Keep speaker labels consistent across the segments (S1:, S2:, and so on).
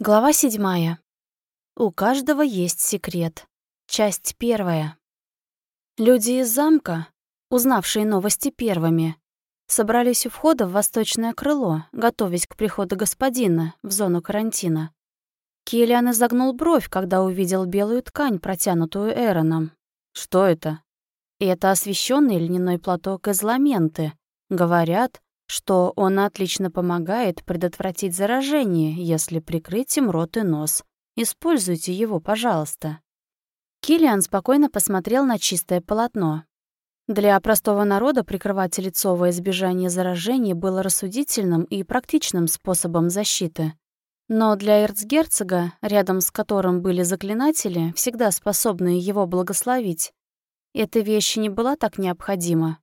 S1: Глава седьмая. У каждого есть секрет. Часть первая. Люди из замка, узнавшие новости первыми, собрались у входа в восточное крыло, готовясь к приходу господина в зону карантина. Киллиан изогнул бровь, когда увидел белую ткань, протянутую Эроном. Что это? Это освещенный льняной платок из ламенты. Говорят, что он отлично помогает предотвратить заражение, если прикрыть им рот и нос. Используйте его, пожалуйста. Килиан спокойно посмотрел на чистое полотно. Для простого народа прикрывать лицо во избежание заражения было рассудительным и практичным способом защиты. Но для эрцгерцога, рядом с которым были заклинатели, всегда способные его благословить, эта вещь не была так необходима.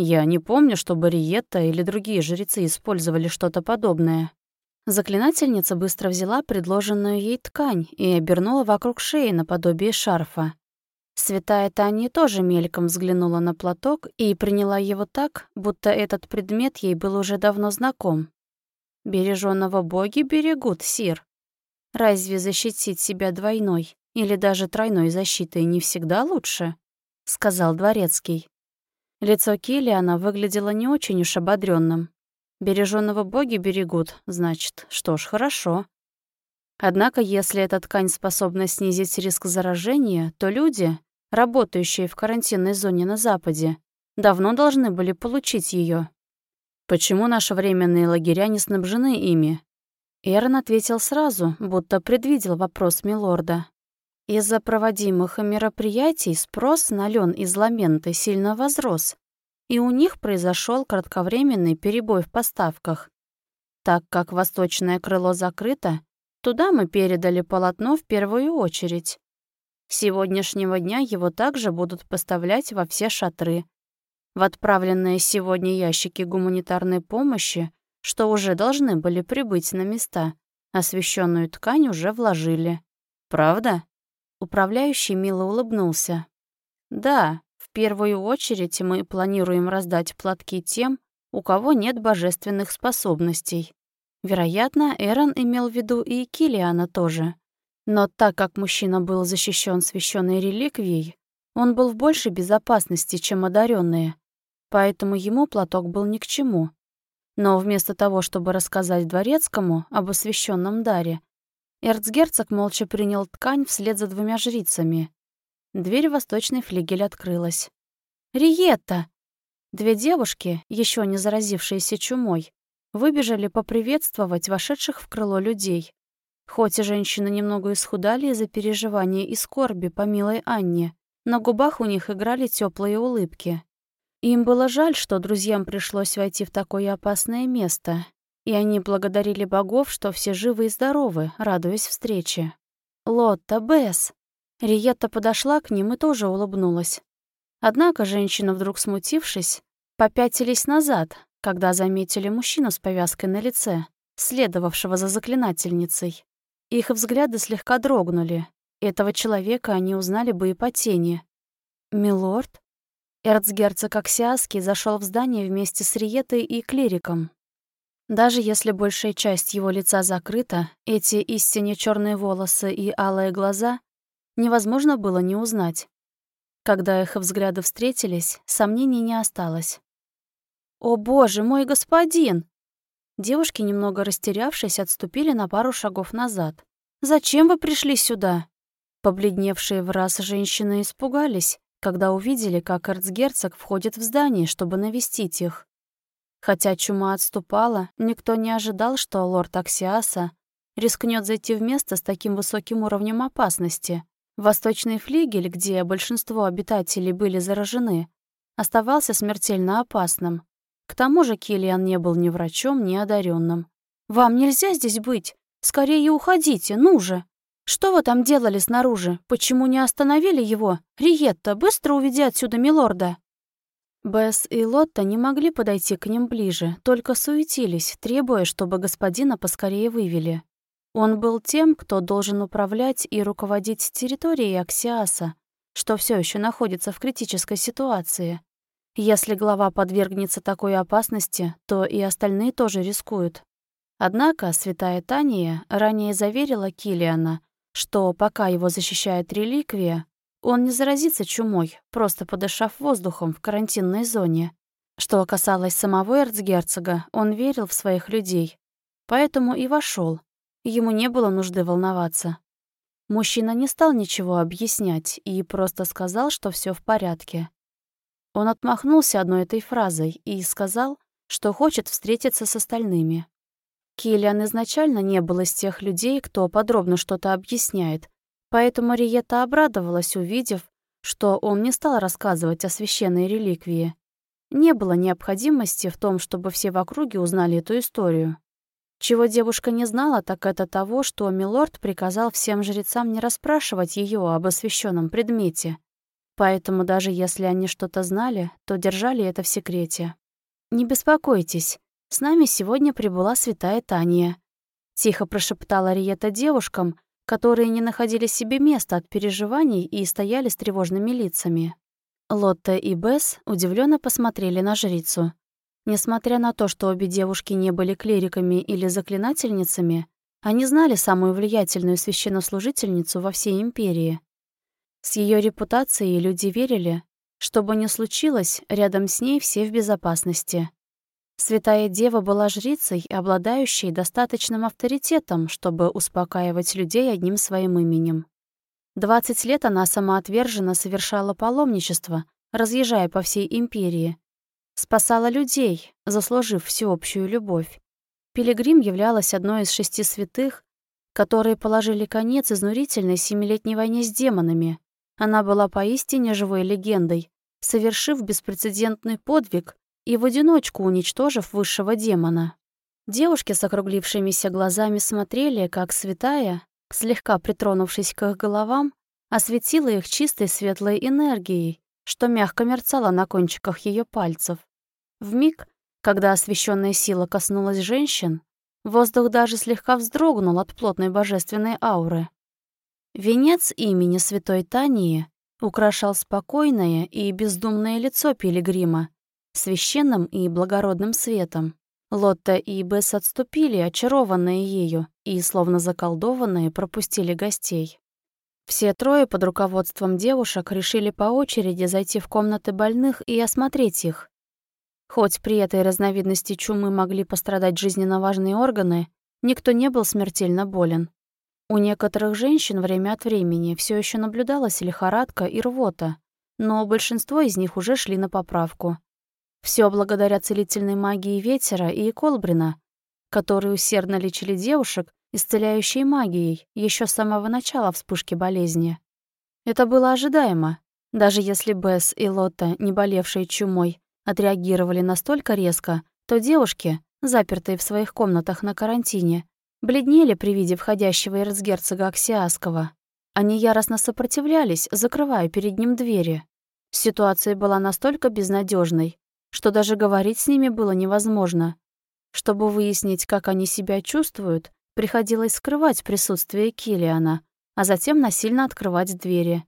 S1: Я не помню, чтобы Риетта или другие жрецы использовали что-то подобное. Заклинательница быстро взяла предложенную ей ткань и обернула вокруг шеи наподобие шарфа. Святая Таня тоже мельком взглянула на платок и приняла его так, будто этот предмет ей был уже давно знаком. Береженного боги берегут, Сир. Разве защитить себя двойной или даже тройной защитой не всегда лучше? Сказал Дворецкий. Лицо Килиана выглядело не очень уж ободрённым. Бережённого боги берегут, значит, что ж, хорошо. Однако, если эта ткань способна снизить риск заражения, то люди, работающие в карантинной зоне на Западе, давно должны были получить её. Почему наши временные лагеря не снабжены ими? Эрн ответил сразу, будто предвидел вопрос милорда. Из-за проводимых мероприятий спрос на лен из ламенты сильно возрос, и у них произошел кратковременный перебой в поставках. Так как восточное крыло закрыто, туда мы передали полотно в первую очередь. С сегодняшнего дня его также будут поставлять во все шатры. В отправленные сегодня ящики гуманитарной помощи, что уже должны были прибыть на места, освещенную ткань уже вложили. Правда? Управляющий мило улыбнулся. «Да, в первую очередь мы планируем раздать платки тем, у кого нет божественных способностей. Вероятно, Эрон имел в виду и Килиана тоже. Но так как мужчина был защищен священной реликвией, он был в большей безопасности, чем одаренные, поэтому ему платок был ни к чему. Но вместо того, чтобы рассказать дворецкому об освященном даре, Эрцгерцог молча принял ткань вслед за двумя жрицами. Дверь в восточный флигель открылась. «Риетта!» Две девушки, еще не заразившиеся чумой, выбежали поприветствовать вошедших в крыло людей. Хоть и женщины немного исхудали из-за переживания и скорби по милой Анне, на губах у них играли теплые улыбки. Им было жаль, что друзьям пришлось войти в такое опасное место, и они благодарили богов, что все живы и здоровы, радуясь встрече. «Лотта, Бесс!» Риетта подошла к ним и тоже улыбнулась. Однако женщины, вдруг смутившись, попятились назад, когда заметили мужчину с повязкой на лице, следовавшего за заклинательницей. Их взгляды слегка дрогнули. Этого человека они узнали бы и по тени. «Милорд?» Эрцгерцог Аксиаский зашел в здание вместе с Риетой и клириком. Даже если большая часть его лица закрыта, эти истинно черные волосы и алые глаза невозможно было не узнать. Когда их взгляды встретились, сомнений не осталось. «О боже, мой господин!» Девушки, немного растерявшись, отступили на пару шагов назад. «Зачем вы пришли сюда?» Побледневшие в раз женщины испугались, когда увидели, как эрцгерцог входит в здание, чтобы навестить их. Хотя чума отступала, никто не ожидал, что лорд Аксиаса рискнет зайти в место с таким высоким уровнем опасности. Восточный флигель, где большинство обитателей были заражены, оставался смертельно опасным. К тому же Килиан не был ни врачом, ни одаренным. «Вам нельзя здесь быть! Скорее уходите, ну же! Что вы там делали снаружи? Почему не остановили его? Риетта, быстро уведи отсюда милорда!» Бесс и Лотта не могли подойти к ним ближе, только суетились, требуя, чтобы господина поскорее вывели. Он был тем, кто должен управлять и руководить территорией Аксиаса, что все еще находится в критической ситуации. Если глава подвергнется такой опасности, то и остальные тоже рискуют. Однако святая Тания ранее заверила Килиана, что пока его защищает реликвия, он не заразится чумой, просто подышав воздухом в карантинной зоне. Что касалось самого эрцгерцога, он верил в своих людей, поэтому и вошел. Ему не было нужды волноваться. Мужчина не стал ничего объяснять и просто сказал, что все в порядке. Он отмахнулся одной этой фразой и сказал, что хочет встретиться с остальными. Киллиан изначально не был из тех людей, кто подробно что-то объясняет, поэтому Риета обрадовалась, увидев, что он не стал рассказывать о священной реликвии. Не было необходимости в том, чтобы все в округе узнали эту историю. Чего девушка не знала, так это того, что Милорд приказал всем жрецам не расспрашивать ее об освященном предмете. Поэтому даже если они что-то знали, то держали это в секрете. «Не беспокойтесь, с нами сегодня прибыла святая Тания», — тихо прошептала Риета девушкам, которые не находили себе места от переживаний и стояли с тревожными лицами. Лотта и Бесс удивленно посмотрели на жрицу. Несмотря на то, что обе девушки не были клириками или заклинательницами, они знали самую влиятельную священнослужительницу во всей империи. С ее репутацией люди верили, что бы ни случилось, рядом с ней все в безопасности. Святая Дева была жрицей, обладающей достаточным авторитетом, чтобы успокаивать людей одним своим именем. Двадцать лет она самоотверженно совершала паломничество, разъезжая по всей империи. Спасала людей, заслужив всеобщую любовь. Пилигрим являлась одной из шести святых, которые положили конец изнурительной семилетней войне с демонами. Она была поистине живой легендой, совершив беспрецедентный подвиг и в одиночку уничтожив высшего демона. Девушки с округлившимися глазами смотрели, как святая, слегка притронувшись к их головам, осветила их чистой светлой энергией, что мягко мерцало на кончиках ее пальцев. В миг, когда освещенная сила коснулась женщин, воздух даже слегка вздрогнул от плотной божественной ауры. Венец имени святой Тании украшал спокойное и бездумное лицо пилигрима, священным и благородным светом. Лотта и Бесс отступили, очарованные ею, и, словно заколдованные, пропустили гостей. Все трое под руководством девушек решили по очереди зайти в комнаты больных и осмотреть их. Хоть при этой разновидности чумы могли пострадать жизненно важные органы, никто не был смертельно болен. У некоторых женщин время от времени все еще наблюдалась лихорадка и рвота, но большинство из них уже шли на поправку. Все благодаря целительной магии ветера и Колбрина, которые усердно лечили девушек, исцеляющей магией, еще с самого начала вспышки болезни. Это было ожидаемо. Даже если Бесс и Лотта, не болевшие чумой, отреагировали настолько резко, то девушки, запертые в своих комнатах на карантине, бледнели при виде входящего эрцгерцога Аксиаского. Они яростно сопротивлялись, закрывая перед ним двери. Ситуация была настолько безнадежной, что даже говорить с ними было невозможно. Чтобы выяснить, как они себя чувствуют, приходилось скрывать присутствие Килиана, а затем насильно открывать двери.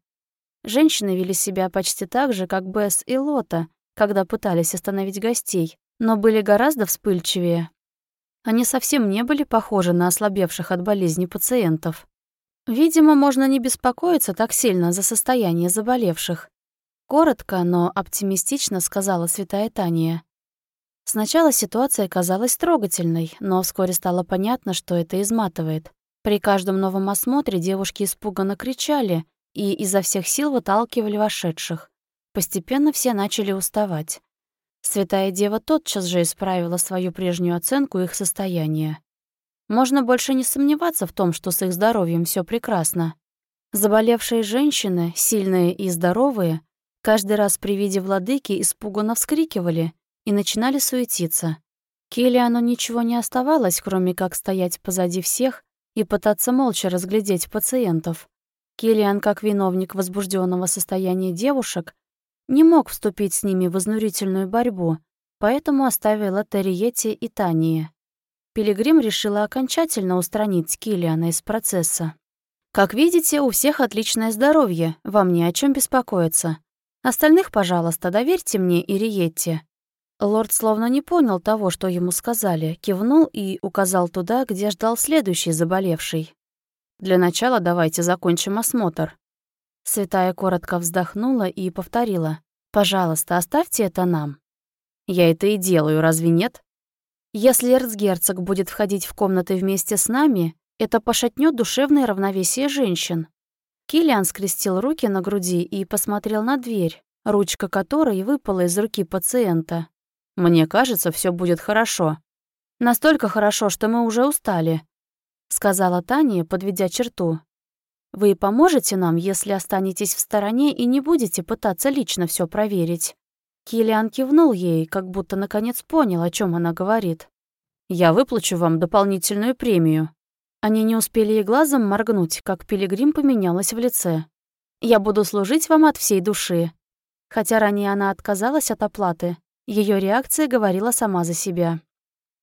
S1: Женщины вели себя почти так же, как Бесс и Лота, когда пытались остановить гостей, но были гораздо вспыльчивее. Они совсем не были похожи на ослабевших от болезни пациентов. Видимо, можно не беспокоиться так сильно за состояние заболевших. Коротко, но оптимистично сказала святая Тания. Сначала ситуация казалась трогательной, но вскоре стало понятно, что это изматывает. При каждом новом осмотре девушки испуганно кричали и изо всех сил выталкивали вошедших. Постепенно все начали уставать. Святая Дева тотчас же исправила свою прежнюю оценку их состояния. Можно больше не сомневаться в том, что с их здоровьем все прекрасно. Заболевшие женщины, сильные и здоровые, Каждый раз при виде владыки испуганно вскрикивали и начинали суетиться. Киллиану ничего не оставалось, кроме как стоять позади всех и пытаться молча разглядеть пациентов. Киллиан, как виновник возбужденного состояния девушек, не мог вступить с ними в изнурительную борьбу, поэтому оставил это Риете и Тании. Пилигрим решила окончательно устранить Киллиана из процесса. «Как видите, у всех отличное здоровье, вам не о чем беспокоиться. Остальных, пожалуйста, доверьте мне и Риетте. Лорд словно не понял того, что ему сказали, кивнул и указал туда, где ждал следующий заболевший. «Для начала давайте закончим осмотр». Святая коротко вздохнула и повторила. «Пожалуйста, оставьте это нам». «Я это и делаю, разве нет?» «Если эрцгерцог будет входить в комнаты вместе с нами, это пошатнет душевное равновесие женщин». Киллиан скрестил руки на груди и посмотрел на дверь, ручка которой выпала из руки пациента. «Мне кажется, все будет хорошо. Настолько хорошо, что мы уже устали», — сказала Таня, подведя черту. «Вы поможете нам, если останетесь в стороне и не будете пытаться лично все проверить?» Киллиан кивнул ей, как будто наконец понял, о чем она говорит. «Я выплачу вам дополнительную премию». Они не успели и глазом моргнуть, как пилигрим поменялась в лице. «Я буду служить вам от всей души». Хотя ранее она отказалась от оплаты, ее реакция говорила сама за себя.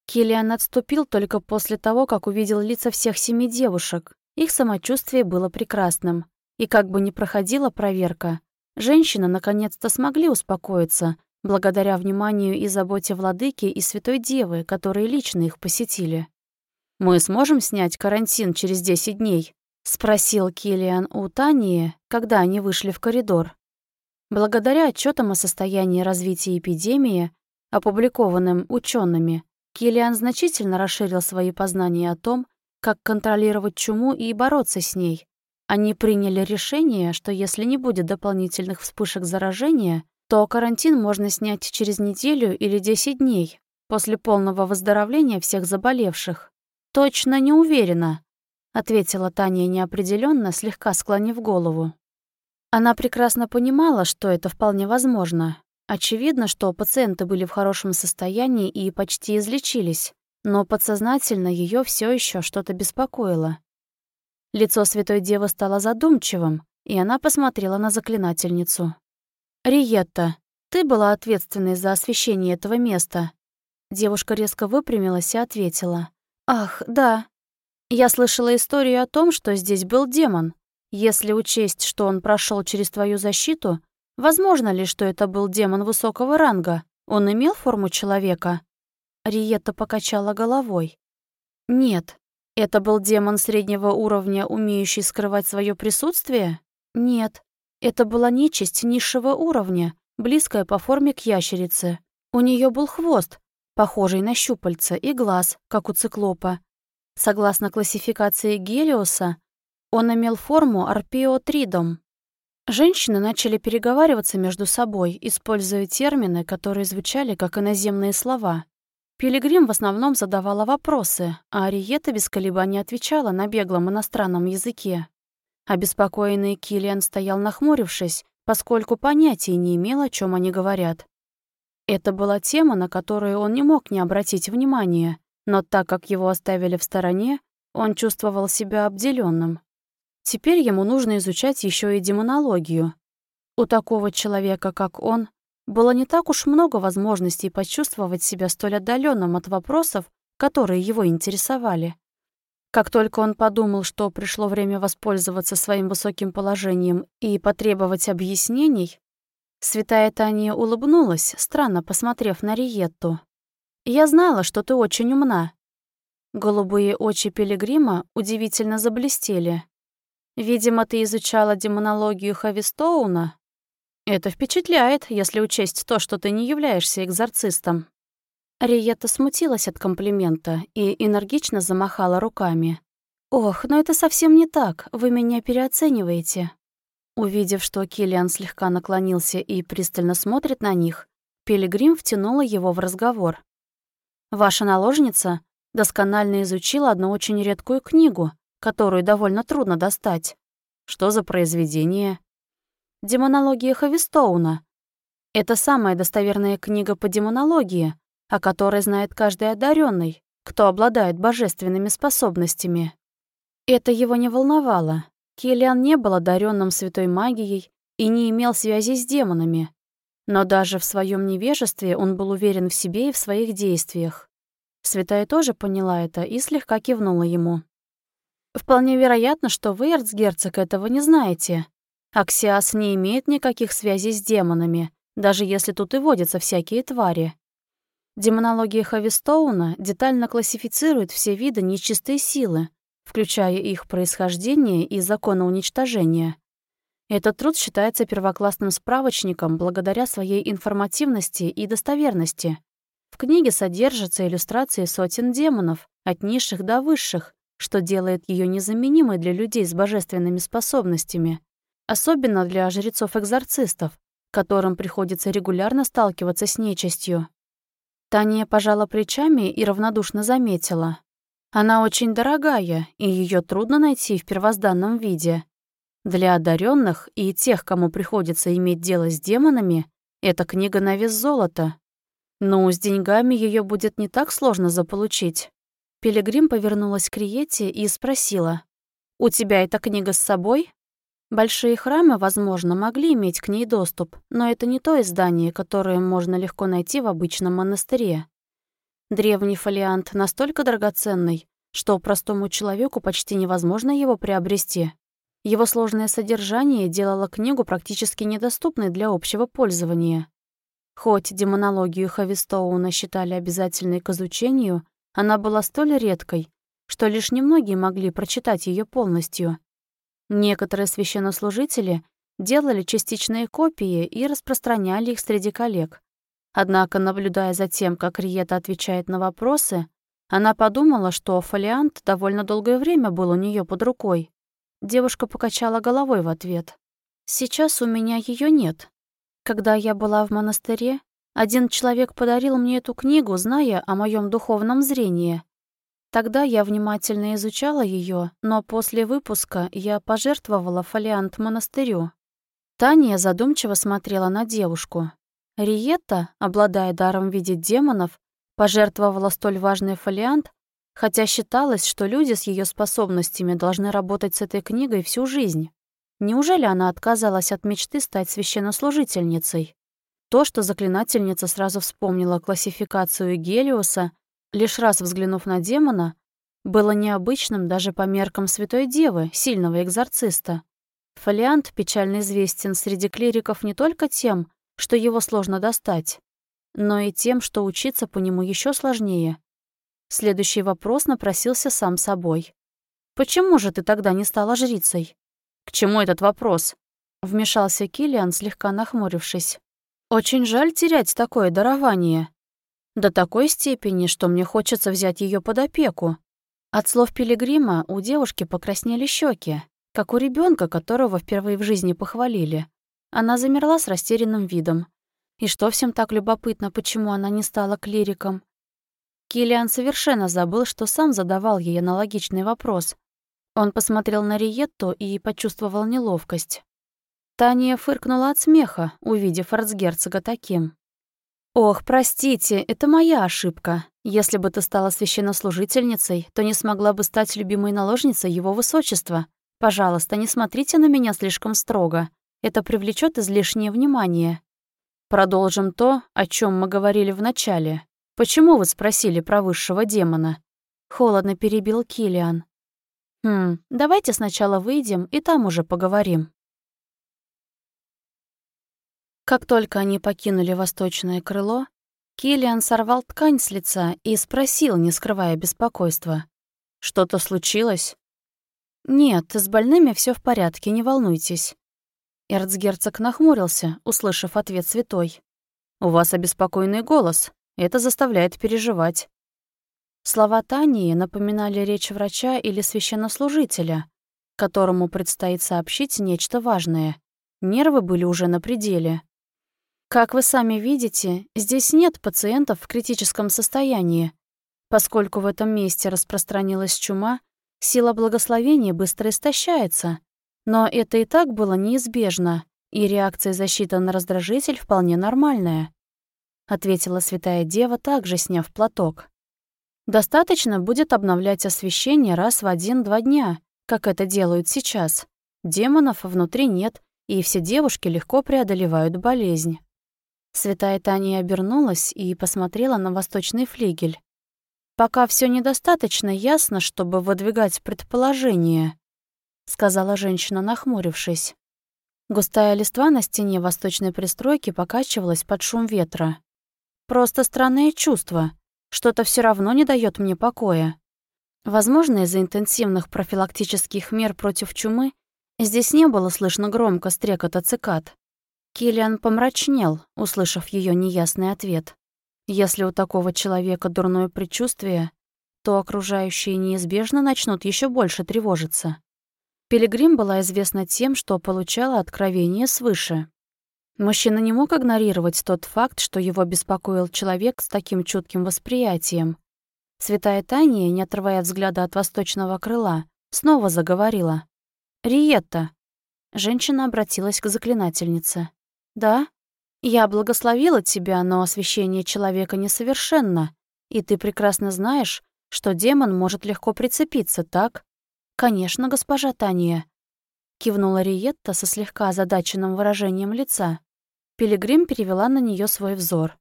S1: Киллиан отступил только после того, как увидел лица всех семи девушек. Их самочувствие было прекрасным. И как бы ни проходила проверка, женщины наконец-то смогли успокоиться, благодаря вниманию и заботе владыки и святой девы, которые лично их посетили. «Мы сможем снять карантин через 10 дней?» — спросил Киллиан у Тании, когда они вышли в коридор. Благодаря отчетам о состоянии развития эпидемии, опубликованным учеными, Киллиан значительно расширил свои познания о том, как контролировать чуму и бороться с ней. Они приняли решение, что если не будет дополнительных вспышек заражения, то карантин можно снять через неделю или 10 дней, после полного выздоровления всех заболевших. «Точно не уверена», — ответила Таня неопределенно, слегка склонив голову. Она прекрасно понимала, что это вполне возможно. Очевидно, что пациенты были в хорошем состоянии и почти излечились, но подсознательно ее все еще что-то беспокоило. Лицо Святой Девы стало задумчивым, и она посмотрела на заклинательницу. «Риетта, ты была ответственной за освещение этого места». Девушка резко выпрямилась и ответила. «Ах, да. Я слышала историю о том, что здесь был демон, если учесть, что он прошел через твою защиту, возможно ли, что это был демон высокого ранга? Он имел форму человека?» Риетта покачала головой. «Нет. Это был демон среднего уровня, умеющий скрывать свое присутствие? Нет. Это была нечисть низшего уровня, близкая по форме к ящерице. У нее был хвост, похожий на щупальца, и глаз, как у циклопа. Согласно классификации Гелиоса, он имел форму арпиотридом. Женщины начали переговариваться между собой, используя термины, которые звучали как иноземные слова. Пилигрим в основном задавала вопросы, а Ариета без колебаний отвечала на беглом иностранном языке. Обеспокоенный Киллиан стоял нахмурившись, поскольку понятия не имел, о чем они говорят. Это была тема, на которую он не мог не обратить внимания, но так как его оставили в стороне, он чувствовал себя обделенным. Теперь ему нужно изучать еще и демонологию. У такого человека, как он, было не так уж много возможностей почувствовать себя столь отдаленным от вопросов, которые его интересовали. Как только он подумал, что пришло время воспользоваться своим высоким положением и потребовать объяснений, святая Таня улыбнулась, странно посмотрев на Риетту. «Я знала, что ты очень умна». Голубые очи Пилигрима удивительно заблестели. Видимо, ты изучала демонологию Хавистоуна. Это впечатляет, если учесть то, что ты не являешься экзорцистом. Риетта смутилась от комплимента и энергично замахала руками. «Ох, но это совсем не так, вы меня переоцениваете». Увидев, что Киллиан слегка наклонился и пристально смотрит на них, Пилигрим втянула его в разговор. «Ваша наложница досконально изучила одну очень редкую книгу, которую довольно трудно достать. Что за произведение? Демонология Хавистоуна. Это самая достоверная книга по демонологии, о которой знает каждый одаренный, кто обладает божественными способностями. Это его не волновало. Киллиан не был одаренным святой магией и не имел связи с демонами. Но даже в своем невежестве он был уверен в себе и в своих действиях. Святая тоже поняла это и слегка кивнула ему. Вполне вероятно, что вы, эрцгерцог, этого не знаете. Аксиас не имеет никаких связей с демонами, даже если тут и водятся всякие твари. Демонология Хавистоуна детально классифицирует все виды нечистой силы, включая их происхождение и законы уничтожения. Этот труд считается первоклассным справочником благодаря своей информативности и достоверности. В книге содержатся иллюстрации сотен демонов, от низших до высших, что делает ее незаменимой для людей с божественными способностями, особенно для жрецов-экзорцистов, которым приходится регулярно сталкиваться с нечистью. Таня пожала плечами и равнодушно заметила. Она очень дорогая, и ее трудно найти в первозданном виде. Для одаренных и тех, кому приходится иметь дело с демонами, эта книга на вес золота. Но с деньгами ее будет не так сложно заполучить. Пилигрим повернулась к Риете и спросила. «У тебя эта книга с собой?» Большие храмы, возможно, могли иметь к ней доступ, но это не то издание, которое можно легко найти в обычном монастыре. Древний фолиант настолько драгоценный, что простому человеку почти невозможно его приобрести. Его сложное содержание делало книгу практически недоступной для общего пользования. Хоть демонологию Хавистоуна считали обязательной к изучению, она была столь редкой, что лишь немногие могли прочитать ее полностью. Некоторые священнослужители делали частичные копии и распространяли их среди коллег, Однако, наблюдая за тем, как Риета отвечает на вопросы, она подумала, что фолиант довольно долгое время был у нее под рукой. Девушка покачала головой в ответ. «Сейчас у меня ее нет. Когда я была в монастыре, один человек подарил мне эту книгу, зная о моем духовном зрении. Тогда я внимательно изучала ее, но после выпуска я пожертвовала фолиант монастырю. Таня задумчиво смотрела на девушку. Риетта, обладая даром видеть демонов, пожертвовала столь важный фолиант, хотя считалось, что люди с ее способностями должны работать с этой книгой всю жизнь. Неужели она отказалась от мечты стать священнослужительницей? То, что заклинательница сразу вспомнила классификацию Гелиоса, лишь раз взглянув на демона, было необычным даже по меркам Святой Девы, сильного экзорциста. Фолиант печально известен среди клириков не только тем, что его сложно достать, но и тем, что учиться по нему еще сложнее. Следующий вопрос напросился сам собой. «Почему же ты тогда не стала жрицей?» «К чему этот вопрос?» Вмешался Килиан, слегка нахмурившись. «Очень жаль терять такое дарование. До такой степени, что мне хочется взять ее под опеку». От слов Пилигрима у девушки покраснели щеки, как у ребенка, которого впервые в жизни похвалили. Она замерла с растерянным видом. И что всем так любопытно, почему она не стала клириком? Килиан совершенно забыл, что сам задавал ей аналогичный вопрос. Он посмотрел на Риетту и почувствовал неловкость. Таня фыркнула от смеха, увидев арцгерцога таким. «Ох, простите, это моя ошибка. Если бы ты стала священнослужительницей, то не смогла бы стать любимой наложницей его высочества. Пожалуйста, не смотрите на меня слишком строго. Это привлечет излишнее внимание. Продолжим то, о чем мы говорили в начале. Почему вы спросили про высшего демона? Холодно перебил Килиан. Хм, давайте сначала выйдем и там уже поговорим. Как только они покинули восточное крыло, Килиан сорвал ткань с лица и спросил, не скрывая беспокойства. «Что-то случилось?» «Нет, с больными все в порядке, не волнуйтесь. Эрцгерцог нахмурился, услышав ответ святой. «У вас обеспокоенный голос. Это заставляет переживать». Слова Тании напоминали речь врача или священнослужителя, которому предстоит сообщить нечто важное. Нервы были уже на пределе. Как вы сами видите, здесь нет пациентов в критическом состоянии. Поскольку в этом месте распространилась чума, сила благословения быстро истощается, но это и так было неизбежно, и реакция защиты на раздражитель вполне нормальная. Ответила святая дева, также сняв платок. Достаточно будет обновлять освещение раз в один-два дня, как это делают сейчас. Демонов внутри нет, и все девушки легко преодолевают болезнь. Святая Таня обернулась и посмотрела на восточный флигель. Пока все недостаточно ясно, чтобы выдвигать предположения сказала женщина, нахмурившись. Густая листва на стене восточной пристройки покачивалась под шум ветра. Просто странное чувство. Что-то все равно не дает мне покоя. Возможно, из-за интенсивных профилактических мер против чумы здесь не было слышно громко стрекота цикад. Киллиан помрачнел, услышав ее неясный ответ. Если у такого человека дурное предчувствие, то окружающие неизбежно начнут еще больше тревожиться. Пилигрим была известна тем, что получала откровение свыше. Мужчина не мог игнорировать тот факт, что его беспокоил человек с таким чутким восприятием. Святая Таня, не отрывая взгляда от восточного крыла, снова заговорила. «Риетта!» Женщина обратилась к заклинательнице. «Да, я благословила тебя, но освящение человека несовершенно, и ты прекрасно знаешь, что демон может легко прицепиться, так?» «Конечно, госпожа Тания», — кивнула Риетта со слегка озадаченным выражением лица. Пилигрим перевела на нее свой взор.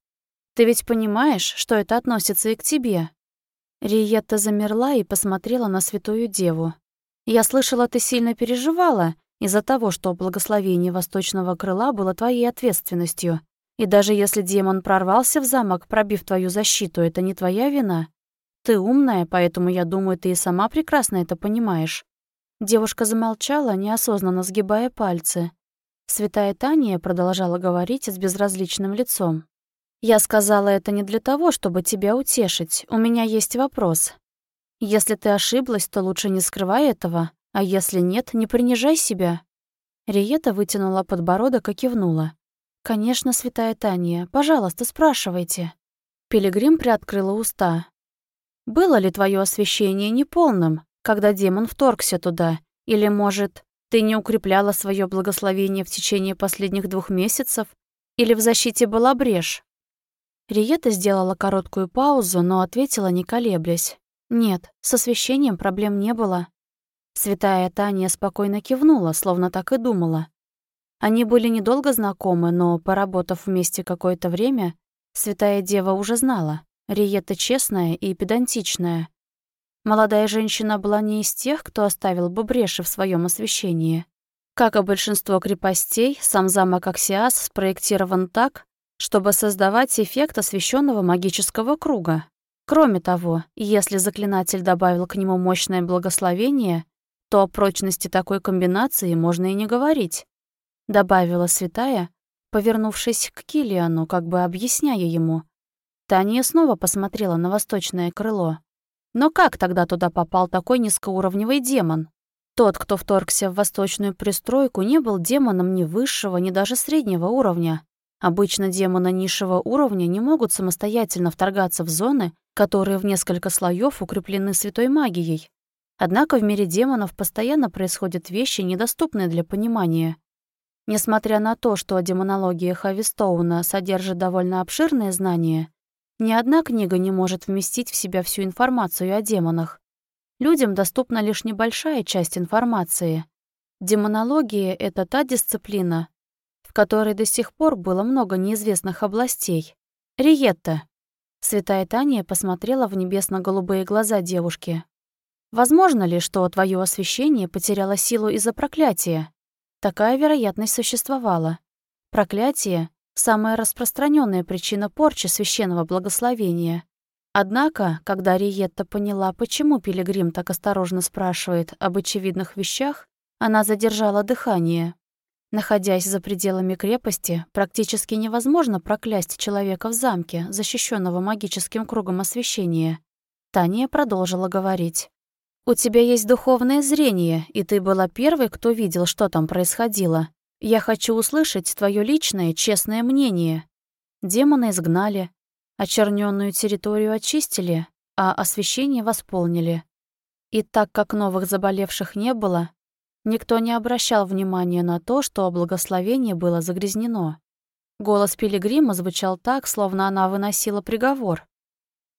S1: «Ты ведь понимаешь, что это относится и к тебе?» Риетта замерла и посмотрела на святую деву. «Я слышала, ты сильно переживала из-за того, что благословение восточного крыла было твоей ответственностью. И даже если демон прорвался в замок, пробив твою защиту, это не твоя вина. Ты умная, поэтому, я думаю, ты и сама прекрасно это понимаешь». Девушка замолчала, неосознанно сгибая пальцы. Святая Таня продолжала говорить с безразличным лицом. «Я сказала это не для того, чтобы тебя утешить. У меня есть вопрос. Если ты ошиблась, то лучше не скрывай этого, а если нет, не принижай себя». Риета вытянула подбородок и кивнула. «Конечно, святая Таня, пожалуйста, спрашивайте». Пилигрим приоткрыла уста. Было ли твое освящение неполным, когда демон вторгся туда? Или, может, ты не укрепляла свое благословение в течение последних двух месяцев? Или в защите была брешь?» Риета сделала короткую паузу, но ответила, не колеблясь. «Нет, с освящением проблем не было». Святая Таня спокойно кивнула, словно так и думала. Они были недолго знакомы, но, поработав вместе какое-то время, Святая Дева уже знала. Риета честная и педантичная. Молодая женщина была не из тех, кто оставил бы бреши в своем освещении. Как и большинство крепостей, сам замок Аксиас спроектирован так, чтобы создавать эффект освещенного магического круга. Кроме того, если заклинатель добавил к нему мощное благословение, то о прочности такой комбинации можно и не говорить, добавила святая, повернувшись к Килиану, как бы объясняя ему, Таня снова посмотрела на восточное крыло. Но как тогда туда попал такой низкоуровневый демон? Тот, кто вторгся в восточную пристройку, не был демоном ни высшего, ни даже среднего уровня. Обычно демоны низшего уровня не могут самостоятельно вторгаться в зоны, которые в несколько слоев укреплены святой магией. Однако в мире демонов постоянно происходят вещи, недоступные для понимания. Несмотря на то, что демонология Хавистоуна содержит довольно обширные знания, ни одна книга не может вместить в себя всю информацию о демонах. Людям доступна лишь небольшая часть информации. Демонология — это та дисциплина, в которой до сих пор было много неизвестных областей. Риетта. Святая Таня посмотрела в небесно-голубые глаза девушки. «Возможно ли, что твое освящение потеряло силу из-за проклятия?» Такая вероятность существовала. Проклятие самая распространенная причина порчи священного благословения. Однако, когда Риетта поняла, почему Пилигрим так осторожно спрашивает об очевидных вещах, она задержала дыхание. Находясь за пределами крепости, практически невозможно проклясть человека в замке, защищенного магическим кругом освещения. Таня продолжила говорить. «У тебя есть духовное зрение, и ты была первой, кто видел, что там происходило. Я хочу услышать твое личное, честное мнение. Демона изгнали, очерненную территорию очистили, а освещение восполнили. И так как новых заболевших не было, никто не обращал внимания на то, что благословение было загрязнено. Голос Пилигрима звучал так, словно она выносила приговор.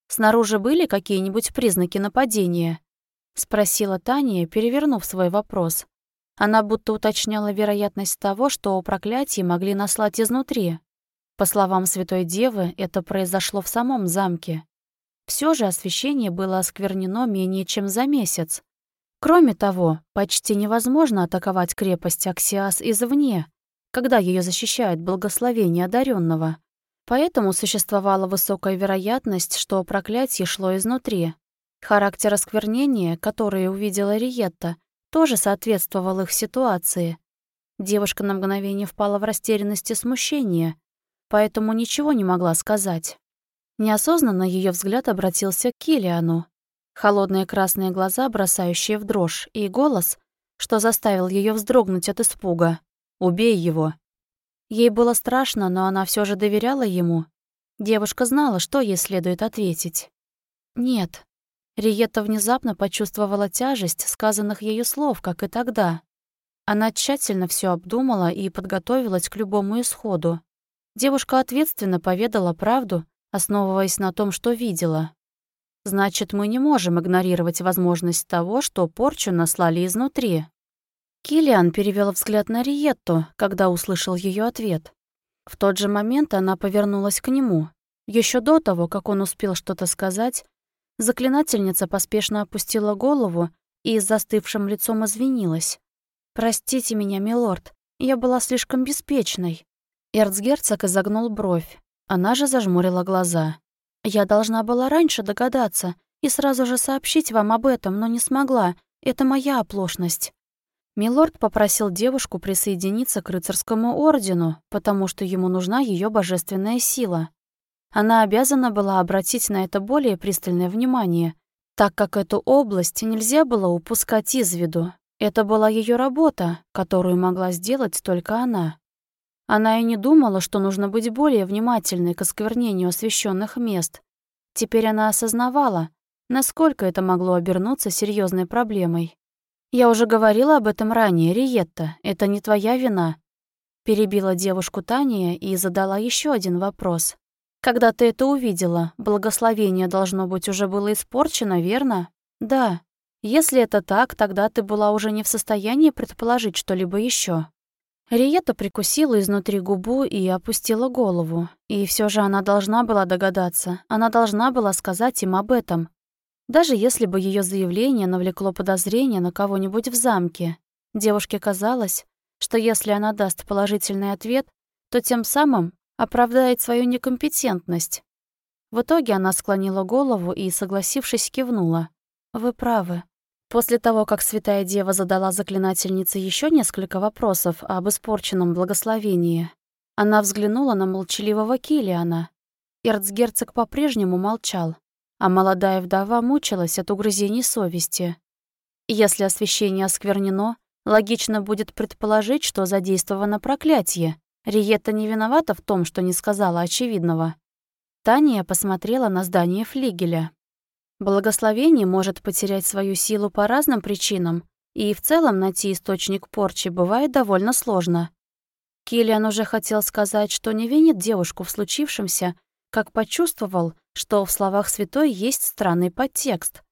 S1: «Снаружи были какие-нибудь признаки нападения?» — спросила Таня, перевернув свой вопрос. Она будто уточняла вероятность того, что проклятие могли наслать изнутри. По словам Святой Девы, это произошло в самом замке. Все же освещение было осквернено менее чем за месяц. Кроме того, почти невозможно атаковать крепость Аксиас извне, когда ее защищает благословение одаренного. Поэтому существовала высокая вероятность, что проклятие шло изнутри. Характер осквернения, который увидела Риетта, тоже соответствовал их ситуации. Девушка на мгновение впала в растерянность и смущение, поэтому ничего не могла сказать. Неосознанно ее взгляд обратился к Килиану. Холодные красные глаза, бросающие в дрожь, и голос, что заставил ее вздрогнуть от испуга. «Убей его!» Ей было страшно, но она все же доверяла ему. Девушка знала, что ей следует ответить. «Нет». Риетта внезапно почувствовала тяжесть сказанных ею слов, как и тогда. Она тщательно все обдумала и подготовилась к любому исходу. Девушка ответственно поведала правду, основываясь на том, что видела. Значит, мы не можем игнорировать возможность того, что порчу наслали изнутри. Килиан перевел взгляд на Риетту, когда услышал ее ответ. В тот же момент она повернулась к нему. Еще до того, как он успел что-то сказать, заклинательница поспешно опустила голову и с застывшим лицом извинилась. «Простите меня, милорд, я была слишком беспечной». Эрцгерцог изогнул бровь. Она же зажмурила глаза. «Я должна была раньше догадаться и сразу же сообщить вам об этом, но не смогла. Это моя оплошность». Милорд попросил девушку присоединиться к рыцарскому ордену, потому что ему нужна ее божественная сила. Она обязана была обратить на это более пристальное внимание, так как эту область нельзя было упускать из виду. Это была ее работа, которую могла сделать только она. Она и не думала, что нужно быть более внимательной к осквернению освященных мест. Теперь она осознавала, насколько это могло обернуться серьезной проблемой. «Я уже говорила об этом ранее, Риетта. Это не твоя вина». Перебила девушку Таня и задала еще один вопрос. «Когда ты это увидела, благословение, должно быть, уже было испорчено, верно?» «Да. Если это так, тогда ты была уже не в состоянии предположить что-либо еще. Риета прикусила изнутри губу и опустила голову. И все же она должна была догадаться, она должна была сказать им об этом. Даже если бы ее заявление навлекло подозрение на кого-нибудь в замке, девушке казалось, что если она даст положительный ответ, то тем самым оправдает свою некомпетентность. В итоге она склонила голову и, согласившись, кивнула. «Вы правы». После того, как Святая Дева задала заклинательнице еще несколько вопросов об испорченном благословении, она взглянула на молчаливого Килиана. Эрцгерцог по-прежнему молчал а молодая вдова мучилась от угрызений совести. Если освещение осквернено, логично будет предположить, что задействовано проклятие. Риетта не виновата в том, что не сказала очевидного. Таня посмотрела на здание флигеля. Благословение может потерять свою силу по разным причинам, и в целом найти источник порчи бывает довольно сложно. Киллиан уже хотел сказать, что не винит девушку в случившемся, как почувствовал, что в словах святой есть странный подтекст.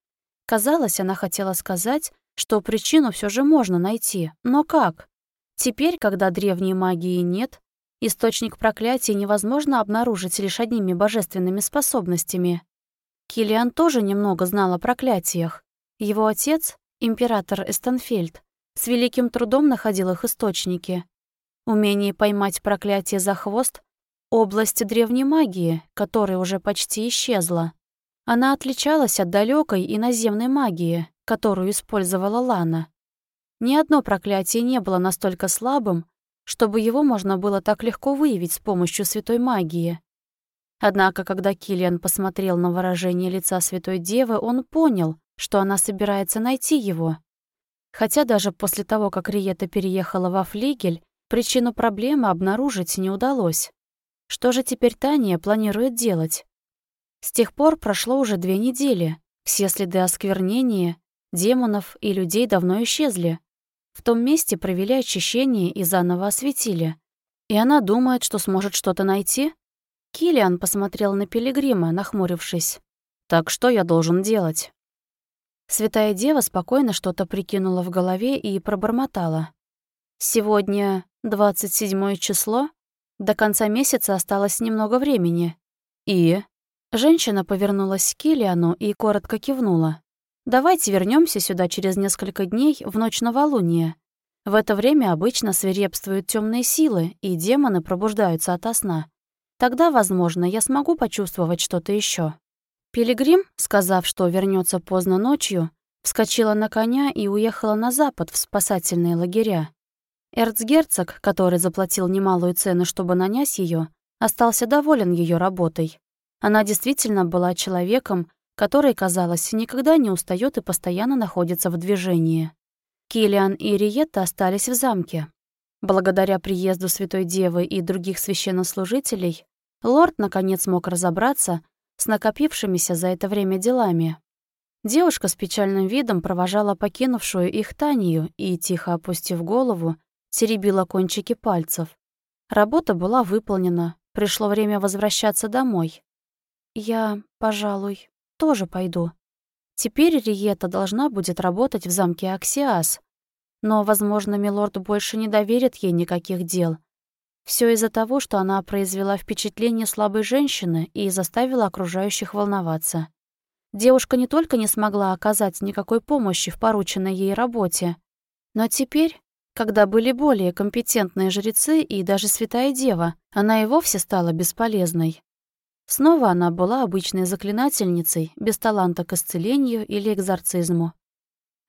S1: Казалось, она хотела сказать, что причину все же можно найти, но как? Теперь, когда древней магии нет, источник проклятия невозможно обнаружить лишь одними божественными способностями. Килиан тоже немного знал о проклятиях. Его отец, император Эстенфельд, с великим трудом находил их источники. Умение поймать проклятие за хвост область древней магии, которая уже почти исчезла. Она отличалась от далекой и наземной магии, которую использовала Лана. Ни одно проклятие не было настолько слабым, чтобы его можно было так легко выявить с помощью святой магии. Однако, когда Килиан посмотрел на выражение лица святой девы, он понял, что она собирается найти его. Хотя даже после того, как Риета переехала во Флигель, причину проблемы обнаружить не удалось. Что же теперь Таня планирует делать? С тех пор прошло уже две недели. Все следы осквернения, демонов и людей давно исчезли. В том месте провели очищение и заново осветили. И она думает, что сможет что-то найти? Килиан посмотрел на Пилигрима, нахмурившись. «Так что я должен делать?» Святая Дева спокойно что-то прикинула в голове и пробормотала. «Сегодня 27 число?» До конца месяца осталось немного времени. И... Женщина повернулась к Килиану и коротко кивнула. «Давайте вернемся сюда через несколько дней в ночь новолуния. В это время обычно свирепствуют темные силы, и демоны пробуждаются ото сна. Тогда, возможно, я смогу почувствовать что-то еще. Пилигрим, сказав, что вернется поздно ночью, вскочила на коня и уехала на запад в спасательные лагеря. Эрцгерцог, который заплатил немалую цену, чтобы нанять ее, остался доволен ее работой. Она действительно была человеком, который, казалось, никогда не устает и постоянно находится в движении. Килиан и Риетта остались в замке. Благодаря приезду Святой Девы и других священнослужителей, лорд наконец мог разобраться с накопившимися за это время делами. Девушка с печальным видом провожала покинувшую их Танию и, тихо опустив голову, теребила кончики пальцев. Работа была выполнена, пришло время возвращаться домой. Я, пожалуй, тоже пойду. Теперь Риета должна будет работать в замке Аксиас. Но, возможно, милорд больше не доверит ей никаких дел. Все из-за того, что она произвела впечатление слабой женщины и заставила окружающих волноваться. Девушка не только не смогла оказать никакой помощи в порученной ей работе, но теперь когда были более компетентные жрецы и даже святая дева, она и вовсе стала бесполезной. Снова она была обычной заклинательницей, без таланта к исцелению или экзорцизму.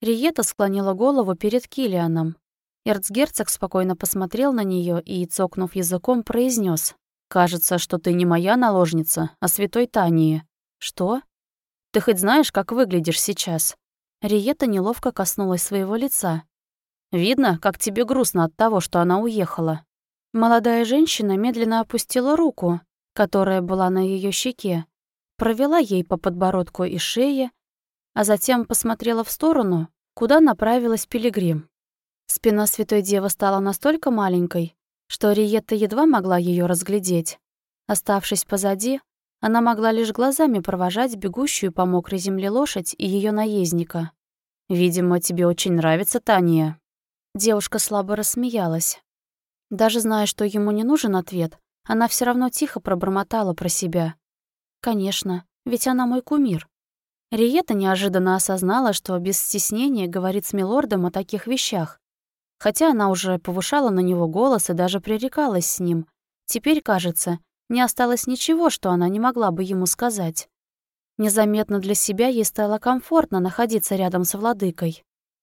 S1: Риета склонила голову перед Килианом. Эрцгерцог спокойно посмотрел на нее и, цокнув языком, произнес: «Кажется, что ты не моя наложница, а святой Тании». «Что? Ты хоть знаешь, как выглядишь сейчас?» Риета неловко коснулась своего лица, Видно, как тебе грустно от того, что она уехала». Молодая женщина медленно опустила руку, которая была на ее щеке, провела ей по подбородку и шее, а затем посмотрела в сторону, куда направилась пилигрим. Спина Святой Девы стала настолько маленькой, что Риетта едва могла ее разглядеть. Оставшись позади, она могла лишь глазами провожать бегущую по мокрой земле лошадь и ее наездника. «Видимо, тебе очень нравится Тания», Девушка слабо рассмеялась. Даже зная, что ему не нужен ответ, она все равно тихо пробормотала про себя. «Конечно, ведь она мой кумир». Риета неожиданно осознала, что без стеснения говорит с милордом о таких вещах. Хотя она уже повышала на него голос и даже пререкалась с ним. Теперь, кажется, не осталось ничего, что она не могла бы ему сказать. Незаметно для себя ей стало комфортно находиться рядом с владыкой.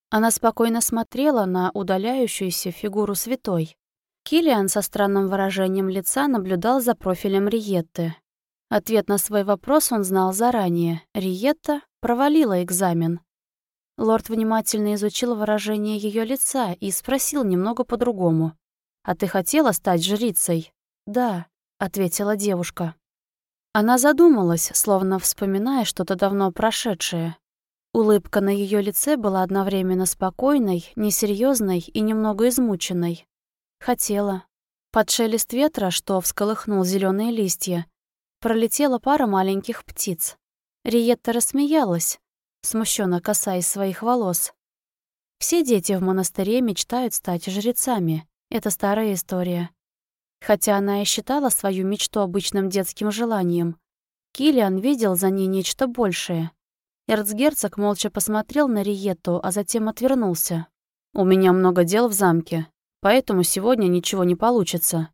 S1: Она спокойно смотрела на удаляющуюся фигуру святой. Килиан со странным выражением лица наблюдал за профилем Риетты. Ответ на свой вопрос он знал заранее. Риетта провалила экзамен. Лорд внимательно изучил выражение ее лица и спросил немного по-другому. «А ты хотела стать жрицей?» «Да», — ответила девушка. Она задумалась, словно вспоминая что-то давно прошедшее. Улыбка на ее лице была одновременно спокойной, несерьезной и немного измученной. Хотела. Под шелест ветра, что всколыхнул зеленые листья, пролетела пара маленьких птиц. Риетта рассмеялась, смущенно касаясь своих волос. Все дети в монастыре мечтают стать жрецами. Это старая история. Хотя она и считала свою мечту обычным детским желанием, Килиан видел за ней нечто большее — Эрцгерцог молча посмотрел на Риетту, а затем отвернулся. «У меня много дел в замке, поэтому сегодня ничего не получится».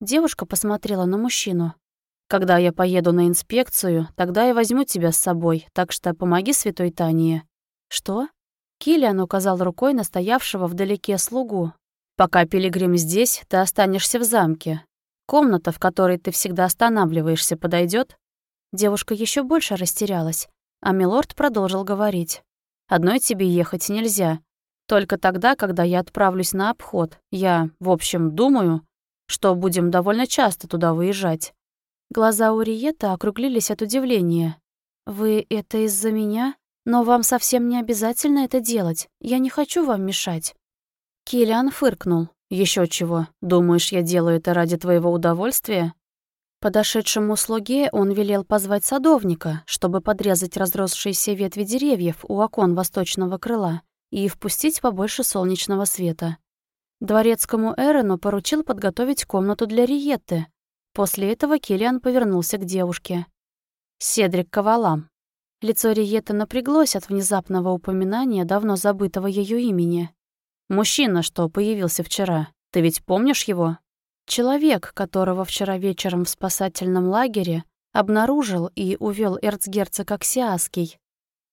S1: Девушка посмотрела на мужчину. «Когда я поеду на инспекцию, тогда я возьму тебя с собой, так что помоги святой Тании». «Что?» Киллиан указал рукой на стоявшего вдалеке слугу. «Пока пилигрим здесь, ты останешься в замке. Комната, в которой ты всегда останавливаешься, подойдет? Девушка еще больше растерялась. А милорд продолжил говорить. «Одной тебе ехать нельзя. Только тогда, когда я отправлюсь на обход. Я, в общем, думаю, что будем довольно часто туда выезжать». Глаза у Риета округлились от удивления. «Вы это из-за меня? Но вам совсем не обязательно это делать. Я не хочу вам мешать». Киллиан фыркнул. Еще чего? Думаешь, я делаю это ради твоего удовольствия? Подошедшему слуге он велел позвать садовника, чтобы подрезать разросшиеся ветви деревьев у окон восточного крыла и впустить побольше солнечного света. Дворецкому Эрену поручил подготовить комнату для Риетты. После этого Киллиан повернулся к девушке. «Седрик Ковалам». Лицо Риетты напряглось от внезапного упоминания давно забытого ее имени. «Мужчина, что появился вчера. Ты ведь помнишь его?» Человек, которого вчера вечером в спасательном лагере обнаружил и увел эрцгерцог Аксиаский.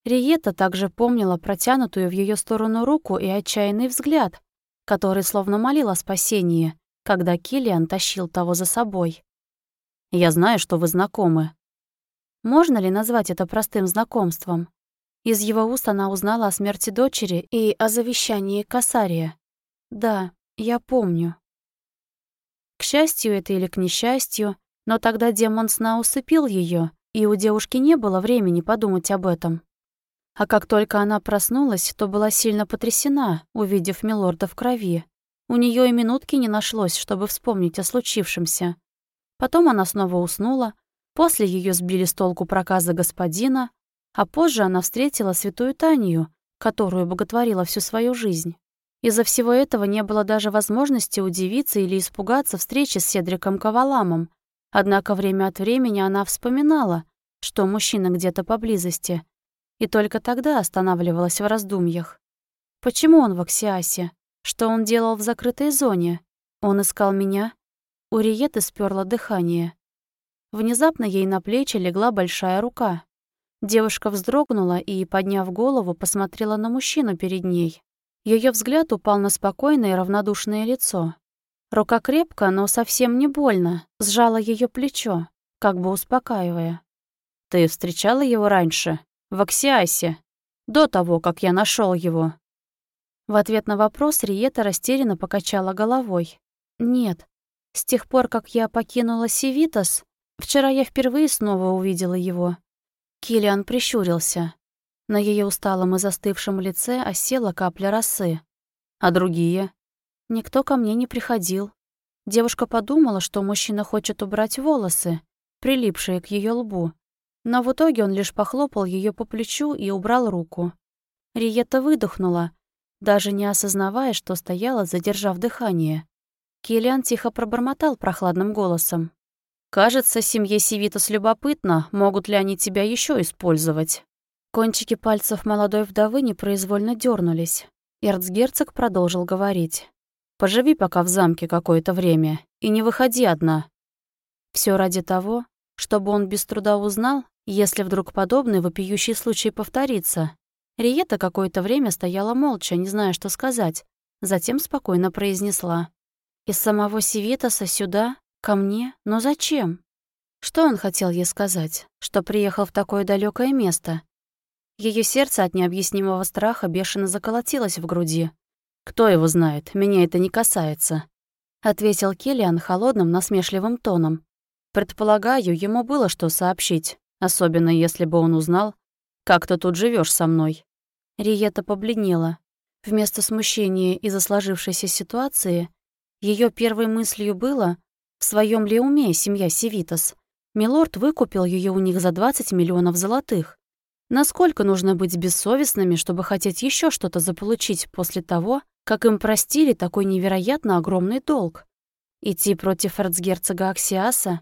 S1: Риета также помнила протянутую в ее сторону руку и отчаянный взгляд, который словно молил о спасении, когда Киллиан тащил того за собой. «Я знаю, что вы знакомы». Можно ли назвать это простым знакомством? Из его уст она узнала о смерти дочери и о завещании Касария. «Да, я помню». К счастью это или к несчастью, но тогда демон сна усыпил ее, и у девушки не было времени подумать об этом. А как только она проснулась, то была сильно потрясена, увидев Милорда в крови. У нее и минутки не нашлось, чтобы вспомнить о случившемся. Потом она снова уснула, после ее сбили с толку проказа господина, а позже она встретила святую Танию, которую боготворила всю свою жизнь. Из-за всего этого не было даже возможности удивиться или испугаться встречи с Седриком Каваламом, Однако время от времени она вспоминала, что мужчина где-то поблизости, и только тогда останавливалась в раздумьях. Почему он в Аксиасе? Что он делал в закрытой зоне? Он искал меня? У Риеты сперло дыхание. Внезапно ей на плечи легла большая рука. Девушка вздрогнула и, подняв голову, посмотрела на мужчину перед ней. Ее взгляд упал на спокойное и равнодушное лицо. Рука крепко, но совсем не больно, сжала ее плечо, как бы успокаивая. «Ты встречала его раньше? В Аксиасе? До того, как я нашел его?» В ответ на вопрос Риета растерянно покачала головой. «Нет. С тех пор, как я покинула Севитас, вчера я впервые снова увидела его». Килиан прищурился. На ее усталом и застывшем лице осела капля росы. «А другие?» Никто ко мне не приходил. Девушка подумала, что мужчина хочет убрать волосы, прилипшие к ее лбу. Но в итоге он лишь похлопал ее по плечу и убрал руку. Риета выдохнула, даже не осознавая, что стояла, задержав дыхание. Киллиан тихо пробормотал прохладным голосом. «Кажется, семье Севитас любопытно, могут ли они тебя еще использовать». Кончики пальцев молодой вдовы непроизвольно дернулись. Эрцгерцог продолжил говорить. Поживи пока в замке какое-то время и не выходи одна. Все ради того, чтобы он без труда узнал, если вдруг подобный вопиющий случай повторится. Риета какое-то время стояла молча, не зная, что сказать, затем спокойно произнесла. «Из самого Севитаса сюда? Ко мне? Но зачем?» Что он хотел ей сказать? Что приехал в такое далекое место? Ее сердце от необъяснимого страха бешено заколотилось в груди. «Кто его знает? Меня это не касается», — ответил Келлиан холодным, насмешливым тоном. «Предполагаю, ему было что сообщить, особенно если бы он узнал, как ты тут живешь со мной». Риета побледнела. Вместо смущения из-за сложившейся ситуации, ее первой мыслью было, в своем ли уме семья Севитас. Милорд выкупил ее у них за 20 миллионов золотых. Насколько нужно быть бессовестными, чтобы хотеть еще что-то заполучить после того, как им простили такой невероятно огромный долг. Идти против эрцгерцога Аксиаса?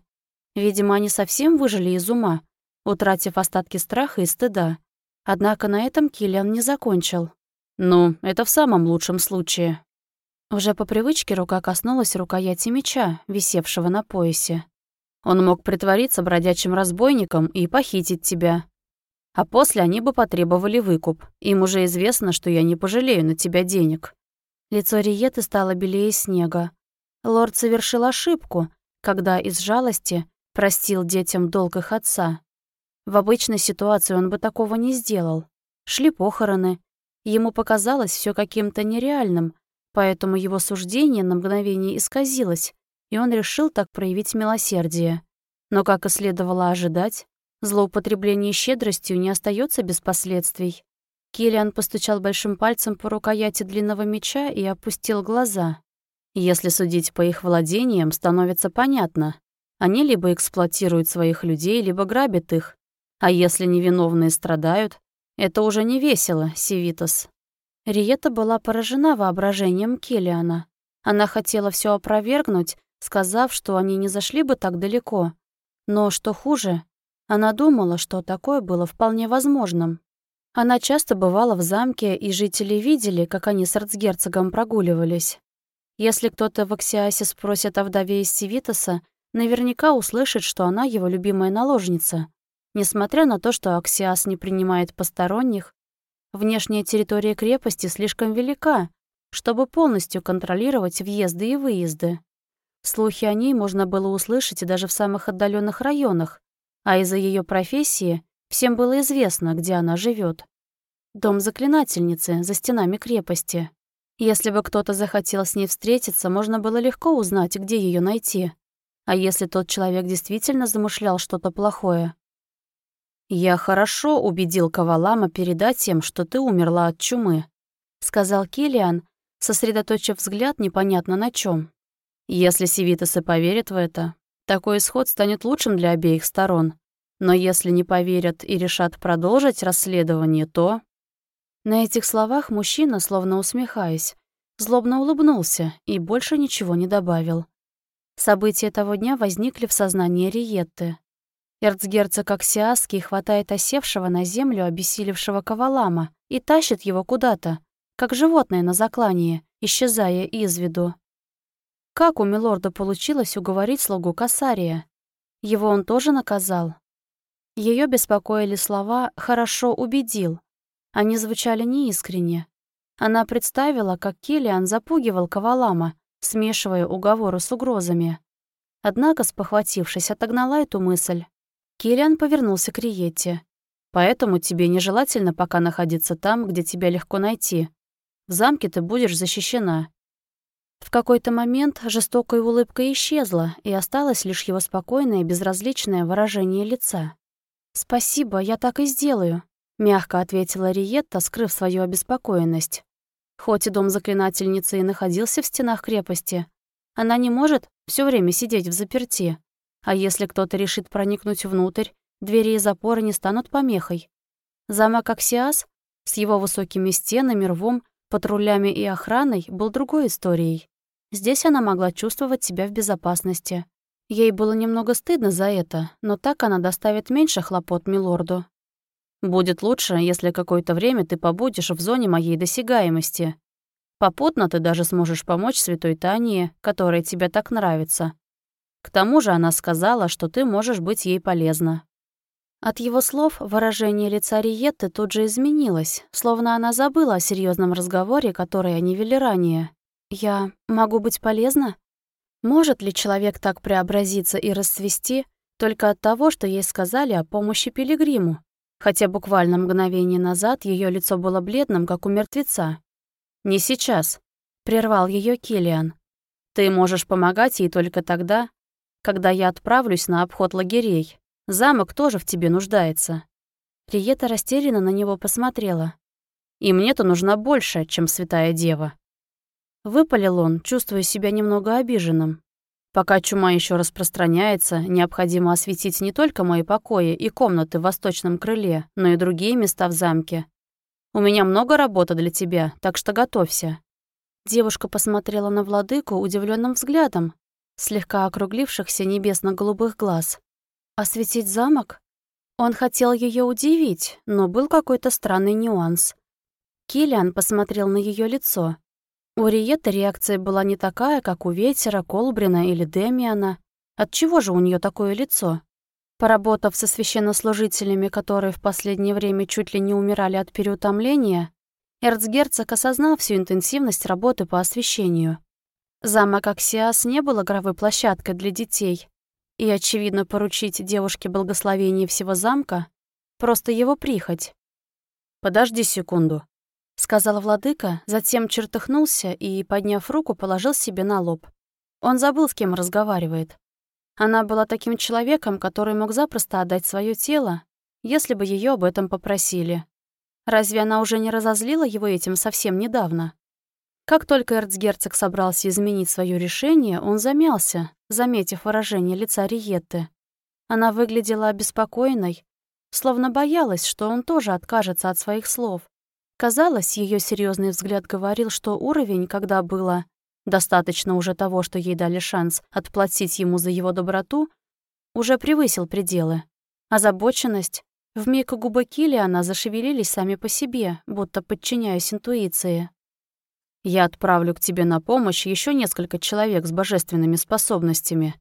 S1: Видимо, они совсем выжили из ума, утратив остатки страха и стыда. Однако на этом Киллиан не закончил. «Ну, это в самом лучшем случае». Уже по привычке рука коснулась рукояти меча, висевшего на поясе. Он мог притвориться бродячим разбойником и похитить тебя. А после они бы потребовали выкуп. Им уже известно, что я не пожалею на тебя денег. Лицо Риеты стало белее снега. Лорд совершил ошибку, когда из жалости простил детям долг их отца. В обычной ситуации он бы такого не сделал. Шли похороны. Ему показалось все каким-то нереальным, поэтому его суждение на мгновение исказилось, и он решил так проявить милосердие. Но, как и следовало ожидать, злоупотребление щедростью не остается без последствий. Киллиан постучал большим пальцем по рукояти длинного меча и опустил глаза. Если судить по их владениям, становится понятно. Они либо эксплуатируют своих людей, либо грабят их. А если невиновные страдают, это уже не весело, Севитас. Риета была поражена воображением Киллиана. Она хотела все опровергнуть, сказав, что они не зашли бы так далеко. Но, что хуже, она думала, что такое было вполне возможным. Она часто бывала в замке, и жители видели, как они с эрцгерцогом прогуливались. Если кто-то в Аксиасе спросит о вдове из Севитоса, наверняка услышит, что она его любимая наложница. Несмотря на то, что Аксиас не принимает посторонних, внешняя территория крепости слишком велика, чтобы полностью контролировать въезды и выезды. Слухи о ней можно было услышать и даже в самых отдаленных районах, а из-за ее профессии всем было известно, где она живет. Дом заклинательницы за стенами крепости. Если бы кто-то захотел с ней встретиться, можно было легко узнать, где ее найти. А если тот человек действительно замышлял что-то плохое? «Я хорошо убедил Кавалама передать им, что ты умерла от чумы», — сказал Килиан, сосредоточив взгляд непонятно на чем. Если севитосы поверят в это, такой исход станет лучшим для обеих сторон. Но если не поверят и решат продолжить расследование, то... На этих словах мужчина, словно усмехаясь, злобно улыбнулся и больше ничего не добавил. События того дня возникли в сознании Риетты. Эрцгерцог Аксиаский хватает осевшего на землю обессилевшего кавалама и тащит его куда-то, как животное на заклании, исчезая из виду. Как у милорда получилось уговорить слугу Касария? Его он тоже наказал? Ее беспокоили слова «хорошо убедил». Они звучали неискренне. Она представила, как Киллиан запугивал Кавалама, смешивая уговоры с угрозами. Однако, спохватившись, отогнала эту мысль. Киллиан повернулся к Риете. «Поэтому тебе нежелательно пока находиться там, где тебя легко найти. В замке ты будешь защищена. В какой-то момент жестокая улыбка исчезла, и осталось лишь его спокойное, безразличное выражение лица. «Спасибо, я так и сделаю», — мягко ответила Риетта, скрыв свою обеспокоенность. Хоть и дом заклинательницы и находился в стенах крепости, она не может все время сидеть в заперти. А если кто-то решит проникнуть внутрь, двери и запоры не станут помехой. Замок Аксиас с его высокими стенами, рвом патрулями и охраной был другой историей. Здесь она могла чувствовать себя в безопасности. Ей было немного стыдно за это, но так она доставит меньше хлопот милорду. «Будет лучше, если какое-то время ты побудешь в зоне моей досягаемости. Попутно ты даже сможешь помочь святой Тании, которая тебе так нравится. К тому же она сказала, что ты можешь быть ей полезна». От его слов выражение лица Риетты тут же изменилось, словно она забыла о серьезном разговоре, который они вели ранее. «Я могу быть полезна?» Может ли человек так преобразиться и расцвести только от того, что ей сказали о помощи Пилигриму? Хотя буквально мгновение назад ее лицо было бледным, как у мертвеца. «Не сейчас», — прервал ее Килиан. «Ты можешь помогать ей только тогда, когда я отправлюсь на обход лагерей. Замок тоже в тебе нуждается». Риета растерянно на него посмотрела. «И мне-то нужна больше, чем святая дева». Выпалил он, чувствуя себя немного обиженным. Пока чума еще распространяется, необходимо осветить не только мои покои и комнаты в восточном крыле, но и другие места в замке. У меня много работы для тебя, так что готовься». Девушка посмотрела на владыку удивленным взглядом, слегка округлившихся небесно-голубых глаз. Осветить замок? Он хотел ее удивить, но был какой-то странный нюанс. Килиан посмотрел на ее лицо. У Риетты реакция была не такая, как у Ветера, Колбрина или Демиана. Отчего же у нее такое лицо? Поработав со священнослужителями, которые в последнее время чуть ли не умирали от переутомления, эрцгерцог осознал всю интенсивность работы по освещению. Замок Аксиас не был игровой площадкой для детей, и, очевидно, поручить девушке благословение всего замка — просто его прихоть. «Подожди секунду», — сказал владыка, затем чертыхнулся и, подняв руку, положил себе на лоб. Он забыл, с кем разговаривает. Она была таким человеком, который мог запросто отдать свое тело, если бы ее об этом попросили. Разве она уже не разозлила его этим совсем недавно? Как только эрцгерцог собрался изменить свое решение, он замялся, заметив выражение лица Риетты. Она выглядела обеспокоенной, словно боялась, что он тоже откажется от своих слов. Казалось, ее серьезный взгляд говорил, что уровень, когда было достаточно уже того, что ей дали шанс отплатить ему за его доброту, уже превысил пределы. Озабоченность, вмиг губы Килиана зашевелились сами по себе, будто подчиняясь интуиции. Я отправлю к тебе на помощь еще несколько человек с божественными способностями».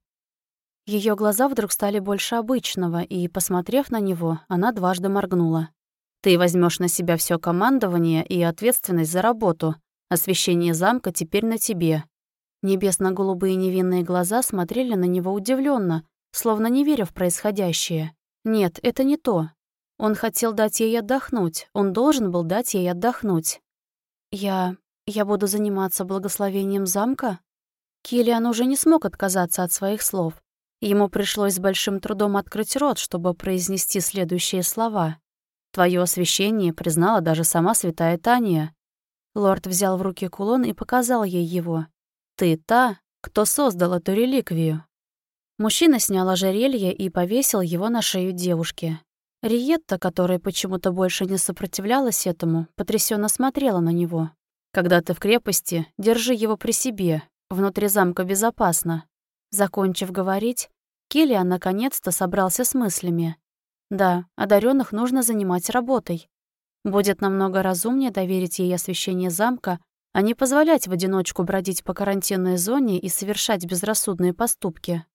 S1: Ее глаза вдруг стали больше обычного, и, посмотрев на него, она дважды моргнула. «Ты возьмешь на себя все командование и ответственность за работу. Освещение замка теперь на тебе». Небесно-голубые невинные глаза смотрели на него удивленно, словно не веря в происходящее. Нет, это не то. Он хотел дать ей отдохнуть, он должен был дать ей отдохнуть. «Я... Я буду заниматься благословением замка? Килиан уже не смог отказаться от своих слов. Ему пришлось с большим трудом открыть рот, чтобы произнести следующие слова. «Твое освящение признала даже сама святая Тания». Лорд взял в руки кулон и показал ей его. «Ты та, кто создал эту реликвию». Мужчина снял ожерелье и повесил его на шею девушки. Риетта, которая почему-то больше не сопротивлялась этому, потрясенно смотрела на него. Когда ты в крепости, держи его при себе. Внутри замка безопасно. Закончив говорить, Киллиан наконец-то собрался с мыслями. Да, одаренных нужно занимать работой. Будет намного разумнее доверить ей освещение замка, а не позволять в одиночку бродить по карантинной зоне и совершать безрассудные поступки.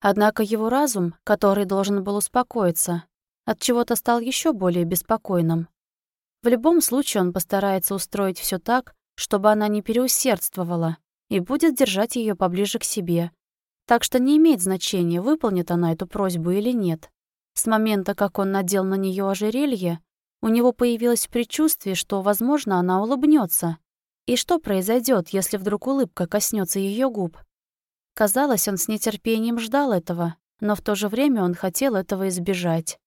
S1: Однако его разум, который должен был успокоиться, от чего-то стал еще более беспокойным. В любом случае он постарается устроить все так, чтобы она не переусердствовала, и будет держать ее поближе к себе. Так что не имеет значения, выполнит она эту просьбу или нет. С момента, как он надел на нее ожерелье, у него появилось предчувствие, что, возможно, она улыбнется. И что произойдет, если вдруг улыбка коснется ее губ? Казалось, он с нетерпением ждал этого, но в то же время он хотел этого избежать.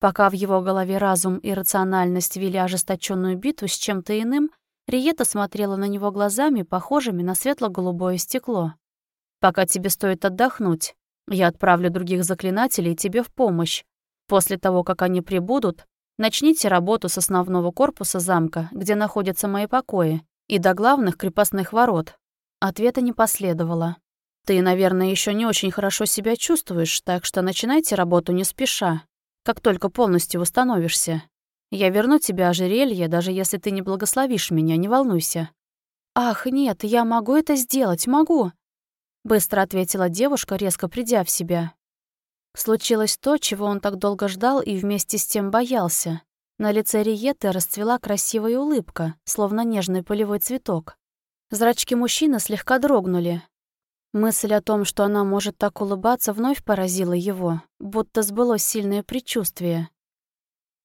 S1: Пока в его голове разум и рациональность вели ожесточенную битву с чем-то иным, Риета смотрела на него глазами, похожими на светло-голубое стекло. «Пока тебе стоит отдохнуть. Я отправлю других заклинателей тебе в помощь. После того, как они прибудут, начните работу с основного корпуса замка, где находятся мои покои, и до главных крепостных ворот». Ответа не последовало. «Ты, наверное, еще не очень хорошо себя чувствуешь, так что начинайте работу не спеша, как только полностью восстановишься. Я верну тебе ожерелье, даже если ты не благословишь меня, не волнуйся». «Ах, нет, я могу это сделать, могу!» Быстро ответила девушка, резко придя в себя. Случилось то, чего он так долго ждал и вместе с тем боялся. На лице Риеты расцвела красивая улыбка, словно нежный полевой цветок. Зрачки мужчины слегка дрогнули. Мысль о том, что она может так улыбаться, вновь поразила его, будто сбылось сильное предчувствие.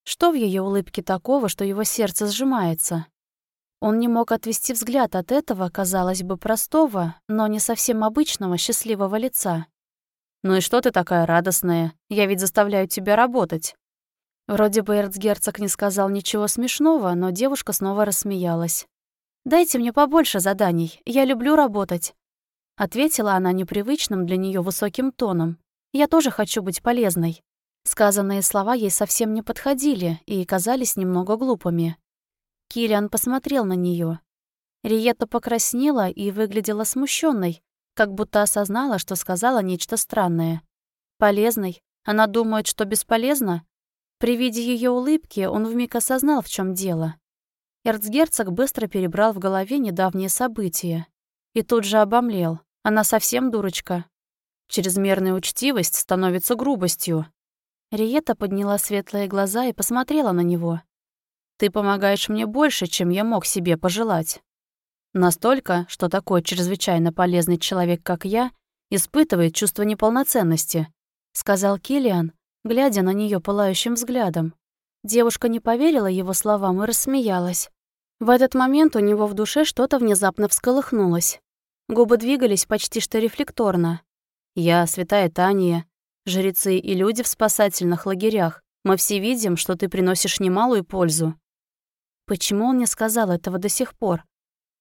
S1: Что в ее улыбке такого, что его сердце сжимается? Он не мог отвести взгляд от этого, казалось бы, простого, но не совсем обычного счастливого лица. «Ну и что ты такая радостная? Я ведь заставляю тебя работать». Вроде бы эрцгерцог не сказал ничего смешного, но девушка снова рассмеялась. «Дайте мне побольше заданий, я люблю работать», — ответила она непривычным для нее высоким тоном. «Я тоже хочу быть полезной». Сказанные слова ей совсем не подходили и казались немного глупыми. Килиан посмотрел на нее. Риетта покраснела и выглядела смущенной, как будто осознала, что сказала нечто странное. Полезной? Она думает, что бесполезно? При виде ее улыбки он вмиг осознал, в чем дело. Эрцгерцог быстро перебрал в голове недавние события. И тут же обомлел. Она совсем дурочка. Чрезмерная учтивость становится грубостью. Риета подняла светлые глаза и посмотрела на него. «Ты помогаешь мне больше, чем я мог себе пожелать. Настолько, что такой чрезвычайно полезный человек, как я, испытывает чувство неполноценности», сказал Килиан, глядя на нее пылающим взглядом. Девушка не поверила его словам и рассмеялась. В этот момент у него в душе что-то внезапно всколыхнулось. Губы двигались почти что рефлекторно. «Я, святая Тания, жрецы и люди в спасательных лагерях, мы все видим, что ты приносишь немалую пользу». Почему он не сказал этого до сих пор?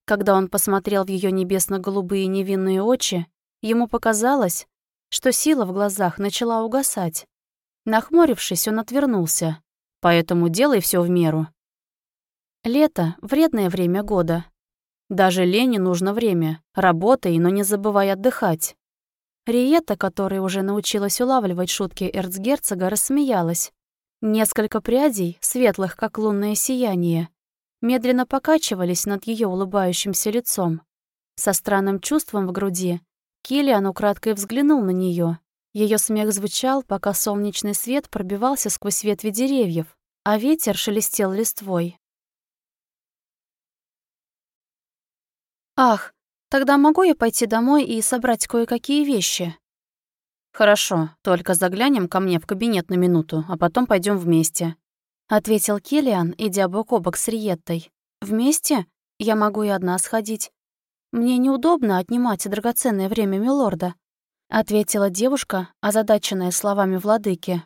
S1: Когда он посмотрел в ее небесно-голубые невинные очи, ему показалось, что сила в глазах начала угасать. Нахмурившись, он отвернулся. «Поэтому делай все в меру». Лето — вредное время года. Даже лени нужно время. Работай, но не забывай отдыхать. Риета, которая уже научилась улавливать шутки эрцгерцога, рассмеялась. Несколько прядей, светлых, как лунное сияние, медленно покачивались над ее улыбающимся лицом. Со странным чувством в груди Киллиан украдкой взглянул на нее. Ее смех звучал, пока солнечный свет пробивался сквозь ветви деревьев, а ветер шелестел листвой. «Ах, тогда могу я пойти домой и собрать кое-какие вещи?»
S2: «Хорошо, только заглянем ко мне в кабинет на минуту, а потом пойдем вместе», —
S1: ответил Киллиан, идя бок о бок с Риеттой. «Вместе? Я могу и одна сходить. Мне неудобно отнимать драгоценное время милорда», — ответила девушка, озадаченная словами владыки.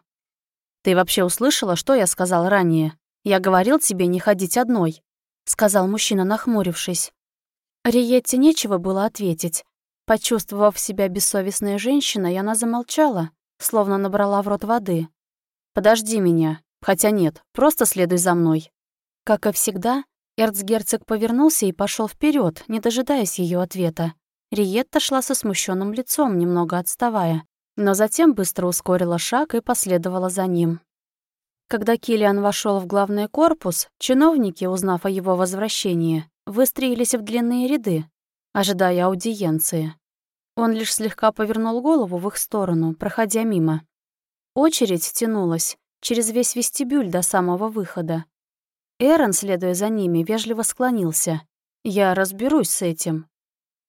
S2: «Ты вообще услышала, что я сказал ранее? Я говорил тебе не ходить одной», — сказал мужчина, нахмурившись.
S1: Риетте нечего было ответить. Почувствовав себя бессовестной женщиной, она замолчала, словно набрала в рот воды.
S2: «Подожди меня. Хотя нет, просто следуй за мной».
S1: Как и всегда, эрцгерцог повернулся и пошел вперед, не дожидаясь ее ответа. Риетта шла со смущенным лицом, немного отставая, но затем быстро ускорила шаг и последовала за ним. Когда Килиан вошел в главный корпус, чиновники, узнав о его возвращении, выстроились в длинные ряды, ожидая аудиенции. Он лишь слегка повернул голову в их сторону, проходя мимо. Очередь тянулась через весь вестибюль до самого выхода. Эрон, следуя за ними, вежливо склонился. «Я разберусь с этим».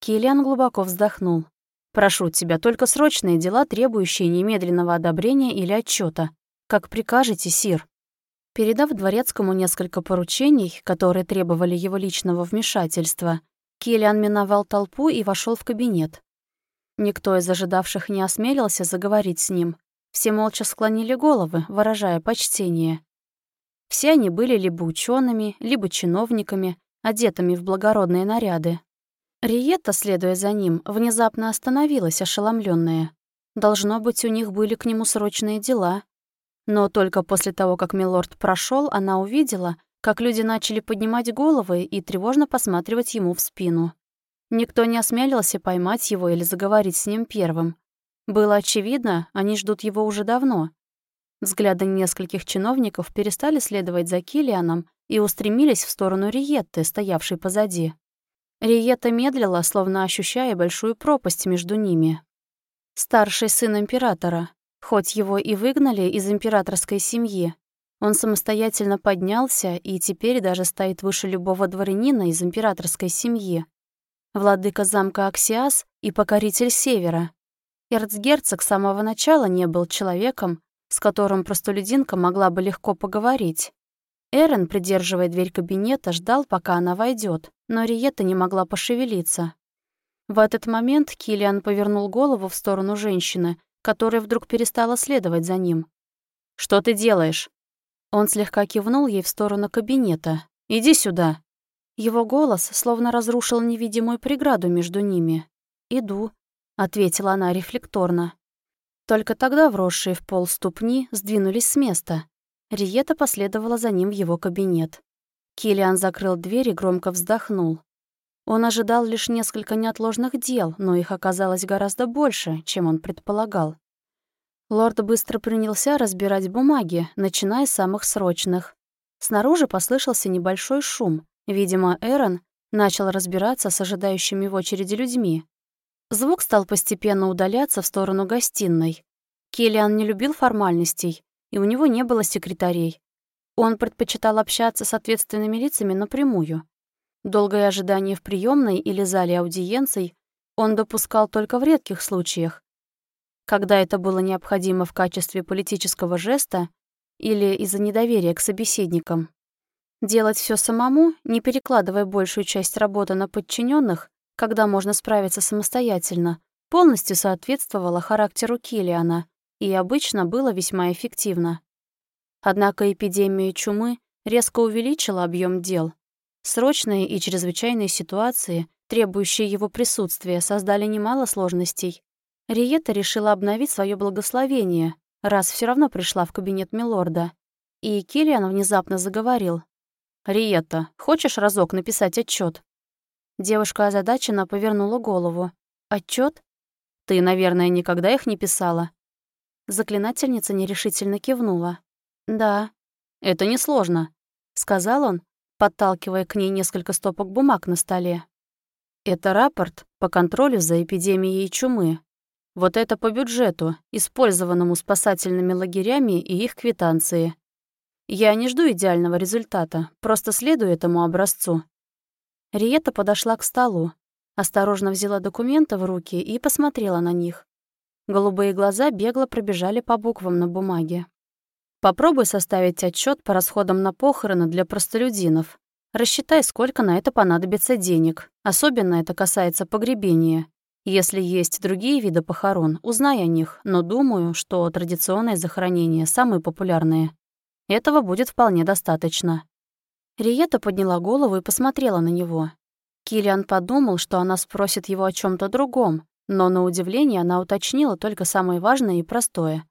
S1: Киллиан глубоко вздохнул. «Прошу тебя, только срочные дела, требующие немедленного одобрения или отчета. Как прикажете, Сир». Передав дворецкому несколько поручений, которые требовали его личного вмешательства, Киллиан миновал толпу и вошел в кабинет. Никто из ожидавших не осмелился заговорить с ним. Все молча склонили головы, выражая почтение. Все они были либо учеными, либо чиновниками, одетыми в благородные наряды. Риетта, следуя за ним, внезапно остановилась, ошеломленная. Должно быть, у них были к нему срочные дела. Но только после того, как Милорд прошел, она увидела, как люди начали поднимать головы и тревожно посматривать ему в спину. Никто не осмелился поймать его или заговорить с ним первым. Было очевидно, они ждут его уже давно. Взгляды нескольких чиновников перестали следовать за Килианом и устремились в сторону Риетты, стоявшей позади. Риетта медлила, словно ощущая большую пропасть между ними. Старший сын императора, хоть его и выгнали из императорской семьи, он самостоятельно поднялся и теперь даже стоит выше любого дворянина из императорской семьи владыка замка Аксиас и покоритель Севера. Эрцгерцог с самого начала не был человеком, с которым простолюдинка могла бы легко поговорить. Эрен, придерживая дверь кабинета, ждал, пока она войдет, но Риета не могла пошевелиться. В этот момент Килиан повернул голову в сторону женщины, которая вдруг перестала следовать за ним. «Что ты делаешь?» Он слегка кивнул ей в сторону кабинета. «Иди сюда!» Его голос словно разрушил невидимую преграду между ними. «Иду», — ответила она рефлекторно. Только тогда вросшие в пол ступни сдвинулись с места. Риета последовала за ним в его кабинет. Килиан закрыл дверь и громко вздохнул. Он ожидал лишь несколько неотложных дел, но их оказалось гораздо больше, чем он предполагал. Лорд быстро принялся разбирать бумаги, начиная с самых срочных. Снаружи послышался небольшой шум, Видимо, Эрон начал разбираться с ожидающими в очереди людьми. Звук стал постепенно удаляться в сторону гостиной. Келлиан не любил формальностей, и у него не было секретарей. Он предпочитал общаться с ответственными лицами напрямую. Долгое ожидание в приемной или зале аудиенций он допускал только в редких случаях, когда это было необходимо в качестве политического жеста или из-за недоверия к собеседникам. Делать все самому, не перекладывая большую часть работы на подчиненных, когда можно справиться самостоятельно, полностью соответствовало характеру Килиана и обычно было весьма эффективно. Однако эпидемия чумы резко увеличила объем дел. Срочные и чрезвычайные ситуации, требующие его присутствия, создали немало сложностей. Риета решила обновить свое благословение, раз все равно пришла в кабинет Милорда. И Килиан внезапно заговорил, «Риетта, хочешь разок написать отчет? Девушка озадаченно повернула голову. Отчет? Ты, наверное, никогда их не писала?» Заклинательница нерешительно кивнула. «Да». «Это несложно», — сказал он, подталкивая к ней несколько стопок бумаг на столе. «Это рапорт по контролю за эпидемией чумы. Вот это по бюджету, использованному спасательными лагерями и их квитанции. Я не жду идеального результата, просто следую этому образцу». Риета подошла к столу, осторожно взяла документы в руки и посмотрела на них. Голубые глаза бегло пробежали по буквам на бумаге. Попробуй составить отчет по расходам на похороны для простолюдинов. Рассчитай, сколько на это понадобится денег. Особенно это касается погребения. Если есть другие виды похорон, узнай о них, но думаю, что традиционные захоронения самые популярные. Этого будет вполне достаточно. Риета подняла голову и посмотрела на него. Килиан подумал, что она спросит его о чем то другом, но на удивление она уточнила только самое важное и простое.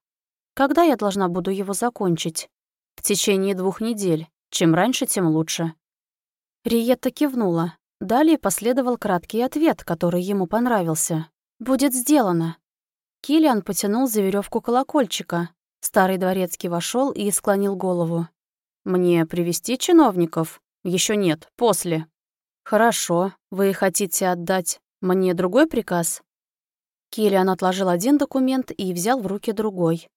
S1: Когда я должна буду его закончить? В течение двух недель. Чем раньше, тем лучше. Риетта кивнула. Далее последовал краткий ответ, который ему понравился. «Будет сделано». Килиан потянул за веревку колокольчика. Старый дворецкий вошел и склонил голову. «Мне привести чиновников?» Еще нет, после». «Хорошо. Вы хотите отдать мне другой приказ?» Килиан отложил один документ и взял в руки другой.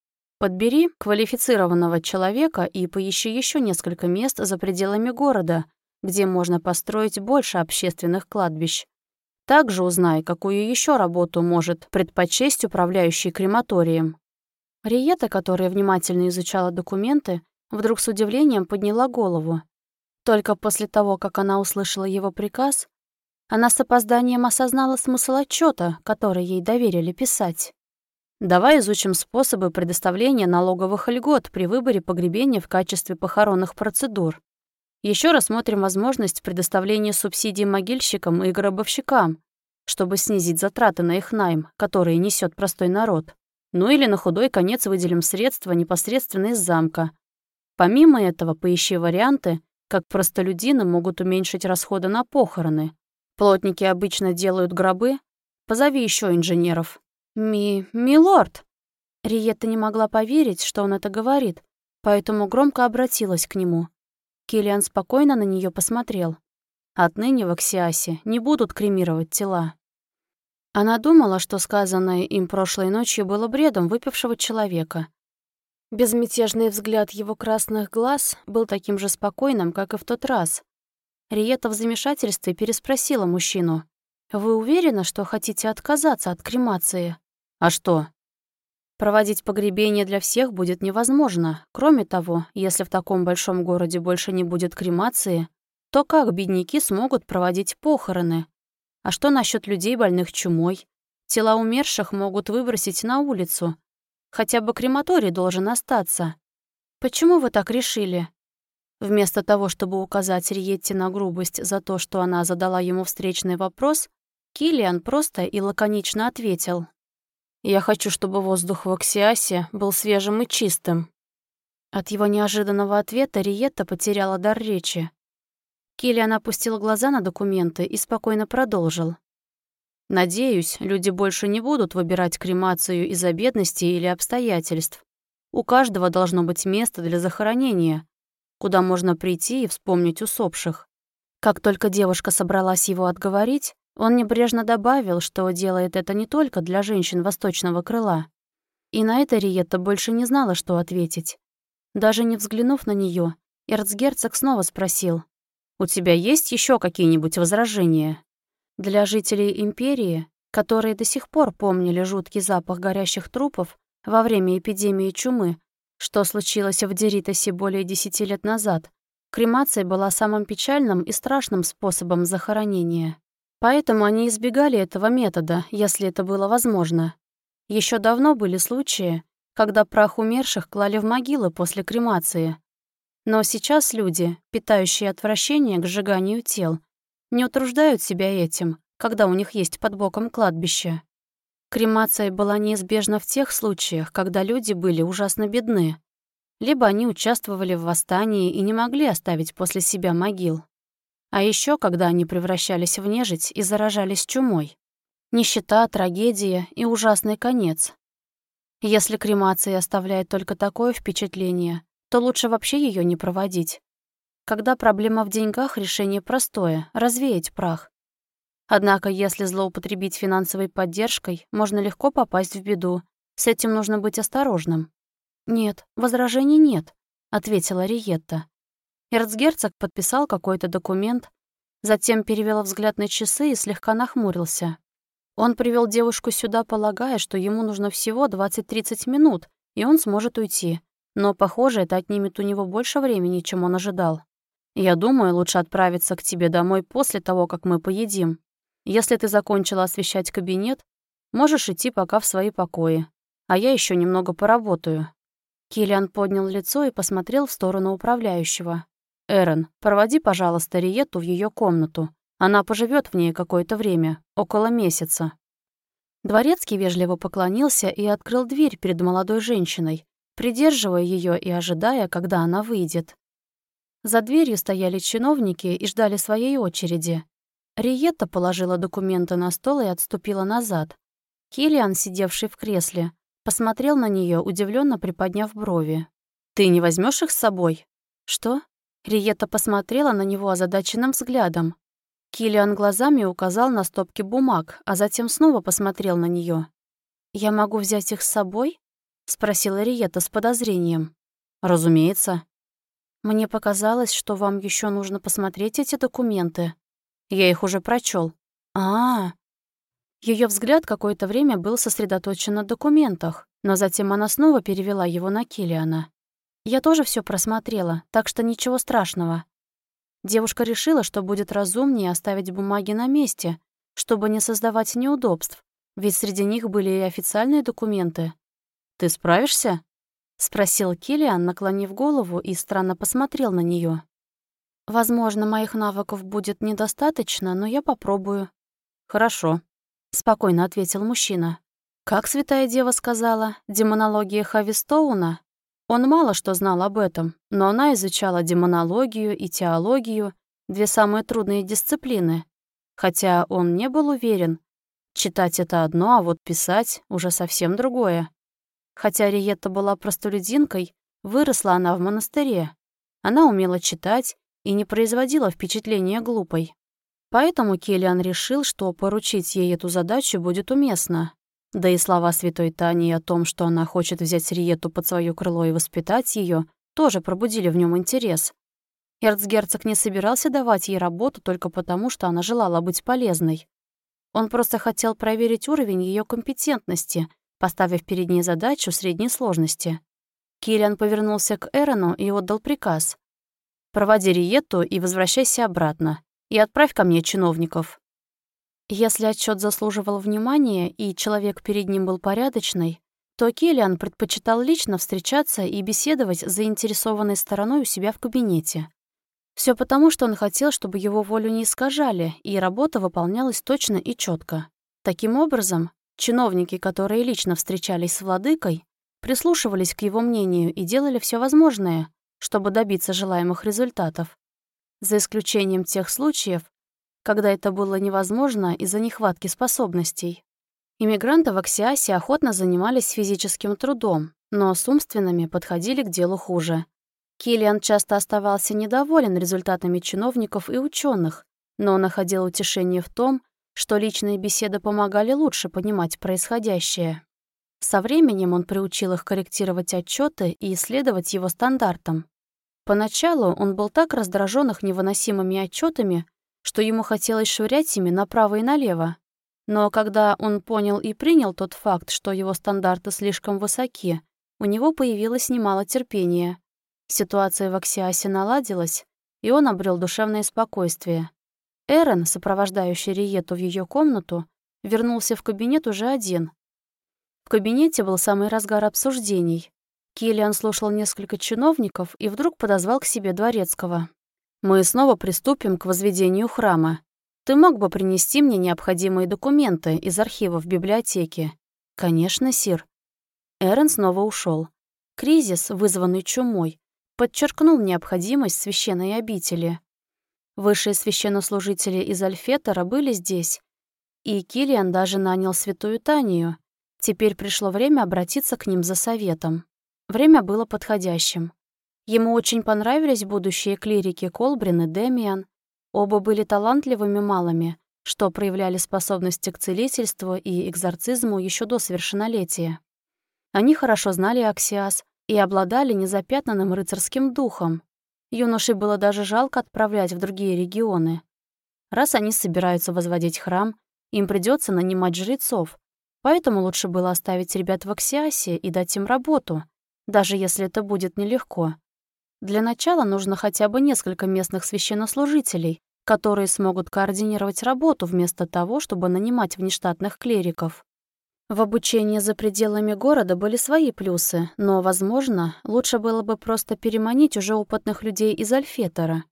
S1: Подбери квалифицированного человека и поищи еще несколько мест за пределами города, где можно построить больше общественных кладбищ. Также узнай, какую еще работу может предпочесть управляющий крематорием. Риета, которая внимательно изучала документы, вдруг с удивлением подняла голову. Только после того, как она услышала его приказ, она с опозданием осознала смысл отчета, который ей доверили писать. Давай изучим способы предоставления налоговых льгот при выборе погребения в качестве похоронных процедур. Еще рассмотрим возможность предоставления субсидий могильщикам и гробовщикам, чтобы снизить затраты на их найм, которые несет простой народ. Ну или на худой конец выделим средства непосредственно из замка. Помимо этого, поищи варианты, как простолюдины могут уменьшить расходы на похороны. Плотники обычно делают гробы. Позови еще инженеров. «Ми... милорд!» Риетта не могла поверить, что он это говорит, поэтому громко обратилась к нему. Киллиан спокойно на нее посмотрел. Отныне в Аксиасе не будут кремировать тела. Она думала, что сказанное им прошлой ночью было бредом выпившего человека. Безмятежный взгляд его красных глаз был таким же спокойным, как и в тот раз. Риета в замешательстве переспросила мужчину. «Вы уверены, что хотите отказаться от кремации?» А что? Проводить погребение для всех будет невозможно. Кроме того, если в таком большом городе больше не будет кремации, то как бедняки смогут проводить похороны? А что насчет людей, больных чумой? Тела умерших могут выбросить на улицу. Хотя бы крематорий должен остаться. Почему вы так решили? Вместо того, чтобы указать Риетте на грубость за то, что она задала ему встречный вопрос, Килиан просто и лаконично ответил. Я хочу, чтобы воздух в Оксиасе был свежим и чистым». От его неожиданного ответа Риетта потеряла дар речи. Киллиан опустил глаза на документы и спокойно продолжил. «Надеюсь, люди больше не будут выбирать кремацию из-за бедности или обстоятельств. У каждого должно быть место для захоронения, куда можно прийти и вспомнить усопших». Как только девушка собралась его отговорить, он небрежно добавил, что делает это не только для женщин восточного крыла. И на это Риетта больше не знала, что ответить. Даже не взглянув на нее, эрцгерцог снова спросил, «У тебя есть еще какие-нибудь возражения?» Для жителей Империи, которые до сих пор помнили жуткий запах горящих трупов во время эпидемии чумы, что случилось в Деритосе более десяти лет назад, кремация была самым печальным и страшным способом захоронения. Поэтому они избегали этого метода, если это было возможно. Еще давно были случаи, когда прах умерших клали в могилы после кремации. Но сейчас люди, питающие отвращение к сжиганию тел, не утруждают себя этим, когда у них есть под боком кладбище. Кремация была неизбежна в тех случаях, когда люди были ужасно бедны. Либо они участвовали в восстании и не могли оставить после себя могил. А еще, когда они превращались в нежить и заражались чумой. Нищета, трагедия и ужасный конец. Если кремация оставляет только такое впечатление, то лучше вообще ее не проводить. Когда проблема в деньгах, решение простое — развеять прах. Однако, если злоупотребить финансовой поддержкой, можно легко попасть в беду. С этим нужно быть осторожным. «Нет, возражений нет», — ответила Риетта. Эрцгерцог подписал какой-то документ, затем перевел взгляд на часы и слегка нахмурился. Он привел девушку сюда, полагая, что ему нужно всего 20-30 минут, и он сможет уйти. Но, похоже, это отнимет у него больше времени, чем он ожидал. Я думаю, лучше отправиться к тебе домой после того, как мы поедим. Если ты закончила освещать кабинет, можешь идти пока в свои покои, а я еще немного поработаю». Киллиан поднял лицо и посмотрел в сторону управляющего. «Эрен, проводи, пожалуйста, Риетту в ее комнату. Она поживет в ней какое-то время, около месяца». Дворецкий вежливо поклонился и открыл дверь перед молодой женщиной, придерживая ее и ожидая, когда она выйдет. За дверью стояли чиновники и ждали своей очереди. Риетта положила документы на стол и отступила назад. Килиан, сидевший в кресле, посмотрел на нее, удивленно приподняв брови. «Ты не возьмешь их с собой?» «Что?» Риетта посмотрела на него озадаченным взглядом. Килиан глазами указал на стопки бумаг, а затем снова посмотрел на нее. «Я могу взять их с собой?» — спросила Риетта с подозрением. «Разумеется». «Мне показалось, что вам еще нужно посмотреть эти документы». Я их уже прочел. А, -а, -а. Ее взгляд какое-то время был сосредоточен на документах, но затем она снова перевела его на Килиана. Я тоже все просмотрела, так что ничего страшного. Девушка решила, что будет разумнее оставить бумаги на месте, чтобы не создавать неудобств, ведь среди них были и официальные документы. «Ты справишься?» — спросил Килиан, наклонив голову и странно посмотрел на нее. Возможно, моих навыков будет недостаточно, но я попробую. Хорошо, спокойно ответил мужчина. Как святая дева сказала, демонология Хавистоуна? Он мало что знал об этом, но она изучала демонологию и теологию, две самые трудные дисциплины. Хотя он не был уверен. Читать это одно, а вот писать уже совсем другое. Хотя Риетта была простолюдинкой, выросла она в монастыре. Она умела читать и не производила впечатления глупой. Поэтому Келлиан решил, что поручить ей эту задачу будет уместно. Да и слова святой Тани о том, что она хочет взять Риету под свое крыло и воспитать ее, тоже пробудили в нем интерес. Эрцгерцог не собирался давать ей работу только потому, что она желала быть полезной. Он просто хотел проверить уровень ее компетентности, поставив перед ней задачу средней сложности. Киллиан повернулся к Эрону и отдал приказ. Проводи Риетту и возвращайся обратно. И отправь ко мне чиновников». Если отчет заслуживал внимания и человек перед ним был порядочный, то Киллиан предпочитал лично встречаться и беседовать с заинтересованной стороной у себя в кабинете. Все потому, что он хотел, чтобы его волю не искажали, и работа выполнялась точно и четко. Таким образом, чиновники, которые лично встречались с владыкой, прислушивались к его мнению и делали все возможное, чтобы добиться желаемых результатов. За исключением тех случаев, когда это было невозможно из-за нехватки способностей. Иммигранты в Аксиасе охотно занимались физическим трудом, но с умственными подходили к делу хуже. Киллиан часто оставался недоволен результатами чиновников и ученых, но находил утешение в том, что личные беседы помогали лучше понимать происходящее. Со временем он приучил их корректировать отчеты и исследовать его стандартам. Поначалу он был так раздражен их невыносимыми отчетами, что ему хотелось швырять ими направо и налево. Но когда он понял и принял тот факт, что его стандарты слишком высоки, у него появилось немало терпения. Ситуация в Аксиасе наладилась, и он обрел душевное спокойствие. Эрен, сопровождающий Риету в ее комнату, вернулся в кабинет уже один. В кабинете был самый разгар обсуждений. Киллиан слушал несколько чиновников и вдруг подозвал к себе дворецкого. «Мы снова приступим к возведению храма. Ты мог бы принести мне необходимые документы из архива в библиотеке?» «Конечно, сир». Эрен снова ушел. Кризис, вызванный чумой, подчеркнул необходимость священной обители. Высшие священнослужители из Альфетера были здесь, и Килиан даже нанял святую Танию. Теперь пришло время обратиться к ним за советом. Время было подходящим. Ему очень понравились будущие клирики Колбрин и Демиан. Оба были талантливыми малыми, что проявляли способности к целительству и экзорцизму еще до совершеннолетия. Они хорошо знали Аксиас и обладали незапятнанным рыцарским духом. Юноше было даже жалко отправлять в другие регионы. Раз они собираются возводить храм, им придется нанимать жрецов, поэтому лучше было оставить ребят в Аксиасе и дать им работу, даже если это будет нелегко. Для начала нужно хотя бы несколько местных священнослужителей, которые смогут координировать работу вместо того, чтобы нанимать внештатных клириков. В обучении за пределами города были свои плюсы, но, возможно, лучше было бы просто переманить уже опытных людей из Альфетера.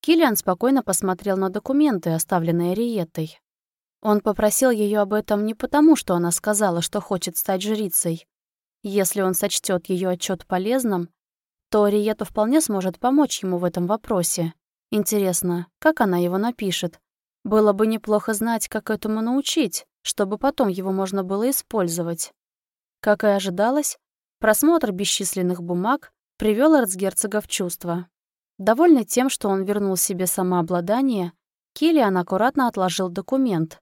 S1: Киллиан спокойно посмотрел на документы, оставленные Риеттой. Он попросил ее об этом не потому, что она сказала, что хочет стать жрицей. Если он сочтет ее отчет полезным, то Риета вполне сможет помочь ему в этом вопросе. Интересно, как она его напишет? Было бы неплохо знать, как этому научить, чтобы потом его можно было использовать. Как и ожидалось, просмотр бесчисленных бумаг привел эрцгерцога в чувство. Довольный тем, что он вернул себе самообладание, Киллиан аккуратно отложил документ.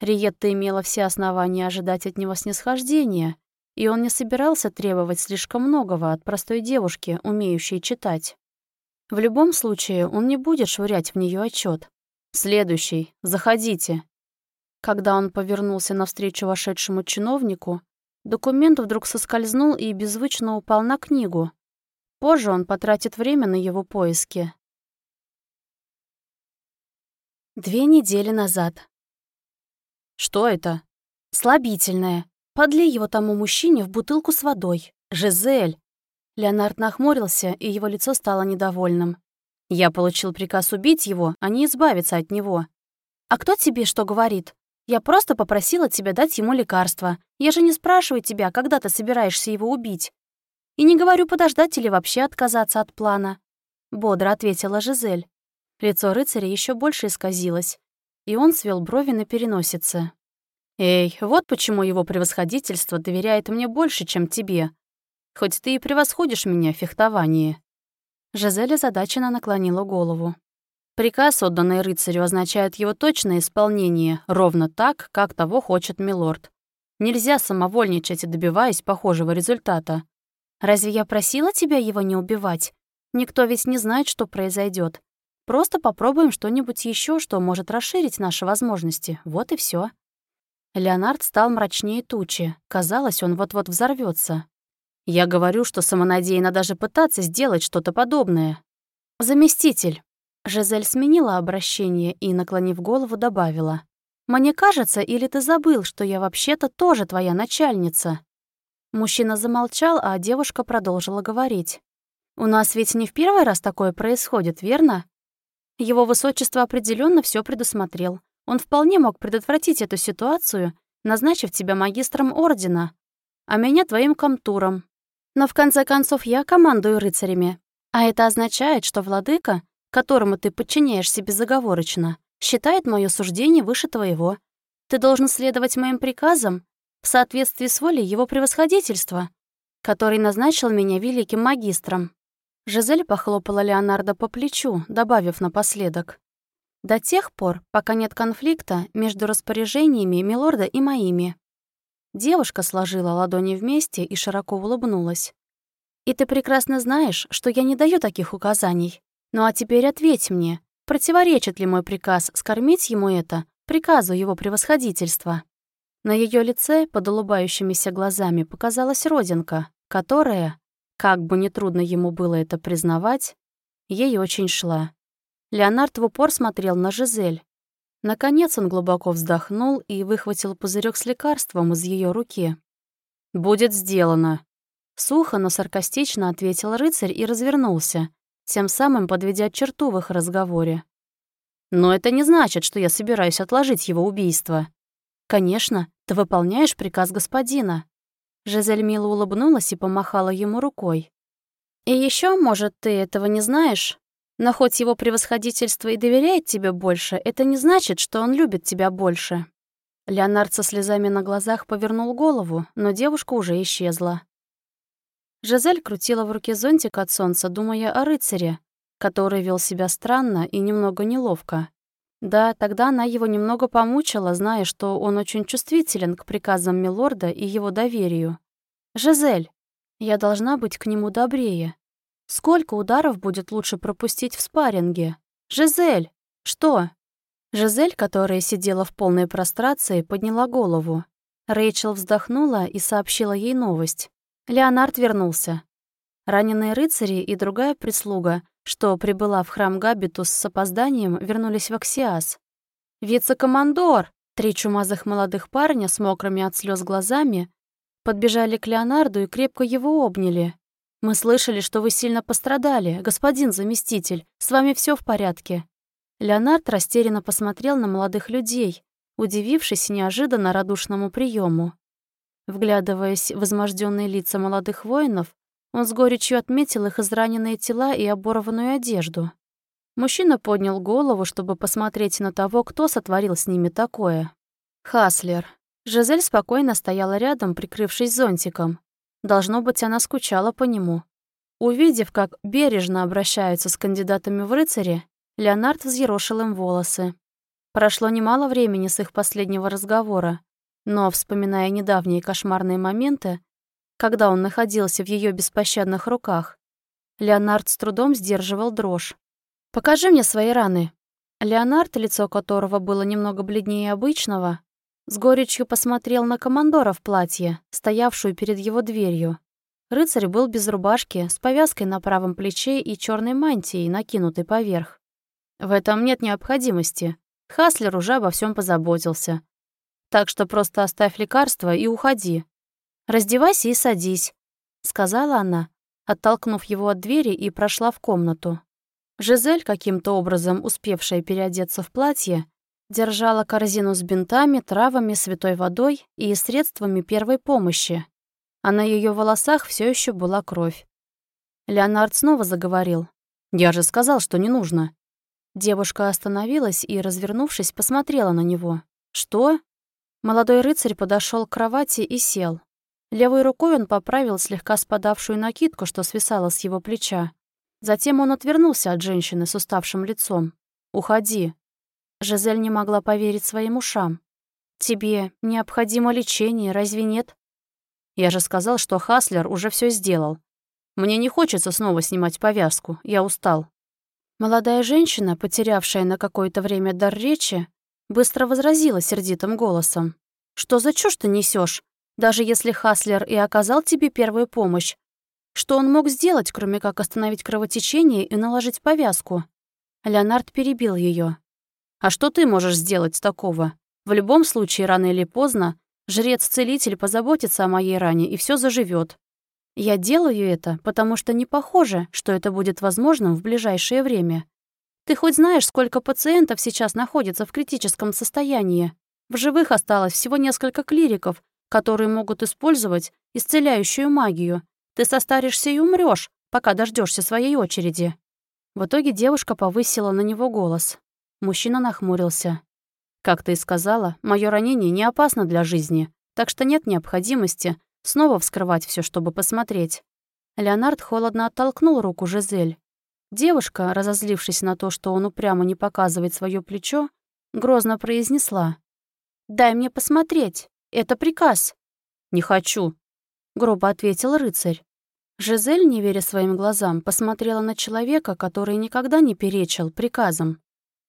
S1: Риетта имела все основания ожидать от него снисхождения, и он не собирался требовать слишком многого от простой девушки, умеющей читать. В любом случае, он не будет швырять в нее отчет. «Следующий. Заходите». Когда он повернулся навстречу вошедшему чиновнику, документ вдруг соскользнул и беззвучно упал на книгу, Позже он потратит время на его поиски. Две недели назад. Что это? Слабительное. Подлей его тому мужчине в бутылку с водой. Жизель. Леонард нахмурился, и его лицо стало недовольным. Я получил приказ убить его, а не избавиться от него. А кто тебе что говорит? Я просто попросила тебя дать ему лекарство. Я же не спрашиваю тебя, когда ты собираешься его убить. И не говорю подождать или вообще отказаться от плана», — бодро ответила Жизель. Лицо рыцаря еще больше исказилось, и он свел брови на переносице. «Эй, вот почему его превосходительство доверяет мне больше, чем тебе. Хоть ты и превосходишь меня в фехтовании». Жизель озадаченно наклонила голову. Приказ, отданный рыцарю, означает его точное исполнение, ровно так, как того хочет милорд. Нельзя самовольничать, добиваясь похожего результата. Разве я просила тебя его не убивать? Никто ведь не знает, что произойдет. Просто попробуем что-нибудь еще, что может расширить наши возможности. Вот и все. Леонард стал мрачнее тучи. Казалось, он вот-вот взорвется. Я говорю, что самонадеянно даже пытаться сделать что-то подобное. Заместитель. Жизель сменила обращение и, наклонив голову, добавила. «Мне кажется, или ты забыл, что я вообще-то тоже твоя начальница?» Мужчина замолчал, а девушка продолжила говорить. «У нас ведь не в первый раз такое происходит, верно? Его высочество определенно все предусмотрел. Он вполне мог предотвратить эту ситуацию, назначив тебя магистром ордена, а меня твоим комтуром. Но в конце концов я командую рыцарями. А это означает, что владыка, которому ты подчиняешься безоговорочно, считает мое суждение выше твоего. Ты должен следовать моим приказам в соответствии с волей его превосходительства, который назначил меня великим магистром. Жизель похлопала Леонардо по плечу, добавив напоследок. До тех пор, пока нет конфликта между распоряжениями милорда и моими. Девушка сложила ладони вместе и широко улыбнулась. «И ты прекрасно знаешь, что я не даю таких указаний. Ну а теперь ответь мне, противоречит ли мой приказ скормить ему это, приказу его превосходительства?» На ее лице, под улыбающимися глазами, показалась родинка, которая, как бы нетрудно ему было это признавать, ей очень шла. Леонард в упор смотрел на Жизель. Наконец он глубоко вздохнул и выхватил пузырек с лекарством из ее руки. «Будет сделано», — сухо, но саркастично ответил рыцарь и развернулся, тем самым подведя черту в их разговоре. «Но это не значит, что я собираюсь отложить его убийство. «Конечно, ты выполняешь приказ господина». Жизель мило улыбнулась и помахала ему рукой. «И еще, может, ты этого не знаешь? Но хоть его превосходительство и доверяет тебе больше, это не значит, что он любит тебя больше». Леонард со слезами на глазах повернул голову, но девушка уже исчезла. Жизель крутила в руке зонтик от солнца, думая о рыцаре, который вел себя странно и немного неловко. Да, тогда она его немного помучила, зная, что он очень чувствителен к приказам милорда и его доверию. «Жизель, я должна быть к нему добрее. Сколько ударов будет лучше пропустить в спарринге? Жизель! Что?» Жизель, которая сидела в полной прострации, подняла голову. Рэйчел вздохнула и сообщила ей новость. Леонард вернулся. Раненые рыцари и другая прислуга, что прибыла в храм Габитус с опозданием, вернулись в Аксиас. «Вице-командор!» Три чумазых молодых парня с мокрыми от слез глазами подбежали к Леонарду и крепко его обняли. «Мы слышали, что вы сильно пострадали, господин заместитель. С вами все в порядке». Леонард растерянно посмотрел на молодых людей, удивившись неожиданно радушному приему. Вглядываясь в изможденные лица молодых воинов, он с горечью отметил их израненные тела и оборванную одежду. Мужчина поднял голову, чтобы посмотреть на того, кто сотворил с ними такое. Хаслер. Жизель спокойно стояла рядом, прикрывшись зонтиком. Должно быть, она скучала по нему. Увидев, как бережно обращаются с кандидатами в рыцари, Леонард взъерошил им волосы. Прошло немало времени с их последнего разговора, но, вспоминая недавние кошмарные моменты, когда он находился в ее беспощадных руках, Леонард с трудом сдерживал дрожь. «Покажи мне свои раны». Леонард, лицо которого было немного бледнее обычного, с горечью посмотрел на командора в платье, стоявшую перед его дверью. Рыцарь был без рубашки, с повязкой на правом плече и черной мантией, накинутой поверх. В этом нет необходимости. Хаслер уже обо всем позаботился. Так что просто оставь лекарство и уходи. Раздевайся и садись, сказала она, оттолкнув его от двери и прошла в комнату. Жизель, каким-то образом успевшая переодеться в платье, Держала корзину с бинтами, травами, святой водой и средствами первой помощи. А на ее волосах все еще была кровь. Леонард снова заговорил. «Я же сказал, что не нужно». Девушка остановилась и, развернувшись, посмотрела на него. «Что?» Молодой рыцарь подошел к кровати и сел. Левой рукой он поправил слегка спадавшую накидку, что свисала с его плеча. Затем он отвернулся от женщины с уставшим лицом. «Уходи», Жизель не могла поверить своим ушам. «Тебе необходимо лечение, разве нет?» «Я же сказал, что Хаслер уже все сделал. Мне не хочется снова снимать повязку, я устал». Молодая женщина, потерявшая на какое-то время дар речи, быстро возразила сердитым голосом. «Что за чушь ты несешь? Даже если Хаслер и оказал тебе первую помощь, что он мог сделать, кроме как остановить кровотечение и наложить повязку?» Леонард перебил ее. А что ты можешь сделать такого? В любом случае, рано или поздно, жрец-целитель позаботится о моей ране, и все заживет. Я делаю это, потому что не похоже, что это будет возможным в ближайшее время. Ты хоть знаешь, сколько пациентов сейчас находится в критическом состоянии? В живых осталось всего несколько клириков, которые могут использовать исцеляющую магию. Ты состаришься и умрешь, пока дождешься своей очереди. В итоге девушка повысила на него голос. Мужчина нахмурился. «Как ты и сказала, мое ранение не опасно для жизни, так что нет необходимости снова вскрывать все, чтобы посмотреть». Леонард холодно оттолкнул руку Жизель. Девушка, разозлившись на то, что он упрямо не показывает свое плечо, грозно произнесла. «Дай мне посмотреть. Это приказ». «Не хочу», — грубо ответил рыцарь. Жизель, не веря своим глазам, посмотрела на человека, который никогда не перечил приказам.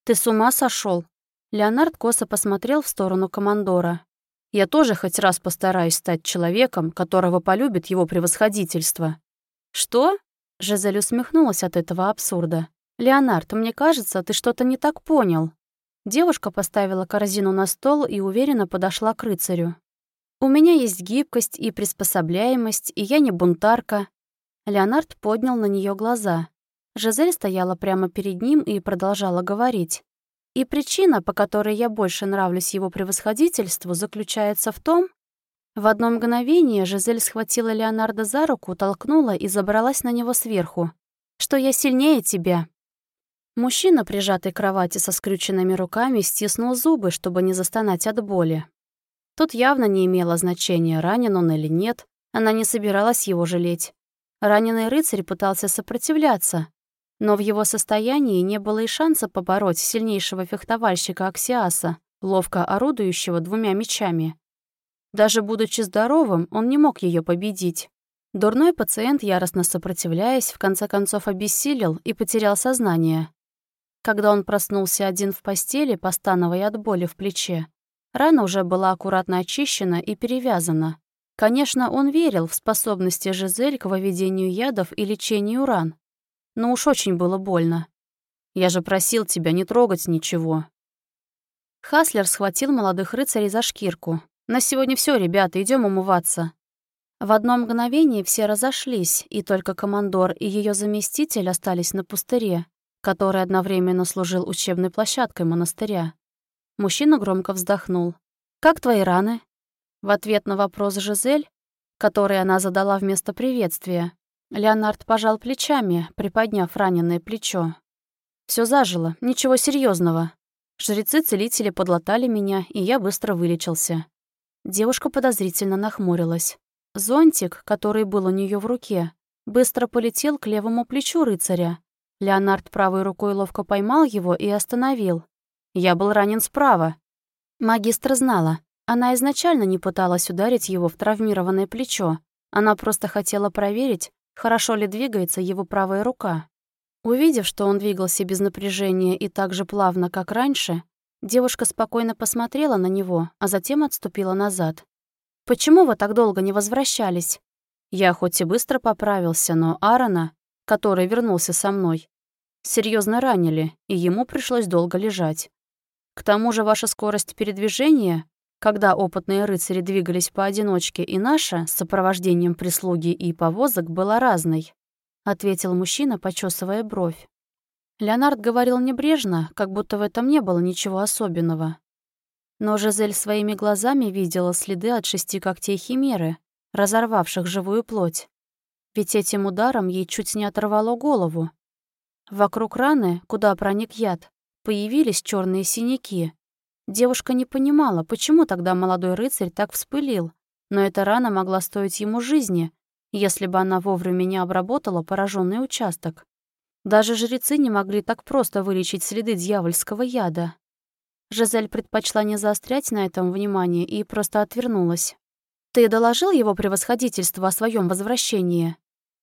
S1: «Ты с ума сошел? Леонард косо посмотрел в сторону командора. «Я тоже хоть раз постараюсь стать человеком, которого полюбит его превосходительство». «Что?» Жизель усмехнулась от этого абсурда. «Леонард, мне кажется, ты что-то не так понял». Девушка поставила корзину на стол и уверенно подошла к рыцарю. «У меня есть гибкость и приспособляемость, и я не бунтарка». Леонард поднял на нее глаза. Жизель стояла прямо перед ним и продолжала говорить. И причина, по которой я больше нравлюсь его превосходительству, заключается в том... В одно мгновение Жизель схватила Леонардо за руку, толкнула и забралась на него сверху. «Что я сильнее тебя!» Мужчина, прижатый к кровати со скрюченными руками, стиснул зубы, чтобы не застонать от боли. Тут явно не имело значения, ранен он или нет, она не собиралась его жалеть. Раненый рыцарь пытался сопротивляться, но в его состоянии не было и шанса побороть сильнейшего фехтовальщика Аксиаса, ловко орудующего двумя мечами. Даже будучи здоровым, он не мог ее победить. Дурной пациент, яростно сопротивляясь, в конце концов обессилел и потерял сознание. Когда он проснулся один в постели, постановая от боли в плече, рана уже была аккуратно очищена и перевязана. Конечно, он верил в способности Жизель к выведению ядов и лечению ран. Но уж очень было больно. «Я же просил тебя не трогать ничего». Хаслер схватил молодых рыцарей за шкирку. «На сегодня все, ребята, идем умываться». В одно мгновение все разошлись, и только командор и ее заместитель остались на пустыре, который одновременно служил учебной площадкой монастыря. Мужчина громко вздохнул. «Как твои раны?» В ответ на вопрос Жизель, который она задала вместо приветствия, Леонард пожал плечами, приподняв раненое плечо. Все зажило, ничего серьезного. Жрецы-целители подлатали меня, и я быстро вылечился. Девушка подозрительно нахмурилась. Зонтик, который был у нее в руке, быстро полетел к левому плечу рыцаря. Леонард правой рукой ловко поймал его и остановил. Я был ранен справа. Магистр знала. Она изначально не пыталась ударить его в травмированное плечо. Она просто хотела проверить, хорошо ли двигается его правая рука. Увидев, что он двигался без напряжения и так же плавно, как раньше, девушка спокойно посмотрела на него, а затем отступила назад. «Почему вы так долго не возвращались?» Я хоть и быстро поправился, но Аарона, который вернулся со мной, серьезно ранили, и ему пришлось долго лежать. К тому же ваша скорость передвижения, когда опытные рыцари двигались поодиночке, и наша, с сопровождением прислуги и повозок, была разной, ответил мужчина, почесывая бровь. Леонард говорил небрежно, как будто в этом не было ничего особенного. Но Жизель своими глазами видела следы от шести когтей химеры, разорвавших живую плоть. Ведь этим ударом ей чуть не оторвало голову. Вокруг раны, куда проник яд, появились черные синяки. Девушка не понимала, почему тогда молодой рыцарь так вспылил, но эта рана могла стоить ему жизни, если бы она вовремя не обработала пораженный участок. Даже жрецы не могли так просто вылечить следы дьявольского яда. Жизель предпочла не заострять на этом внимание и просто отвернулась. «Ты доложил его превосходительству о своем возвращении?»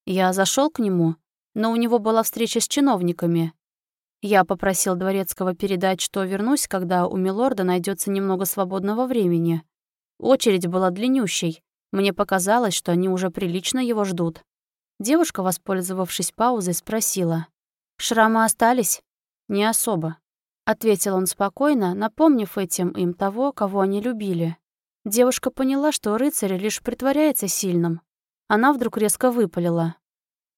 S1: Я зашел к нему, но у него была встреча с чиновниками. Я попросил Дворецкого передать, что вернусь, когда у Милорда найдется немного свободного времени. Очередь была длиннющей. Мне показалось, что они уже прилично его ждут. Девушка, воспользовавшись паузой, спросила. «Шрамы остались?» «Не особо», ответил он спокойно, напомнив этим им того, кого они любили. Девушка поняла, что рыцарь лишь притворяется сильным. Она вдруг резко выпалила.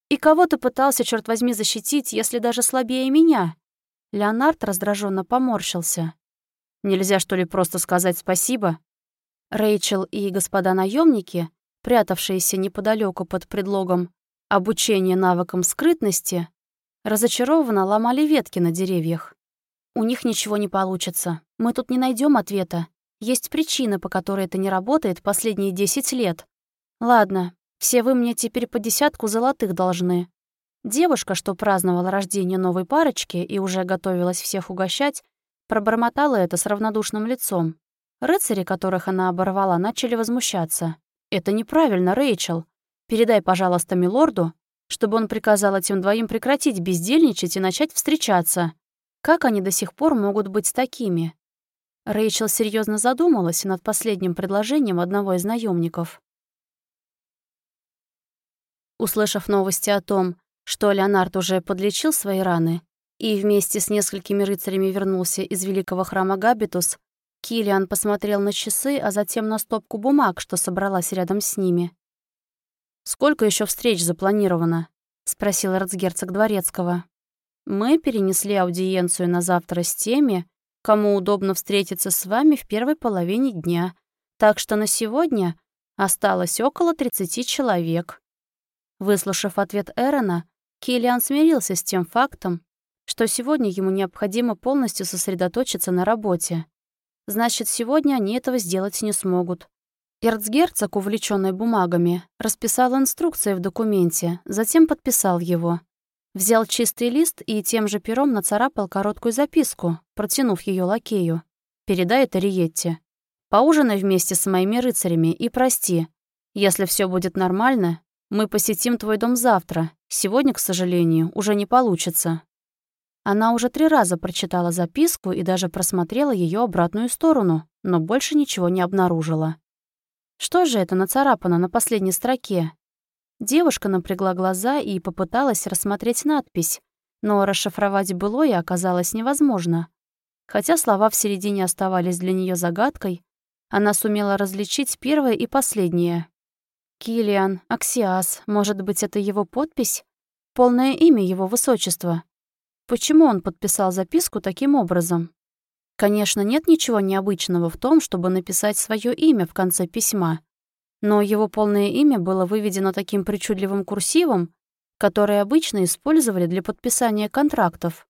S1: «И кого ты пытался, черт возьми, защитить, если даже слабее меня?» Леонард раздраженно поморщился. «Нельзя, что ли, просто сказать спасибо?» Рэйчел и господа наемники, прятавшиеся неподалеку под предлогом обучения навыкам скрытности, разочарованно ломали ветки на деревьях. У них ничего не получится. Мы тут не найдем ответа. Есть причина, по которой это не работает последние 10 лет. Ладно, все вы мне теперь по десятку золотых должны. Девушка, что праздновала рождение новой парочки и уже готовилась всех угощать, пробормотала это с равнодушным лицом. Рыцари, которых она оборвала, начали возмущаться. «Это неправильно, Рэйчел. Передай, пожалуйста, милорду, чтобы он приказал этим двоим прекратить бездельничать и начать встречаться. Как они до сих пор могут быть такими? Рэйчел серьезно задумалась над последним предложением одного из наемников. Услышав новости о том, что Леонард уже подлечил свои раны и вместе с несколькими рыцарями вернулся из великого храма Габитус, Килиан посмотрел на часы, а затем на стопку бумаг, что собралась рядом с ними. «Сколько еще встреч запланировано?» — спросил эрцгерцог Дворецкого. Мы перенесли аудиенцию на завтра с теми, кому удобно встретиться с вами в первой половине дня, так что на сегодня осталось около 30 человек». Выслушав ответ Эрона, Киллиан смирился с тем фактом, что сегодня ему необходимо полностью сосредоточиться на работе. Значит, сегодня они этого сделать не смогут. Эрцгерцог, увлеченный бумагами, расписал инструкции в документе, затем подписал его. Взял чистый лист и тем же пером нацарапал короткую записку, протянув ее лакею. «Передай это Риетте. Поужинай вместе с моими рыцарями и прости. Если все будет нормально, мы посетим твой дом завтра. Сегодня, к сожалению, уже не получится». Она уже три раза прочитала записку и даже просмотрела ее обратную сторону, но больше ничего не обнаружила. Что же это нацарапано на последней строке? Девушка напрягла глаза и попыталась рассмотреть надпись, но расшифровать былое оказалось невозможно. Хотя слова в середине оставались для нее загадкой, она сумела различить первое и последнее. Килиан, Аксиас, может быть, это его подпись? Полное имя его высочества. Почему он подписал записку таким образом? Конечно, нет ничего необычного в том, чтобы написать свое имя в конце письма. Но его полное имя было выведено таким причудливым курсивом, который обычно использовали для подписания контрактов.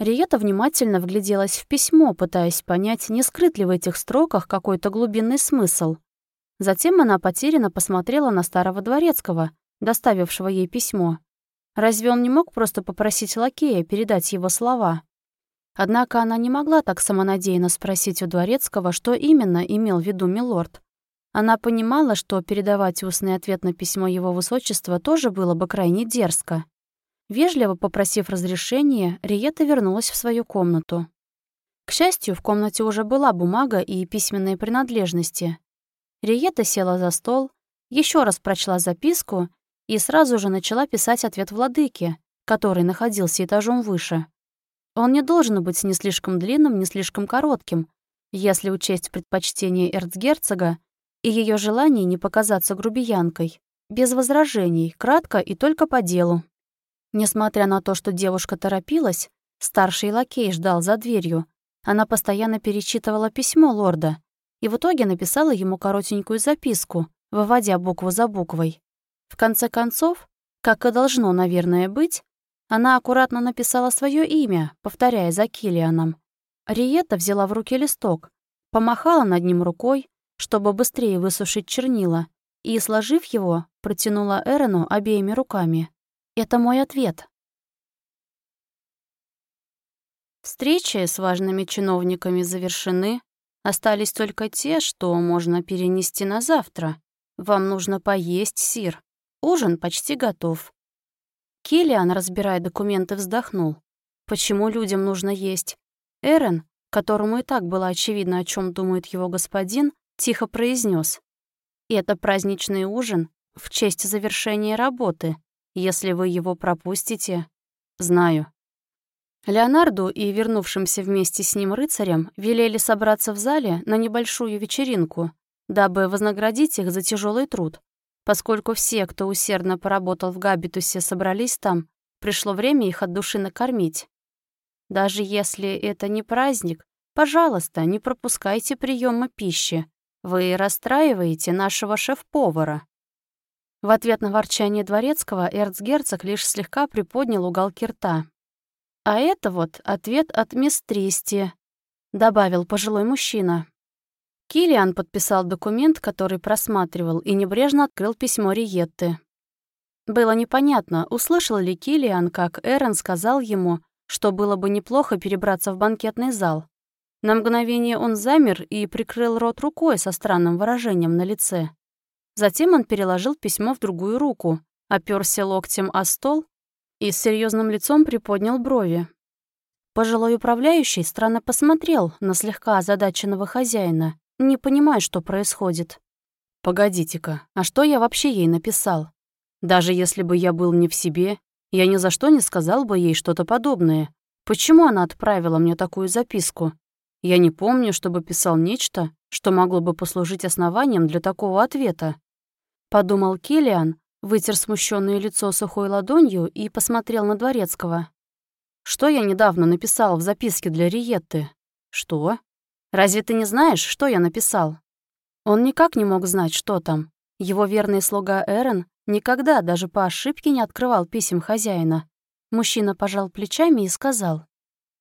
S1: Риета внимательно вгляделась в письмо, пытаясь понять, не скрыт ли в этих строках какой-то глубинный смысл. Затем она потерянно посмотрела на старого дворецкого, доставившего ей письмо. Разве он не мог просто попросить лакея передать его слова? Однако она не могла так самонадеянно спросить у дворецкого, что именно имел в виду милорд. Она понимала, что передавать устный ответ на письмо его высочества тоже было бы крайне дерзко. Вежливо попросив разрешения, Риета вернулась в свою комнату. К счастью, в комнате уже была бумага и письменные принадлежности. Риета села за стол, еще раз прочла записку и сразу же начала писать ответ владыке, который находился этажом выше. Он не должен быть ни слишком длинным, ни слишком коротким, если учесть предпочтение эрцгерцога и ее желание не показаться грубиянкой, без возражений, кратко и только по делу. Несмотря на то, что девушка торопилась, старший лакей ждал за дверью, она постоянно перечитывала письмо лорда и в итоге написала ему коротенькую записку, выводя букву за буквой. В конце концов, как и должно, наверное, быть, она аккуратно написала свое имя, повторяя за Килианом. Риета взяла в руки листок, помахала над ним рукой, чтобы быстрее высушить чернила, и, сложив его, протянула Эрену обеими руками. «Это мой ответ». Встречи с важными чиновниками завершены. Остались только те, что можно перенести на завтра. Вам нужно поесть, Сир. Ужин почти готов. Киллиан, разбирая документы, вздохнул. Почему людям нужно есть? Эрен, которому и так было очевидно, о чем думает его господин, тихо произнес: «Это праздничный ужин в честь завершения работы. Если вы его пропустите...» «Знаю». Леонарду и вернувшимся вместе с ним рыцарям велели собраться в зале на небольшую вечеринку, дабы вознаградить их за тяжелый труд. Поскольку все, кто усердно поработал в Габитусе, собрались там, пришло время их от души накормить. Даже если это не праздник, пожалуйста, не пропускайте приема пищи. Вы расстраиваете нашего шеф-повара». В ответ на ворчание дворецкого эрцгерцог лишь слегка приподнял уголки рта. «А это вот ответ от мистристи», — добавил пожилой мужчина. Килиан подписал документ, который просматривал, и небрежно открыл письмо Риетты. Было непонятно, услышал ли Килиан, как Эрен сказал ему, что было бы неплохо перебраться в банкетный зал. На мгновение он замер и прикрыл рот рукой со странным выражением на лице. Затем он переложил письмо в другую руку, оперся локтем о стол и с серьезным лицом приподнял брови. Пожилой управляющий странно посмотрел на слегка озадаченного хозяина, не понимая, что происходит. «Погодите-ка, а что я вообще ей написал? Даже если бы я был не в себе, я ни за что не сказал бы ей что-то подобное. Почему она отправила мне такую записку? Я не помню, чтобы писал нечто, что могло бы послужить основанием для такого ответа. Подумал Килиан, вытер смущенное лицо сухой ладонью и посмотрел на Дворецкого. «Что я недавно написал в записке для Риетты?» «Что? Разве ты не знаешь, что я написал?» Он никак не мог знать, что там. Его верный слуга Эрен никогда даже по ошибке не открывал писем хозяина. Мужчина пожал плечами и сказал,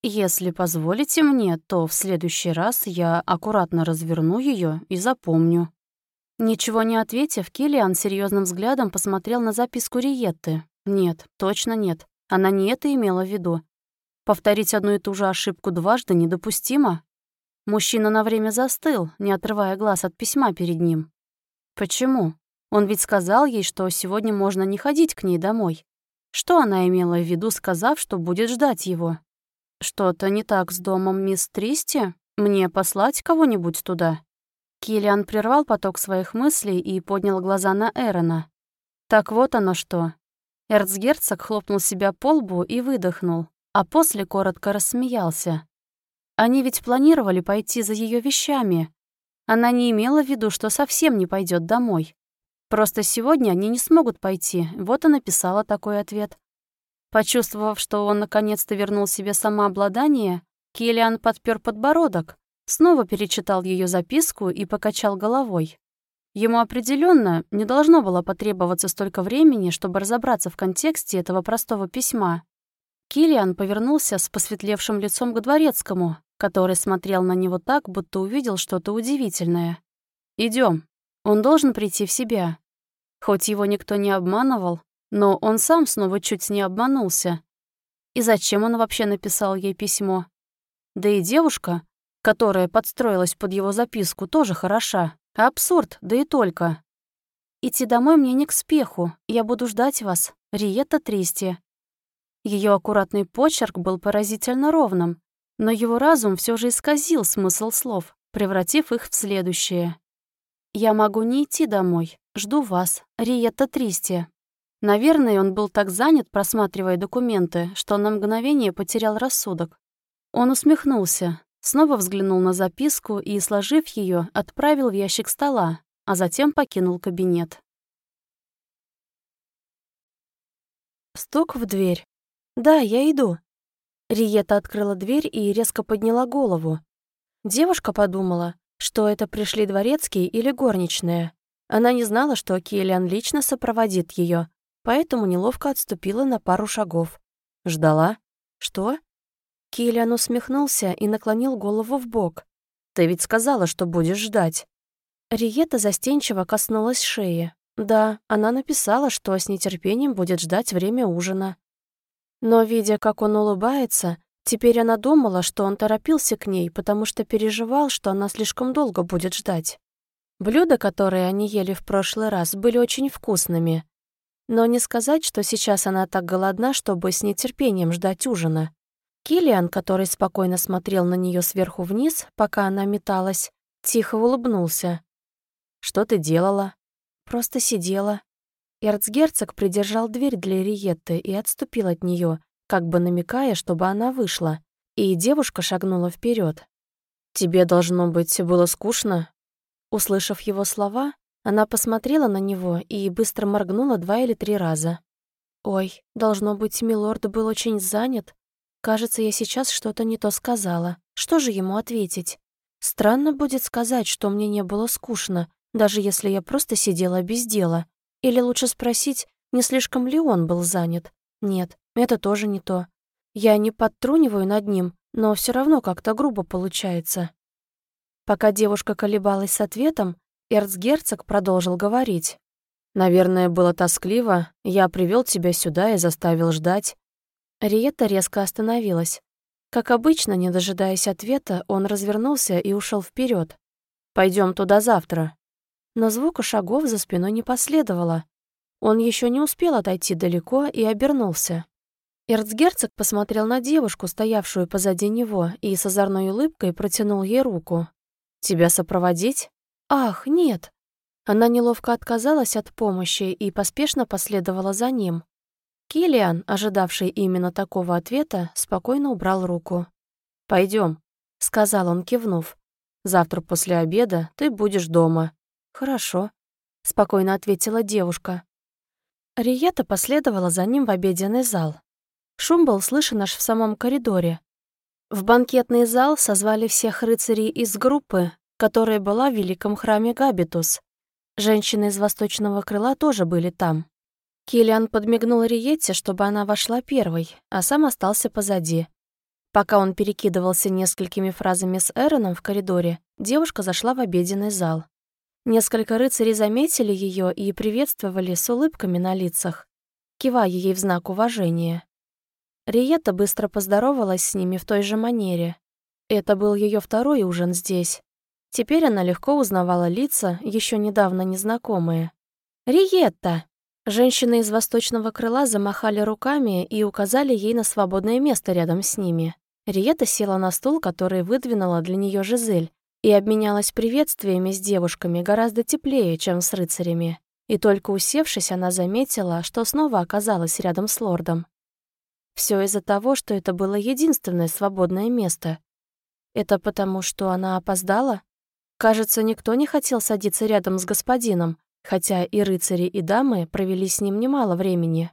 S1: если позволите мне, то в следующий раз я аккуратно разверну ее и запомню. Ничего не ответив, Килиан серьезным взглядом посмотрел на записку Риетты. Нет, точно нет. Она не это имела в виду. Повторить одну и ту же ошибку дважды недопустимо. Мужчина на время застыл, не отрывая глаз от письма перед ним. Почему? Он ведь сказал ей, что сегодня можно не ходить к ней домой. Что она имела в виду, сказав, что будет ждать его? Что-то не так с домом мисс Тристи? Мне послать кого-нибудь туда? Киллиан прервал поток своих мыслей и поднял глаза на Эрона. Так вот оно что. Эрцгерцог хлопнул себя по лбу и выдохнул, а после коротко рассмеялся. Они ведь планировали пойти за ее вещами. Она не имела в виду, что совсем не пойдет домой. Просто сегодня они не смогут пойти, вот и написала такой ответ. Почувствовав, что он наконец-то вернул себе самообладание, Киллиан подпер подбородок, снова перечитал ее записку и покачал головой. Ему определенно не должно было потребоваться столько времени, чтобы разобраться в контексте этого простого письма. Килиан повернулся с посветлевшим лицом к дворецкому, который смотрел на него так, будто увидел что-то удивительное. Идем. Он должен прийти в себя. Хоть его никто не обманывал, но он сам снова чуть не обманулся. И зачем он вообще написал ей письмо? Да и девушка, которая подстроилась под его записку, тоже хороша. Абсурд, да и только. Идти домой мне не к спеху, я буду ждать вас, Риетта Тристи. Ее аккуратный почерк был поразительно ровным, но его разум все же исказил смысл слов, превратив их в следующее. «Я могу не идти домой. Жду вас, Риетта Тристи». Наверное, он был так занят, просматривая документы, что на мгновение потерял рассудок. Он усмехнулся, Снова взглянул на записку и, сложив ее, отправил в ящик стола, а затем покинул кабинет. Стук в дверь. «Да, я иду». Риета открыла дверь и резко подняла голову. Девушка подумала, что это пришли дворецкий или горничная. Она не знала, что Киэлиан лично сопроводит ее, поэтому неловко отступила на пару шагов. Ждала. «Что?» Киллиан усмехнулся и наклонил голову в бок. «Ты ведь сказала, что будешь ждать». Риета застенчиво коснулась шеи. Да, она написала, что с нетерпением будет ждать время ужина. Но, видя, как он улыбается, теперь она думала, что он торопился к ней, потому что переживал, что она слишком долго будет ждать. Блюда, которые они ели в прошлый раз, были очень вкусными. Но не сказать, что сейчас она так голодна, чтобы с нетерпением ждать ужина. Килиан, который спокойно смотрел на нее сверху вниз, пока она металась, тихо улыбнулся. «Что ты делала?» «Просто сидела». Эрцгерцог придержал дверь для Риетты и отступил от нее, как бы намекая, чтобы она вышла, и девушка шагнула вперед. «Тебе, должно быть, было скучно?» Услышав его слова, она посмотрела на него и быстро моргнула два или три раза. «Ой, должно быть, милорд был очень занят», Кажется, я сейчас что-то не то сказала. Что же ему ответить? Странно будет сказать, что мне не было скучно, даже если я просто сидела без дела. Или лучше спросить, не слишком ли он был занят. Нет, это тоже не то. Я не подтруниваю над ним, но все равно как-то грубо получается. Пока девушка колебалась с ответом, эрцгерцог продолжил говорить. «Наверное, было тоскливо. Я привел тебя сюда и заставил ждать. Риетта резко остановилась. Как обычно, не дожидаясь ответа, он развернулся и ушел вперед. Пойдем туда завтра. Но звука шагов за спиной не последовало. Он еще не успел отойти далеко и обернулся. Эрцгерцог посмотрел на девушку, стоявшую позади него, и с озорной улыбкой протянул ей руку. «Тебя сопроводить?» «Ах, нет!» Она неловко отказалась от помощи и поспешно последовала за ним. Килиан, ожидавший именно такого ответа, спокойно убрал руку. Пойдем, сказал он, кивнув. «Завтра после обеда ты будешь дома». «Хорошо», — спокойно ответила девушка. Риета последовала за ним в обеденный зал. Шум был слышен аж в самом коридоре. В банкетный зал созвали всех рыцарей из группы, которая была в великом храме Габитус. Женщины из восточного крыла тоже были там. Киллиан подмигнул Риетте, чтобы она вошла первой, а сам остался позади. Пока он перекидывался несколькими фразами с Эроном в коридоре, девушка зашла в обеденный зал. Несколько рыцарей заметили ее и приветствовали с улыбками на лицах, кивая ей в знак уважения. Риета быстро поздоровалась с ними в той же манере. Это был ее второй ужин здесь. Теперь она легко узнавала лица, еще недавно незнакомые. «Риетта!» Женщины из восточного крыла замахали руками и указали ей на свободное место рядом с ними. Риета села на стул, который выдвинула для нее Жизель, и обменялась приветствиями с девушками гораздо теплее, чем с рыцарями. И только усевшись, она заметила, что снова оказалась рядом с лордом. Все из-за того, что это было единственное свободное место. Это потому, что она опоздала? Кажется, никто не хотел садиться рядом с господином, хотя и рыцари, и дамы провели с ним немало времени.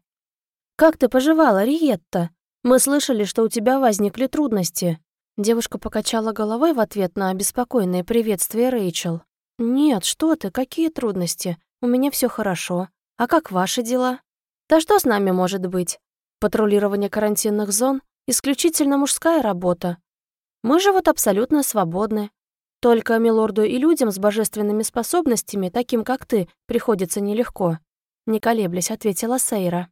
S1: «Как ты поживала, Риетта? Мы слышали, что у тебя возникли трудности». Девушка покачала головой в ответ на обеспокоенное приветствие Рэйчел. «Нет, что ты, какие трудности? У меня все хорошо. А как ваши дела?» «Да что с нами может быть? Патрулирование карантинных зон — исключительно мужская работа. Мы же вот абсолютно свободны. Только милорду и людям с божественными способностями, таким как ты, приходится нелегко. Не колеблясь, ответила Сейра.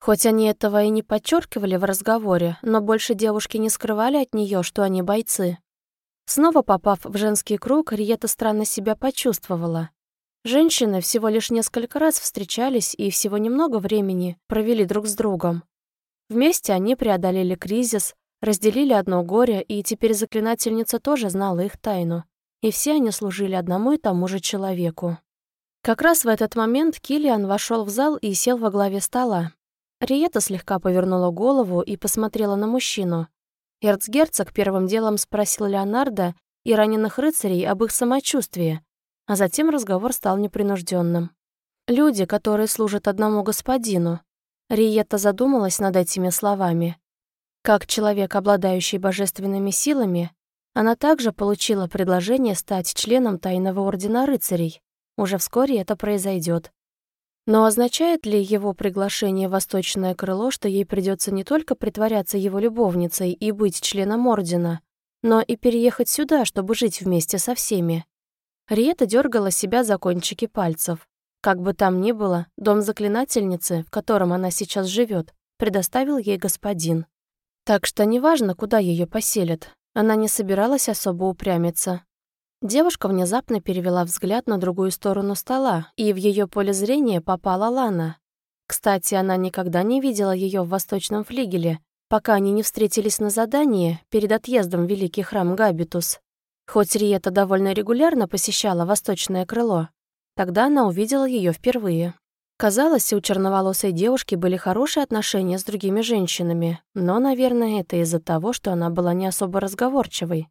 S1: Хоть они этого и не подчеркивали в разговоре, но больше девушки не скрывали от нее, что они бойцы. Снова попав в женский круг, Риета странно себя почувствовала. Женщины всего лишь несколько раз встречались и всего немного времени провели друг с другом. Вместе они преодолели кризис, разделили одно горе, и теперь заклинательница тоже знала их тайну. И все они служили одному и тому же человеку. Как раз в этот момент Килиан вошел в зал и сел во главе стола. Риета слегка повернула голову и посмотрела на мужчину. Эрцгерцог первым делом спросил Леонардо и раненых рыцарей об их самочувствии, а затем разговор стал непринужденным. Люди, которые служат одному господину. Риетта задумалась над этими словами. Как человек, обладающий божественными силами, она также получила предложение стать членом Тайного Ордена Рыцарей. Уже вскоре это произойдет. Но означает ли его приглашение в Восточное Крыло, что ей придется не только притворяться его любовницей и быть членом Ордена, но и переехать сюда, чтобы жить вместе со всеми? Риета дергала себя за кончики пальцев. Как бы там ни было, дом заклинательницы, в котором она сейчас живет, предоставил ей господин. Так что неважно, куда ее поселят, она не собиралась особо упрямиться. Девушка внезапно перевела взгляд на другую сторону стола, и в ее поле зрения попала Лана. Кстати, она никогда не видела ее в восточном флигеле, пока они не встретились на задании перед отъездом в Великий храм Габитус. Хоть Риета довольно регулярно посещала восточное крыло, тогда она увидела ее впервые. Казалось, у черноволосой девушки были хорошие отношения с другими женщинами, но, наверное, это из-за того, что она была не особо разговорчивой.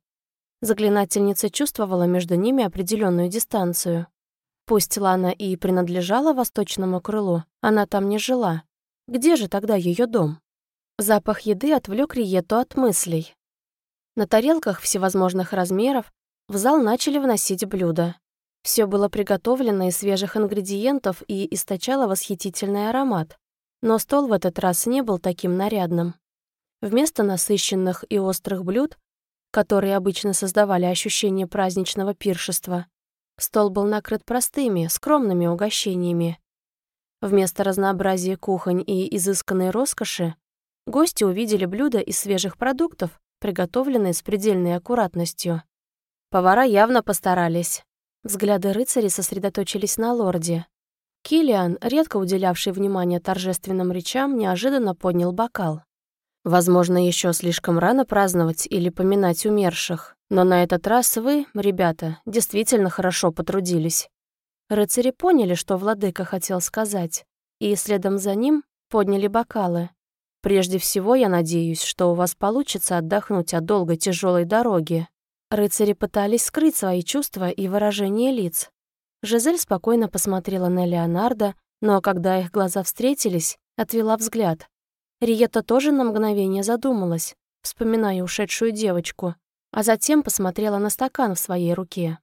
S1: Заклинательница чувствовала между ними определенную дистанцию. Пусть Лана и принадлежала восточному крылу, она там не жила. Где же тогда ее дом? Запах еды отвлек Риету от мыслей. На тарелках всевозможных размеров в зал начали вносить блюда. Все было приготовлено из свежих ингредиентов и источало восхитительный аромат. Но стол в этот раз не был таким нарядным. Вместо насыщенных и острых блюд, которые обычно создавали ощущение праздничного пиршества, стол был накрыт простыми, скромными угощениями. Вместо разнообразия кухонь и изысканной роскоши гости увидели блюда из свежих продуктов, приготовленные с предельной аккуратностью. Повара явно постарались. Взгляды рыцарей сосредоточились на лорде. Килиан, редко уделявший внимание торжественным речам, неожиданно поднял бокал. Возможно, еще слишком рано праздновать или поминать умерших, но на этот раз вы, ребята, действительно хорошо потрудились. Рыцари поняли, что владыка хотел сказать, и следом за ним подняли бокалы. Прежде всего, я надеюсь, что у вас получится отдохнуть от долгой тяжелой дороги, Рыцари пытались скрыть свои чувства и выражение лиц. Жизель спокойно посмотрела на Леонардо, но когда их глаза встретились, отвела взгляд. Риета тоже на мгновение задумалась, вспоминая ушедшую девочку, а затем посмотрела на стакан в своей руке.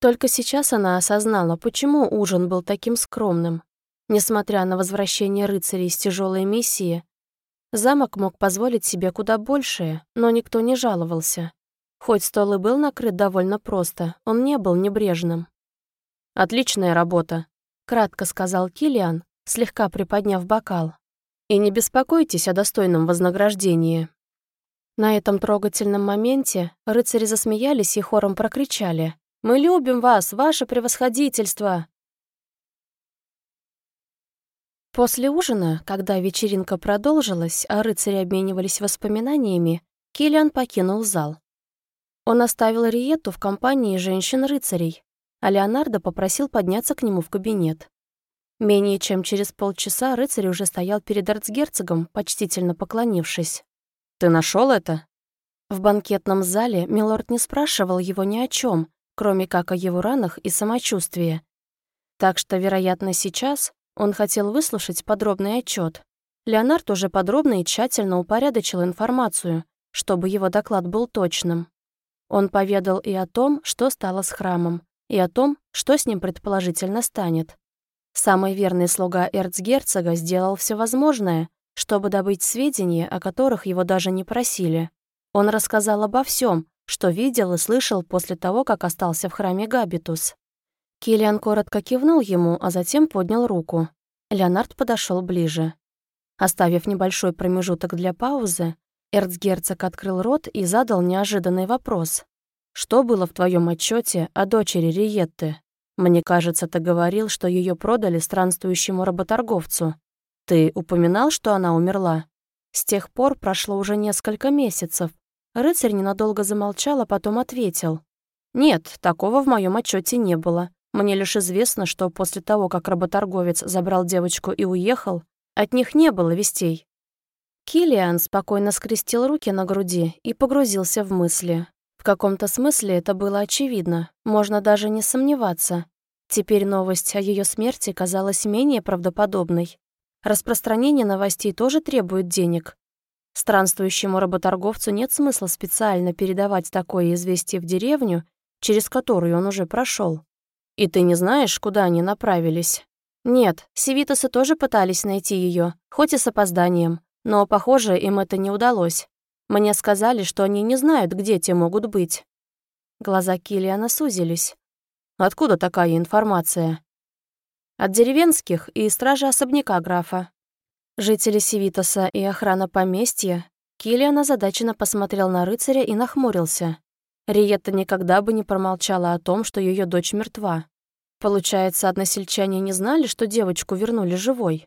S1: Только сейчас она осознала, почему ужин был таким скромным. Несмотря на возвращение рыцарей с тяжелой миссии, замок мог позволить себе куда большее, но никто не жаловался. Хоть стол и был накрыт довольно просто, он не был небрежным.
S2: «Отличная работа», — кратко сказал Килиан, слегка приподняв бокал. «И не беспокойтесь о достойном вознаграждении». На этом трогательном моменте рыцари засмеялись и хором прокричали «Мы любим вас, ваше превосходительство!» После ужина, когда вечеринка продолжилась, а рыцари обменивались воспоминаниями, Киллиан покинул зал. Он оставил Риетту в компании женщин-рыцарей, а Леонардо попросил подняться к нему в кабинет. Менее чем через полчаса рыцарь уже стоял перед арцгерцогом, почтительно поклонившись. «Ты нашел это?» В банкетном зале Милорд не спрашивал его ни о чем, кроме как о его ранах и самочувствии. Так что, вероятно, сейчас он хотел выслушать подробный отчет. Леонард уже подробно и тщательно упорядочил информацию, чтобы его доклад был точным. Он поведал и о том, что стало с храмом, и о том, что с ним предположительно станет. Самый верный слуга эрцгерцога сделал все возможное, чтобы добыть сведения, о которых его даже не просили. Он рассказал обо всем, что видел и слышал после того, как остался в храме Габитус. Киллиан коротко кивнул ему, а затем поднял руку. Леонард подошел ближе. Оставив небольшой промежуток для паузы, эрцгерцог открыл рот и задал неожиданный вопрос. «Что было в твоем отчете о дочери Риетты? Мне кажется, ты говорил, что ее продали странствующему работорговцу. Ты упоминал, что она умерла?» С тех пор прошло уже несколько месяцев. Рыцарь ненадолго замолчал, а потом ответил. «Нет, такого в моем отчете не было. Мне лишь известно, что после того, как работорговец забрал девочку и уехал, от них не было вестей. Килиан спокойно скрестил руки на груди и погрузился в мысли. В каком-то смысле это было очевидно, можно даже не сомневаться. Теперь новость о ее смерти казалась менее правдоподобной. Распространение новостей тоже требует денег. Странствующему работорговцу нет смысла специально передавать такое известие в деревню, через которую он уже прошел. «И ты не знаешь, куда они направились?» «Нет, севитосы тоже пытались найти ее, хоть и с опозданием, но, похоже, им это не удалось. Мне сказали, что они не знают, где те могут быть». Глаза Килиана сузились. «Откуда такая информация?» «От деревенских и стражи особняка графа». Жители Севитоса и охрана поместья Килиан озадаченно посмотрел на рыцаря и нахмурился. Риетта никогда бы не промолчала о том, что ее дочь мертва. Получается, односельчане не знали, что девочку вернули живой?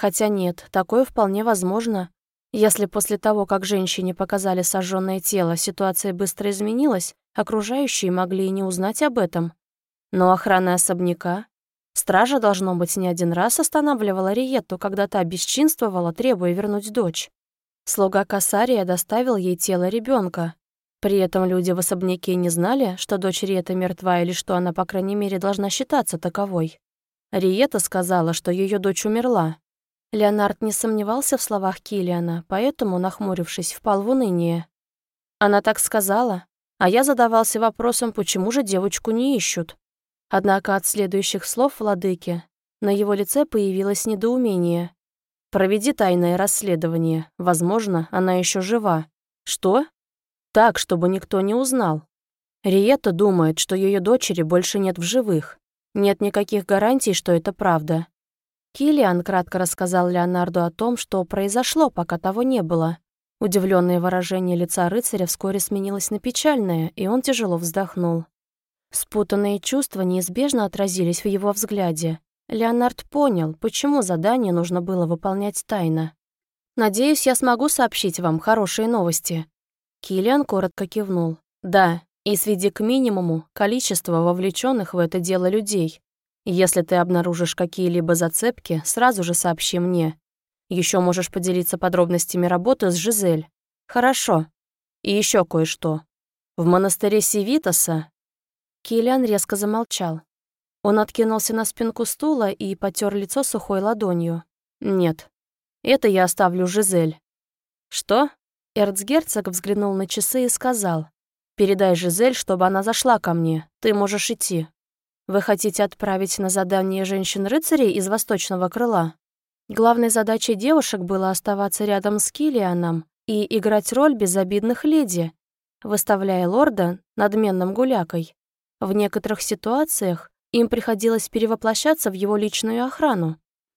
S2: Хотя нет, такое вполне возможно. Если после того, как женщине показали сожженное тело, ситуация быстро изменилась, окружающие могли и не узнать об этом. Но охрана особняка... Стража, должно быть, не один раз останавливала Риетту, когда та бесчинствовала, требуя вернуть дочь. Слуга Касария доставил ей тело ребенка, при этом люди в особняке не знали, что дочь Риета мертва или что она, по крайней мере, должна считаться таковой. Риета сказала, что ее дочь умерла. Леонард не сомневался в словах Килиана, поэтому, нахмурившись, впал в уныние. Она так сказала, а я задавался вопросом, почему же девочку не ищут. Однако от следующих слов владыки на его лице появилось недоумение. «Проведи тайное расследование. Возможно, она еще жива». «Что?» Так, чтобы никто не узнал. Риетта думает, что ее дочери больше нет в живых. Нет никаких гарантий, что это правда. Килиан кратко рассказал Леонарду о том, что произошло, пока того не было. Удивленное выражение лица рыцаря вскоре сменилось на печальное, и он тяжело вздохнул. Спутанные чувства неизбежно отразились в его взгляде. Леонард понял, почему задание нужно было выполнять тайно. «Надеюсь, я смогу сообщить вам хорошие новости», Киллиан коротко кивнул. «Да, и сведи к минимуму количество вовлеченных в это дело людей. Если ты обнаружишь какие-либо зацепки, сразу же сообщи мне. Еще можешь поделиться подробностями работы с Жизель. Хорошо. И еще кое-что. В монастыре Севитоса...» Киллиан резко замолчал. Он откинулся на спинку стула и потер лицо сухой ладонью. «Нет, это я оставлю Жизель». «Что?» Эрцгерцог взглянул на часы и сказал, «Передай Жизель, чтобы она зашла ко мне. Ты можешь идти. Вы хотите отправить на задание женщин-рыцарей из восточного крыла?» Главной задачей девушек было оставаться рядом с Килианом и играть роль безобидных леди, выставляя лорда надменным гулякой. В некоторых ситуациях Им приходилось перевоплощаться в его личную охрану,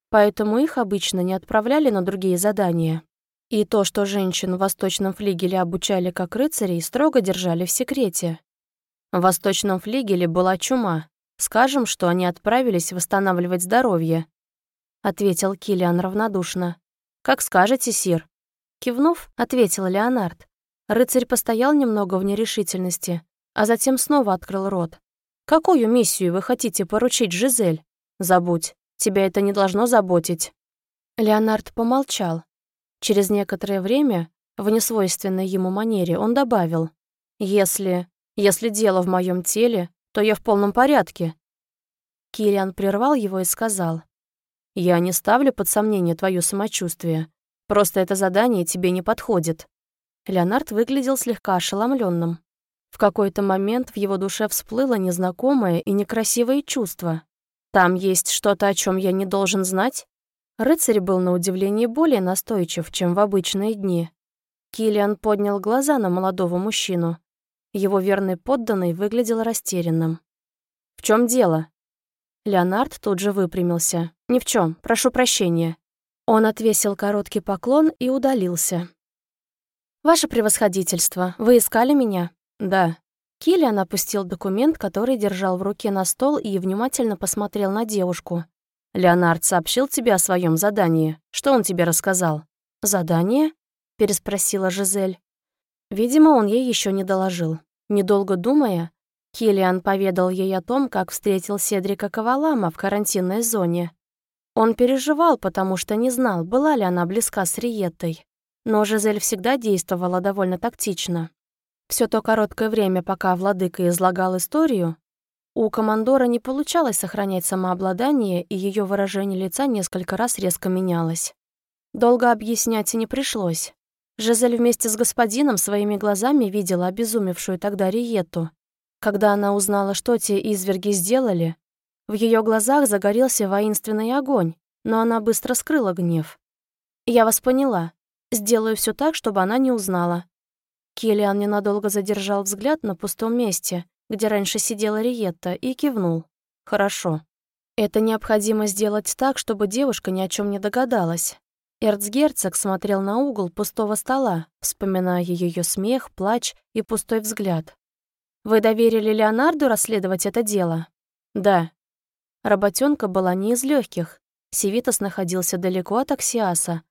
S2: поэтому их обычно не отправляли на другие задания. И то, что женщин в Восточном флигеле обучали как рыцарей, строго держали в секрете. В Восточном флигеле была чума. Скажем, что они отправились восстанавливать здоровье. Ответил Килиан равнодушно. «Как скажете, сир». Кивнув, ответил Леонард. Рыцарь постоял немного в нерешительности, а затем снова открыл рот. «Какую миссию вы хотите поручить, Жизель? Забудь, тебя это не должно заботить». Леонард помолчал. Через некоторое время, в несвойственной ему манере, он добавил. «Если... если дело в моем теле, то я в полном порядке». Кириан прервал его и сказал. «Я не ставлю под сомнение твое самочувствие. Просто это задание тебе не подходит». Леонард выглядел слегка ошеломленным. В какой-то момент в его душе всплыло незнакомое и некрасивое чувство. «Там есть что-то, о чем я не должен знать?» Рыцарь был на удивление более настойчив, чем в обычные дни. Килиан поднял глаза на молодого мужчину. Его верный подданный выглядел растерянным. «В чем дело?» Леонард тут же выпрямился. «Ни в чем, прошу прощения». Он отвесил короткий поклон и удалился. «Ваше превосходительство, вы искали меня?» «Да». Киллиан опустил документ, который держал в руке на стол и внимательно посмотрел на девушку. «Леонард сообщил тебе о своем задании. Что он тебе рассказал?» «Задание?» — переспросила Жизель. Видимо, он ей еще не доложил. Недолго думая, Киллиан поведал ей о том, как встретил Седрика Ковалама в карантинной зоне. Он переживал, потому что не знал, была ли она близка с Риеттой. Но Жизель всегда действовала довольно тактично. Все то короткое время, пока владыка излагал историю, у командора не получалось сохранять самообладание, и ее выражение лица несколько раз резко менялось. Долго объяснять не пришлось. Жизель вместе с господином своими глазами видела обезумевшую тогда Риетту. Когда она узнала, что те изверги сделали, в ее глазах загорелся воинственный огонь, но она быстро скрыла гнев. «Я вас поняла. Сделаю все так, чтобы она не узнала». Киллиан ненадолго задержал взгляд на пустом месте, где раньше сидела Риетта, и кивнул. «Хорошо. Это необходимо сделать так, чтобы девушка ни о чем не догадалась». Эрцгерцог смотрел на угол пустого стола, вспоминая ее смех, плач и пустой взгляд. «Вы доверили Леонарду расследовать это дело?» «Да». Работенка была не из легких. Севитас находился далеко от Аксиаса,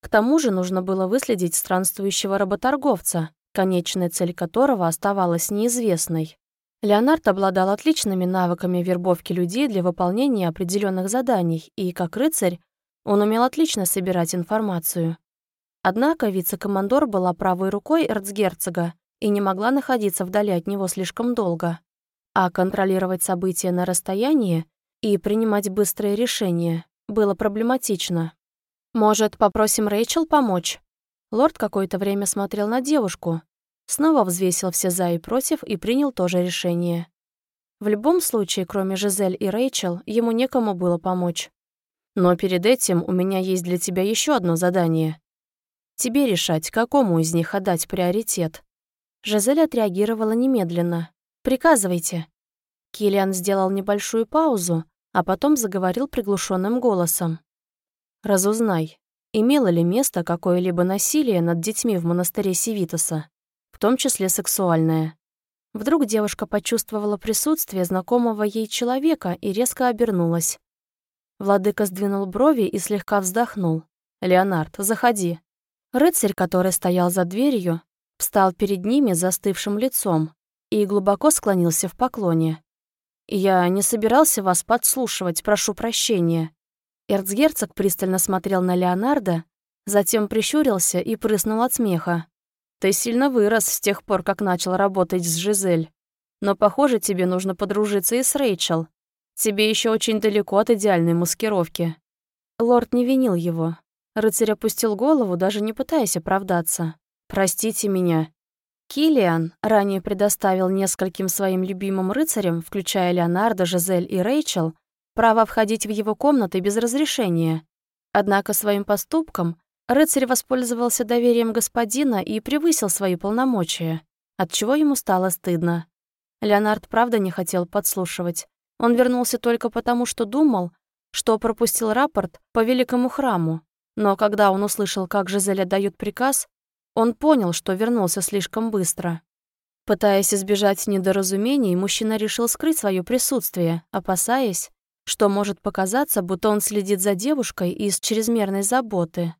S2: к тому же нужно было выследить странствующего работорговца, конечная цель которого оставалась неизвестной. Леонард обладал отличными навыками вербовки людей для выполнения определенных заданий, и, как рыцарь, он умел отлично собирать информацию. Однако вице-командор была правой рукой эрцгерцога и не могла находиться вдали от него слишком долго. А контролировать события на расстоянии и принимать быстрые решения было проблематично. «Может, попросим Рэйчел помочь?» Лорд какое-то время смотрел на девушку, снова взвесил все «за» и «против» и принял то же решение. В любом случае, кроме Жизель и Рэйчел, ему некому было помочь. Но перед этим у меня есть для тебя еще одно задание. Тебе решать, какому из них отдать приоритет. Жизель отреагировала немедленно. «Приказывайте». Киллиан сделал небольшую паузу, а потом заговорил приглушенным голосом. Разузнай, имело ли место какое-либо насилие над детьми в монастыре Севитоса, в том числе сексуальное. Вдруг девушка почувствовала присутствие знакомого ей человека и резко обернулась. Владыка сдвинул брови и слегка вздохнул. «Леонард, заходи». Рыцарь, который стоял за дверью, встал перед ними застывшим лицом и глубоко склонился в поклоне. «Я не собирался вас подслушивать, прошу прощения. Эрцгерцог пристально смотрел на Леонардо, затем прищурился и прыснул от смеха. «Ты сильно вырос с тех пор, как начал работать с Жизель. Но, похоже, тебе нужно подружиться и с Рэйчел. Тебе еще очень далеко от идеальной маскировки». Лорд не винил его. Рыцарь опустил голову, даже не пытаясь оправдаться. «Простите меня». Килиан ранее предоставил нескольким своим любимым рыцарям, включая Леонардо, Жизель и Рэйчел, право входить в его комнаты без разрешения. Однако своим поступком рыцарь воспользовался доверием господина и превысил свои полномочия, от чего ему стало стыдно. Леонард правда не хотел подслушивать,
S1: Он вернулся только потому, что думал, что пропустил рапорт по великому храму. Но когда он услышал, как Жизель дает приказ, он понял, что вернулся слишком быстро. Пытаясь избежать недоразумений, мужчина решил скрыть свое присутствие, опасаясь, что может показаться, будто он следит за девушкой из чрезмерной заботы.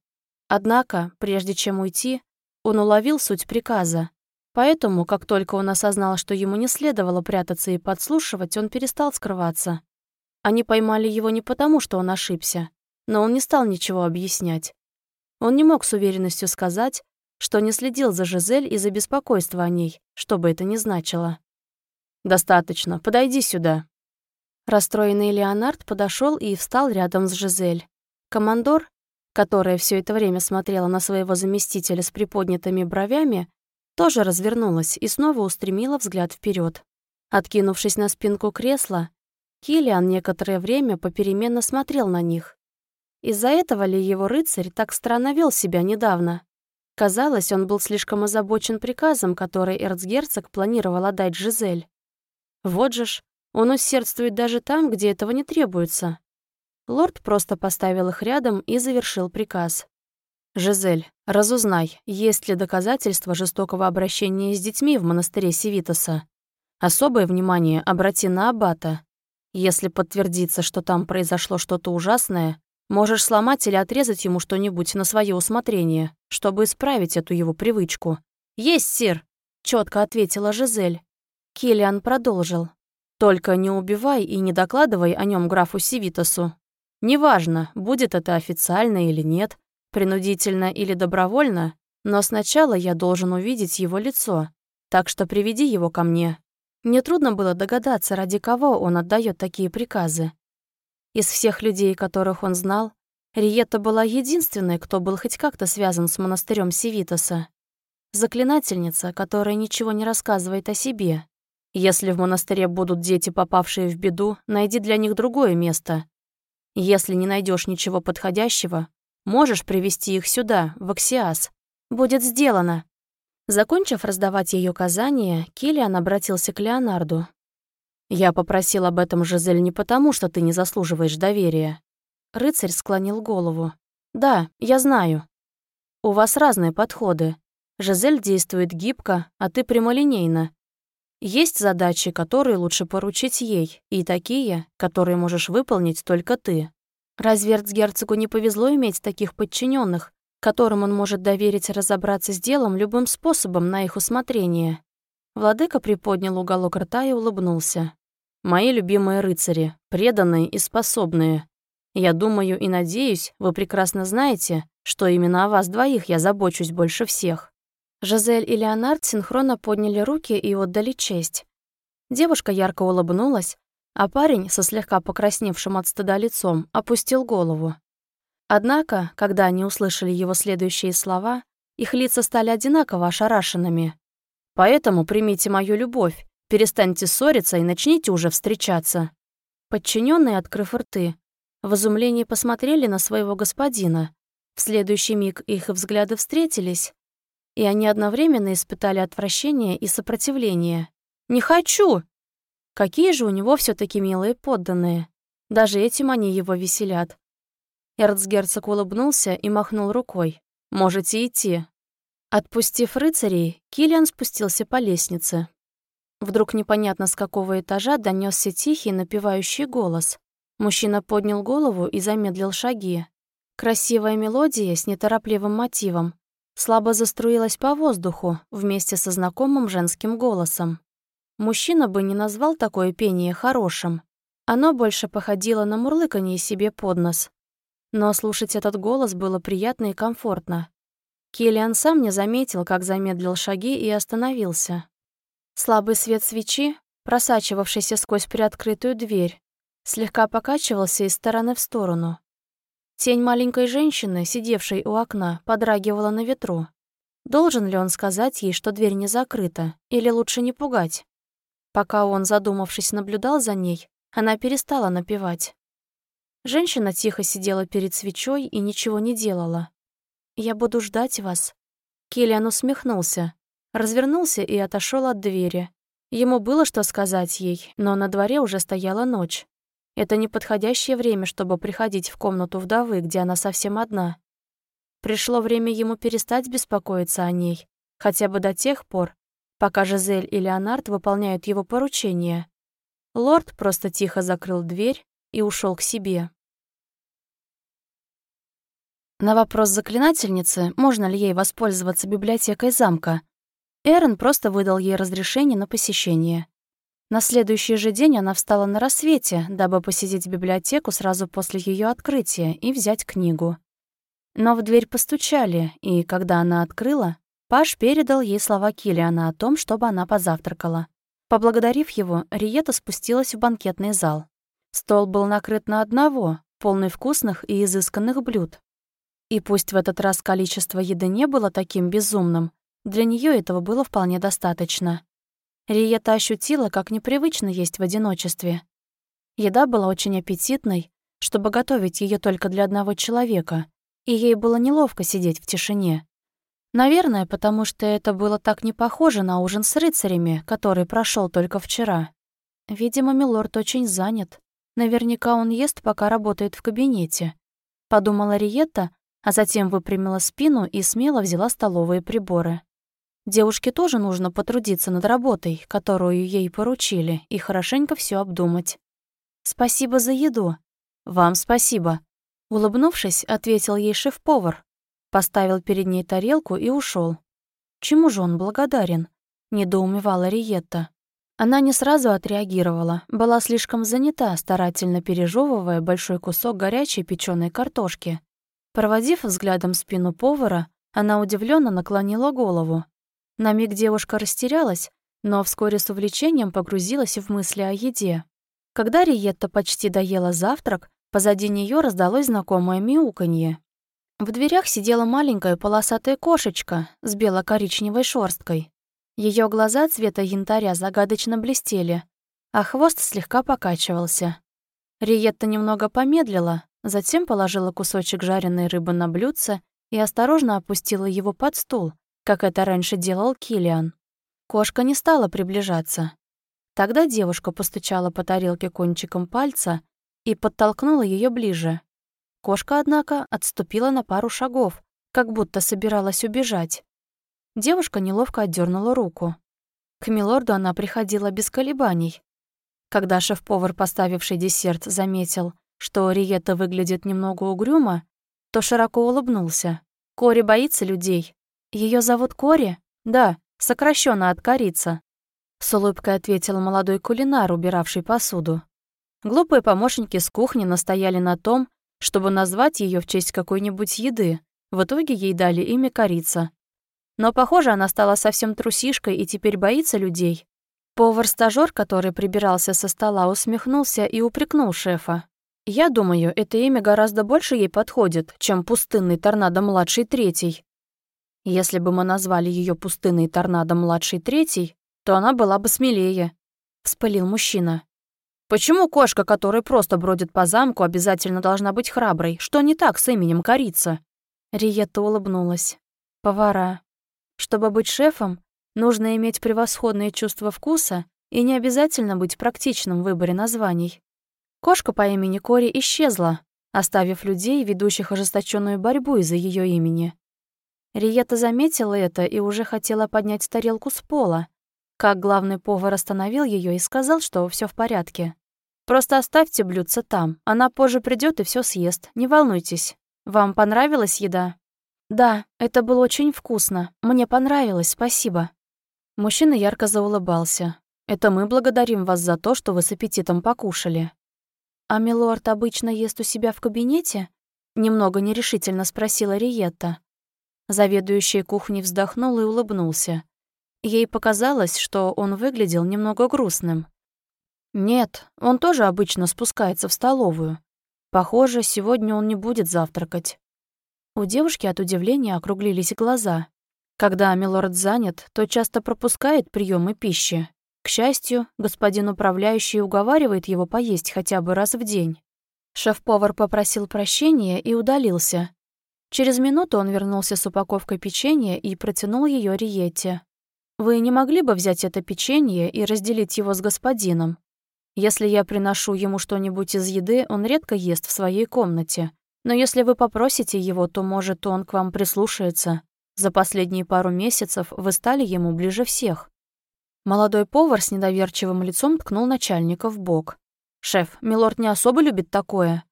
S1: Однако, прежде чем уйти, он уловил суть приказа. Поэтому, как только он осознал, что ему не следовало прятаться и подслушивать, он перестал скрываться. Они поймали его не потому, что он ошибся, но он не стал ничего объяснять. Он не мог с уверенностью сказать, что не следил за Жизель из-за беспокойства о ней, что бы это ни значило. «Достаточно, подойди сюда», Расстроенный Леонард подошел и встал рядом с Жизель. Командор, которая все это время смотрела на своего заместителя с приподнятыми бровями, тоже развернулась и снова устремила взгляд вперед. Откинувшись на спинку кресла, Килиан некоторое время попеременно смотрел на них. Из-за этого ли его рыцарь так странно вел себя недавно? Казалось, он был слишком озабочен приказом, который эрцгерцог планировал отдать Жизель. Вот же ж, он усердствует даже там, где этого не требуется. Лорд просто поставил их рядом и завершил приказ. «Жизель, разузнай, есть ли доказательства жестокого обращения с детьми в монастыре Севитоса. Особое внимание обрати на Аббата. Если подтвердится, что там произошло что-то ужасное, можешь сломать или отрезать ему что-нибудь на свое усмотрение, чтобы исправить эту его привычку». «Есть, сир!» — четко ответила Жизель. Киллиан продолжил. Только не убивай и не докладывай о нем графу Сивитасу. Неважно, будет это официально или нет, принудительно или добровольно, но сначала я должен увидеть его лицо, так что приведи его ко мне. Мне трудно было догадаться, ради кого он отдает такие приказы. Из всех людей, которых он знал, Риетта была единственной, кто был хоть как-то связан с монастырем Севитоса. Заклинательница, которая ничего не рассказывает о себе, если в монастыре будут дети, попавшие в беду, найди для них другое место. Если не найдешь ничего подходящего, можешь привести их сюда, в Аксиас. Будет сделано». Закончив раздавать ей указания, Киллиан обратился к Леонарду. «Я попросил об этом Жизель не потому, что ты не заслуживаешь доверия». Рыцарь склонил голову. «Да, я знаю. У вас разные подходы. Жизель действует гибко, а ты прямолинейно. Есть задачи, которые лучше поручить ей, и такие, которые можешь выполнить только ты. Разве эрцгерцогу не повезло иметь таких подчиненных, которым он может доверить разобраться с делом любым способом на их усмотрение? Владыка приподнял уголок рта и улыбнулся. «Мои любимые рыцари, преданные и способные. Я думаю и надеюсь, вы прекрасно знаете, что именно о вас двоих я забочусь больше всех. Жизель и Леонард синхронно подняли руки и отдали честь. Девушка ярко улыбнулась, а парень, со слегка покрасневшим от стыда лицом, опустил голову. Однако, когда они услышали его следующие слова, их лица стали одинаково ошарашенными. «Поэтому примите мою любовь, перестаньте ссориться и начните уже встречаться». Подчиненные, открыв рты, в изумлении посмотрели на своего господина. В следующий миг их взгляды встретились, и они одновременно испытали отвращение и сопротивление. «Не хочу!» Какие же у него все таки милые подданные. Даже этим они его веселят. Эрцгерцог улыбнулся и махнул рукой. «Можете идти». Отпустив рыцарей, Киллиан спустился по лестнице. Вдруг непонятно с какого этажа донесся тихий, напевающий голос. Мужчина поднял голову и замедлил шаги. Красивая мелодия с неторопливым мотивом слабо заструилась по воздуху вместе со знакомым женским голосом. Мужчина бы не назвал такое пение хорошим. Оно больше походило на мурлыканье себе под нос. Но слушать этот голос было приятно и комфортно. Киллиан сам не заметил, как замедлил шаги и остановился. Слабый свет свечи, просачивавшийся сквозь приоткрытую дверь, слегка покачивался из стороны в сторону. Тень маленькой женщины, сидевшей у окна, подрагивала на ветру. Должен ли он сказать ей, что дверь не закрыта, или лучше не пугать? Пока он, задумавшись, наблюдал за ней, она перестала напевать. Женщина тихо сидела перед свечой и ничего не делала. «Я буду ждать вас». Киллиан усмехнулся, развернулся и отошел от двери. Ему было что сказать ей, но на дворе уже стояла ночь. Это неподходящее время, чтобы приходить в комнату вдовы, где она совсем одна. Пришло время ему перестать беспокоиться о ней, хотя бы до тех пор, пока Жизель и Леонард выполняют его поручения. Лорд просто тихо закрыл дверь и ушел к себе. На вопрос заклинательницы, можно ли ей воспользоваться библиотекой замка, Эрен просто выдал ей разрешение на посещение. На следующий же день она встала на рассвете, дабы посетить библиотеку сразу после ее открытия и взять книгу. Но в дверь постучали, и когда она открыла, Паш передал ей слова Килиана о том, чтобы она позавтракала. Поблагодарив его, Риета спустилась в банкетный зал. Стол был накрыт на одного, полный вкусных и изысканных блюд. И пусть в этот раз количество еды не было таким безумным, для нее этого было вполне достаточно. Риета ощутила, как непривычно есть в одиночестве. Еда была очень аппетитной, чтобы готовить ее только для одного человека, и ей было неловко сидеть в тишине. Наверное, потому что это было так не похоже на ужин с рыцарями, который прошел только вчера. Видимо, милорд очень занят. Наверняка он ест, пока работает в кабинете. Подумала Риетта, а затем выпрямила спину и смело взяла столовые приборы. Девушке тоже нужно потрудиться над работой, которую ей поручили, и хорошенько все обдумать. «Спасибо за еду». «Вам спасибо». Улыбнувшись, ответил ей шеф-повар. Поставил перед ней тарелку и ушел. Чему же он благодарен? Недоумевала Риетта. Она не сразу отреагировала, была слишком занята, старательно пережевывая большой кусок горячей печеной картошки. Проводив взглядом спину повара, она удивленно наклонила голову. На миг девушка растерялась, но вскоре с увлечением погрузилась в мысли о еде. Когда Риетта почти доела завтрак, позади нее раздалось знакомое мяуканье. В дверях сидела маленькая полосатая кошечка с бело-коричневой шерсткой. Ее глаза цвета янтаря загадочно блестели, а хвост слегка покачивался. Риетта немного помедлила, затем положила кусочек жареной рыбы на блюдце и осторожно опустила его под стул, как это раньше делал Килиан. Кошка не стала приближаться. Тогда девушка постучала по тарелке кончиком пальца и подтолкнула ее ближе. Кошка, однако, отступила на пару шагов, как будто собиралась убежать. Девушка неловко отдернула руку. К милорду она приходила без колебаний. Когда шеф-повар, поставивший десерт, заметил, что Риета выглядит немного угрюмо, то широко улыбнулся. Кори боится людей. Ее зовут Кори? Да, сокращенно от корица. С улыбкой ответил молодой кулинар, убиравший посуду. Глупые помощники с кухни настояли на том, чтобы назвать ее в честь какой-нибудь еды. В итоге ей дали имя корица. Но, похоже, она стала совсем трусишкой и теперь боится людей. Повар-стажёр, который прибирался со стола, усмехнулся и упрекнул шефа. «Я думаю, это имя гораздо больше ей подходит, чем пустынный торнадо-младший третий. Если бы мы назвали ее пустынный торнадо-младший третий, то она была бы смелее», — вспылил мужчина. «Почему кошка, которая просто бродит по замку, обязательно должна быть храброй? Что не так с именем корица?» Риетта улыбнулась. «Повара. Чтобы быть шефом, нужно иметь превосходное чувство вкуса и не обязательно быть практичным в выборе названий. Кошка по имени Кори исчезла, оставив людей, ведущих ожесточенную борьбу из-за ее имени. Риета заметила это и уже хотела поднять тарелку с пола, как главный повар остановил ее и сказал, что все в порядке. «Просто оставьте блюдце там, она позже придет и все съест, не волнуйтесь. Вам понравилась еда?» «Да, это было очень вкусно. Мне понравилось, спасибо». Мужчина ярко заулыбался. «Это мы благодарим вас за то, что вы с аппетитом покушали». «А милорд обычно ест у себя в кабинете?» Немного нерешительно спросила Риетта. Заведующий кухней вздохнул и улыбнулся. Ей показалось, что он выглядел немного грустным. «Нет, он тоже обычно спускается в столовую. Похоже, сегодня он не будет завтракать. У девушки от удивления округлились глаза. Когда милорд занят, то часто пропускает приемы пищи. К счастью, господин управляющий уговаривает его поесть хотя бы раз в день. Шеф-повар попросил прощения и удалился. Через минуту он вернулся с упаковкой печенья и протянул ее Риете. Вы не могли бы взять это печенье и разделить его с господином? Если я приношу ему что-нибудь из еды, он редко ест в своей комнате. Но если вы попросите его, то, может, он к вам прислушается. За последние пару месяцев вы стали ему ближе всех». Молодой повар с недоверчивым лицом ткнул начальника в бок. «Шеф, милорд не особо любит такое».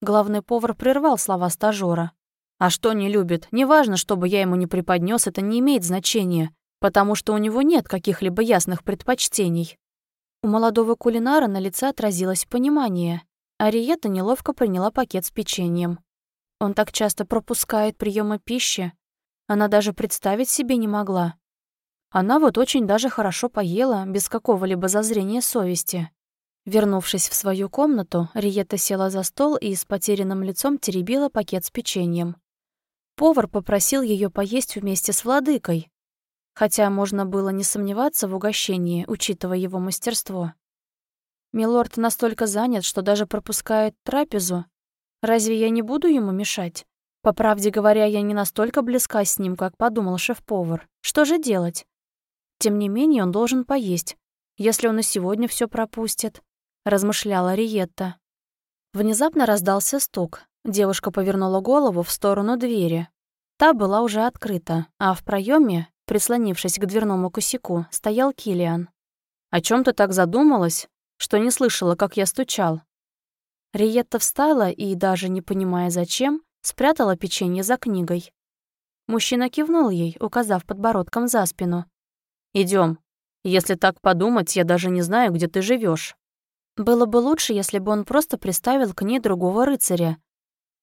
S1: Главный повар прервал слова стажёра. «А что не любит? Неважно, чтобы я ему не преподнёс, это не имеет значения потому что у него нет каких-либо ясных предпочтений. У молодого кулинара на лице отразилось понимание. Ариета неловко приняла пакет с печеньем. Он так часто пропускает приемы пищи. Она даже представить себе не могла. Она вот очень даже хорошо поела, без какого-либо зазрения совести. Вернувшись в свою комнату, Риета села за стол и с потерянным лицом теребила пакет с печеньем. Повар попросил ее поесть вместе с владыкой, хотя можно было не сомневаться в угощении, учитывая его мастерство. Милорд настолько занят, что даже пропускает трапезу. Разве я не буду ему мешать? По правде говоря, я не настолько близка с ним, как подумал шеф-повар. Что же делать? Тем не менее, он должен поесть, если он и сегодня все пропустит, размышляла Риетта. Внезапно раздался стук. Девушка повернула голову в сторону двери. Та была уже открыта, а в проеме Прислонившись к дверному косяку, стоял Килиан. «О чем ты так задумалась, что не слышала, как я стучал?» Риетта встала и, даже не понимая зачем, спрятала печенье за книгой. Мужчина кивнул ей, указав подбородком за спину. Идем. Если так подумать, я даже не знаю, где ты живешь. Было бы лучше, если бы он просто приставил к ней другого рыцаря,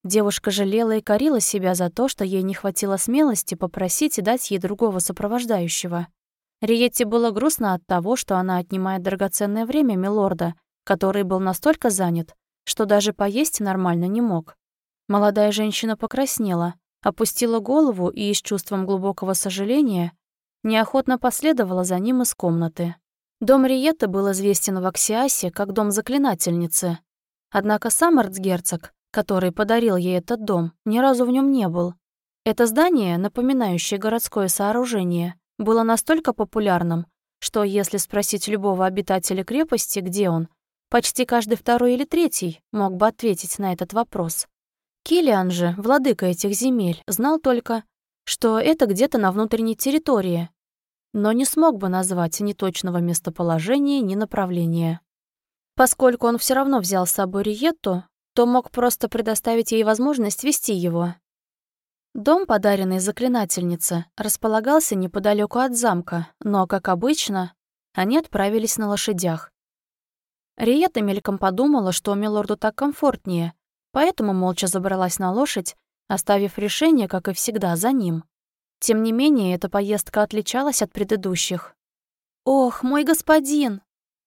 S1: Девушка жалела и корила себя за то, что ей не хватило смелости попросить и дать ей другого сопровождающего. Риетте было грустно от того, что она отнимает драгоценное время милорда, который был настолько занят, что даже поесть нормально не мог. Молодая женщина покраснела, опустила голову и с чувством глубокого сожаления неохотно последовала за ним из комнаты. Дом Риетты был известен в Аксиасе как дом заклинательницы. Однако сам эрцгерцог который подарил ей этот дом, ни разу в нем не был. Это здание, напоминающее городское сооружение, было настолько популярным, что если спросить любого обитателя крепости, где он, почти каждый второй или третий мог бы ответить на этот вопрос. Килиан же, владыка этих земель, знал только, что это где-то на внутренней территории, но не смог бы назвать ни точного местоположения, ни направления. Поскольку он все равно взял с собой Риетту, то мог просто предоставить ей возможность вести его. Дом, подаренный заклинательнице, располагался неподалеку от замка, но, как обычно, они отправились на лошадях. Риета мельком подумала, что милорду так комфортнее, поэтому молча забралась на лошадь, оставив решение, как и всегда, за ним. Тем не менее, эта поездка отличалась от предыдущих. «Ох, мой господин!»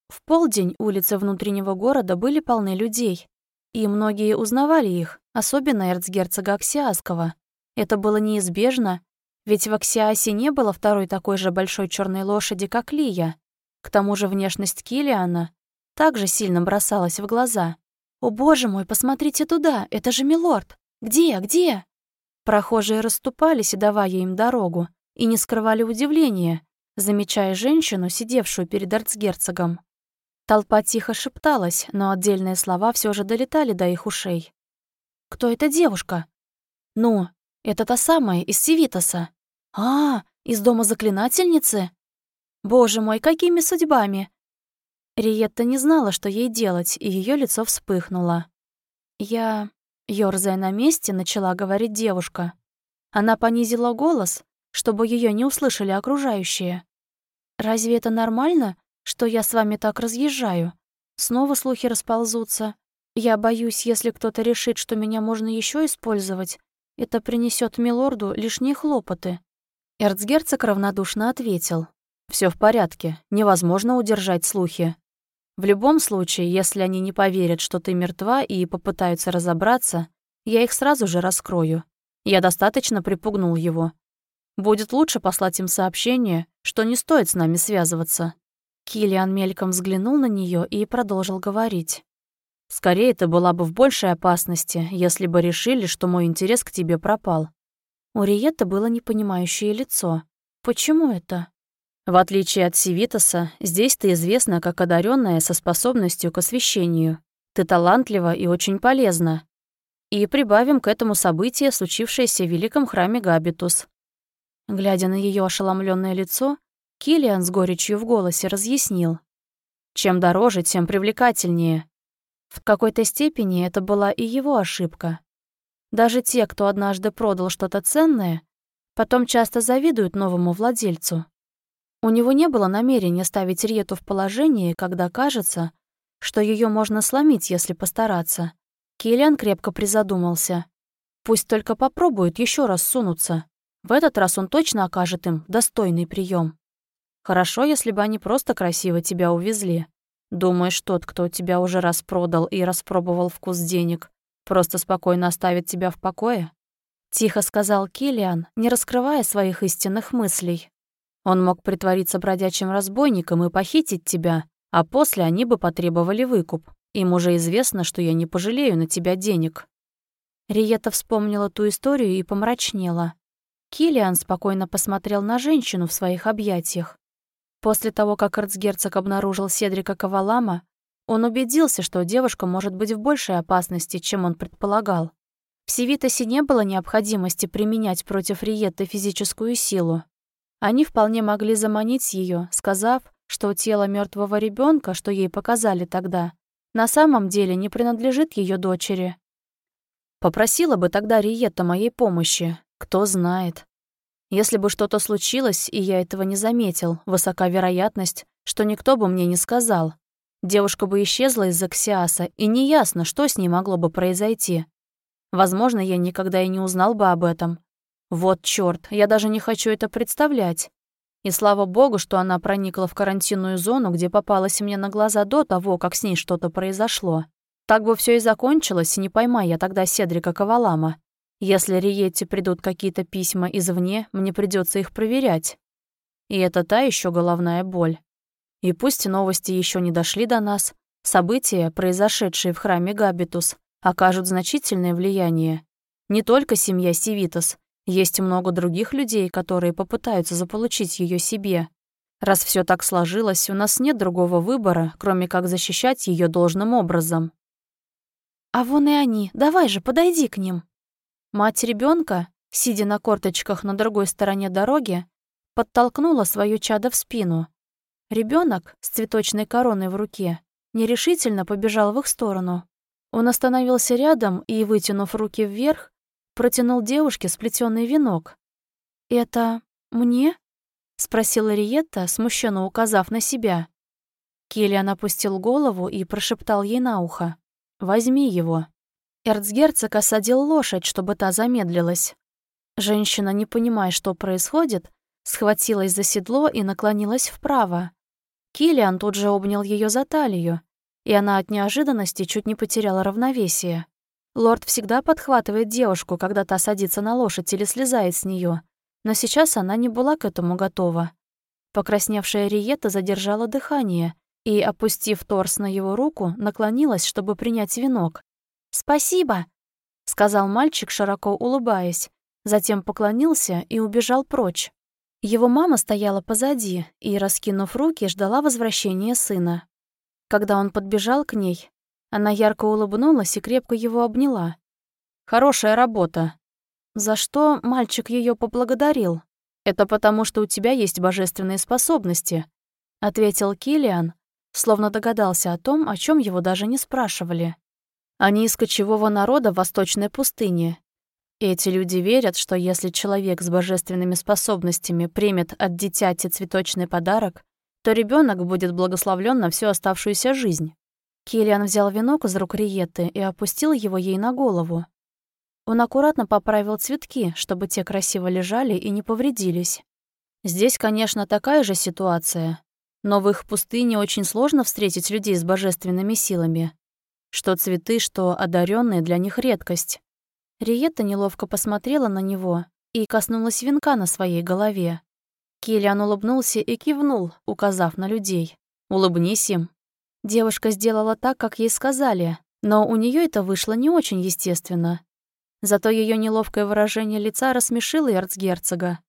S1: В полдень улицы внутреннего города были полны людей. И многие узнавали их, особенно эрцгерцога Аксиаского. Это было неизбежно, ведь в Аксиасе не было второй такой же большой черной лошади, как Лия. К тому же внешность Килиана также сильно бросалась в глаза. «О боже мой, посмотрите туда, это же милорд! Где, где?» Прохожие расступались, давая им дорогу, и не скрывали удивления, замечая женщину, сидевшую перед эрцгерцогом. Толпа тихо шепталась, но отдельные слова все же долетали до их ушей. «Кто эта девушка?» «Ну, это та самая из Севитоса». «А, из дома заклинательницы?» «Боже мой, какими судьбами!» Риетта не знала, что ей делать, и ее лицо вспыхнуло. «Я...» — ёрзая на месте, начала говорить девушка. Она понизила голос, чтобы ее не услышали окружающие. «Разве это нормально, что я с вами так разъезжаю. Снова слухи расползутся. Я боюсь, если кто-то решит, что меня можно еще использовать, это принесет милорду лишние хлопоты». Эрцгерцог равнодушно ответил. Все в порядке, невозможно удержать слухи. В любом случае, если они не поверят, что ты мертва и попытаются разобраться, я их сразу же раскрою. Я достаточно припугнул его. Будет лучше послать им сообщение, что не стоит с нами связываться. Килиан мельком взглянул на нее и продолжил говорить. «Скорее ты была бы в большей опасности, если бы решили, что мой интерес к тебе пропал». У Риетта было непонимающее лицо. «Почему это?» В отличие от Сивитаса, здесь ты известна как одаренная со способностью к освещению. Ты талантлива и очень полезна. И прибавим к этому событие, случившееся в великом храме Габитус. Глядя на ее ошеломленное лицо, Килиан с горечью в голосе разъяснил. Чем дороже, тем привлекательнее. В какой-то степени это была и его ошибка. Даже те, кто однажды продал что-то ценное, потом часто завидуют новому владельцу. У него не было намерения ставить Риету в положение, когда кажется, что ее можно сломить, если постараться. Киллиан крепко призадумался. Пусть только попробуют еще раз сунуться. В этот раз он точно окажет им достойный прием. Хорошо, если бы они просто красиво тебя увезли. Думаешь, тот, кто тебя уже раз продал и распробовал вкус денег, просто спокойно оставит тебя в покое? Тихо сказал Киллиан, не раскрывая своих истинных мыслей. Он мог притвориться бродячим разбойником и похитить тебя, а после они бы потребовали выкуп. Им уже известно, что я не пожалею на тебя денег». Риета вспомнила ту историю и помрачнела. Килиан спокойно посмотрел на женщину в своих объятиях. После того, как эрцгерцог обнаружил Седрика Кавалама, он убедился, что девушка может быть в большей опасности, чем он предполагал. В Севитосе не было необходимости применять против Риетты физическую силу. Они вполне могли заманить ее, сказав, что тело мертвого ребенка, что ей показали тогда, на самом деле не принадлежит ее дочери. Попросила бы тогда Риетта моей помощи, кто знает. Если бы что-то случилось, и я этого не заметил, высока вероятность, что никто бы мне не сказал. Девушка бы исчезла из Аксиаса, и неясно, что с ней могло бы произойти. Возможно, я никогда и не узнал бы об этом. Вот чёрт, я даже не хочу это представлять. И слава богу, что она проникла в карантинную зону, где попалась мне на глаза до того, как с ней что-то произошло. Так бы все и закончилось, не поймай я тогда Седрика Кавалама. Если Риетте придут какие-то письма извне, мне придется их проверять. И это та еще головная боль. И пусть новости еще не дошли до нас, события, произошедшие в храме Габитус, окажут значительное влияние. Не только семья Сивитас, есть много других людей, которые попытаются заполучить ее себе. Раз все так сложилось, у нас нет другого выбора, кроме как защищать ее должным образом. А вон и они, давай же, подойди к ним. Мать ребенка, сидя на корточках на другой стороне дороги, подтолкнула свою чадо в спину. Ребенок с цветочной короной в руке нерешительно побежал в их сторону. Он остановился рядом и, вытянув руки вверх, протянул девушке сплетенный венок. «Это мне?» — спросила Риетта, смущенно указав на себя. Киллиан опустил голову и прошептал ей на ухо. «Возьми его». Эрцгерцог осадил лошадь, чтобы та замедлилась. Женщина, не понимая, что происходит, схватилась за седло и наклонилась вправо. Килиан тут же обнял ее за талию, и она от неожиданности чуть не потеряла равновесие. Лорд всегда подхватывает девушку, когда та садится на лошадь или слезает с нее, но сейчас она не была к этому готова. Покрасневшая Риета задержала дыхание и, опустив торс на его руку, наклонилась, чтобы принять венок. «Спасибо», — сказал мальчик, широко улыбаясь, затем поклонился и убежал прочь. Его мама стояла позади и, раскинув руки, ждала возвращения сына. Когда он подбежал к ней, она ярко улыбнулась и крепко его обняла. «Хорошая работа». За что мальчик ее поблагодарил. «Это потому, что у тебя есть божественные способности», — ответил Килиан, словно догадался о том, о чем его даже не спрашивали. Они из кочевого народа в Восточной пустыне. Эти люди верят, что если человек с божественными способностями примет от дитяти цветочный подарок, то ребенок будет благословлен на всю оставшуюся жизнь. Киллиан взял венок из рук Риетты и опустил его ей на голову. Он аккуратно поправил цветки, чтобы те красиво лежали и не повредились. Здесь, конечно, такая же ситуация, но в их пустыне очень сложно встретить людей с божественными силами. Что цветы, что одаренные для них редкость. Риетта неловко посмотрела на него и коснулась венка на своей голове. Киллиан улыбнулся и кивнул, указав на людей. «Улыбнись им». Девушка сделала так, как ей сказали, но у нее это вышло не очень естественно. Зато ее неловкое выражение лица рассмешило эрцгерцога.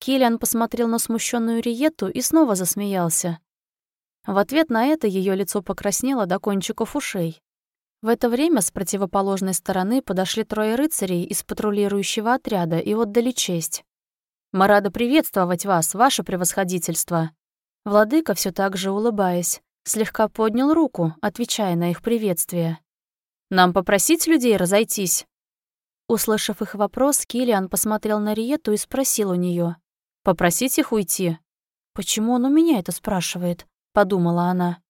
S1: Киллиан посмотрел на смущенную Риетту и снова засмеялся. В ответ на это ее лицо покраснело до кончиков ушей. В это время с противоположной стороны подошли трое рыцарей из патрулирующего отряда и отдали честь. «Мы рады приветствовать вас, ваше превосходительство!» Владыка, все так же улыбаясь, слегка поднял руку, отвечая на их приветствие. «Нам попросить людей разойтись?» Услышав их вопрос, Килиан посмотрел на Риету и спросил у нее: «Попросить их уйти?» «Почему он у меня это спрашивает?» — подумала она.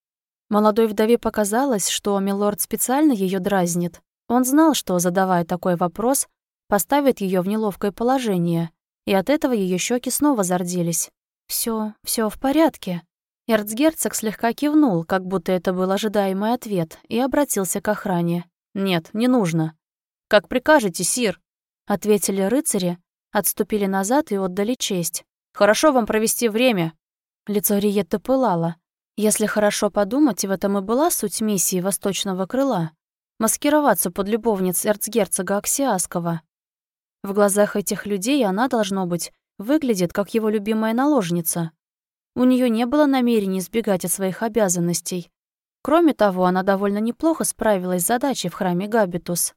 S1: Молодой вдове показалось, что милорд специально ее дразнит. Он знал, что, задавая такой вопрос, поставит ее в неловкое положение, и от этого ее щеки снова зарделись. Все, все в порядке». Эрцгерцог слегка кивнул, как будто это был ожидаемый ответ, и обратился к охране. «Нет, не нужно». «Как прикажете, сир», — ответили рыцари, отступили назад и отдали честь. «Хорошо вам провести время». Лицо Риетты пылало. Если хорошо подумать, в этом и была суть миссии Восточного Крыла — маскироваться под любовниц эрцгерцога Аксиаского. В глазах этих людей она, должно быть, выглядит как его любимая наложница. У нее не было намерений избегать от своих обязанностей. Кроме того, она довольно неплохо справилась с задачей в храме Габитус.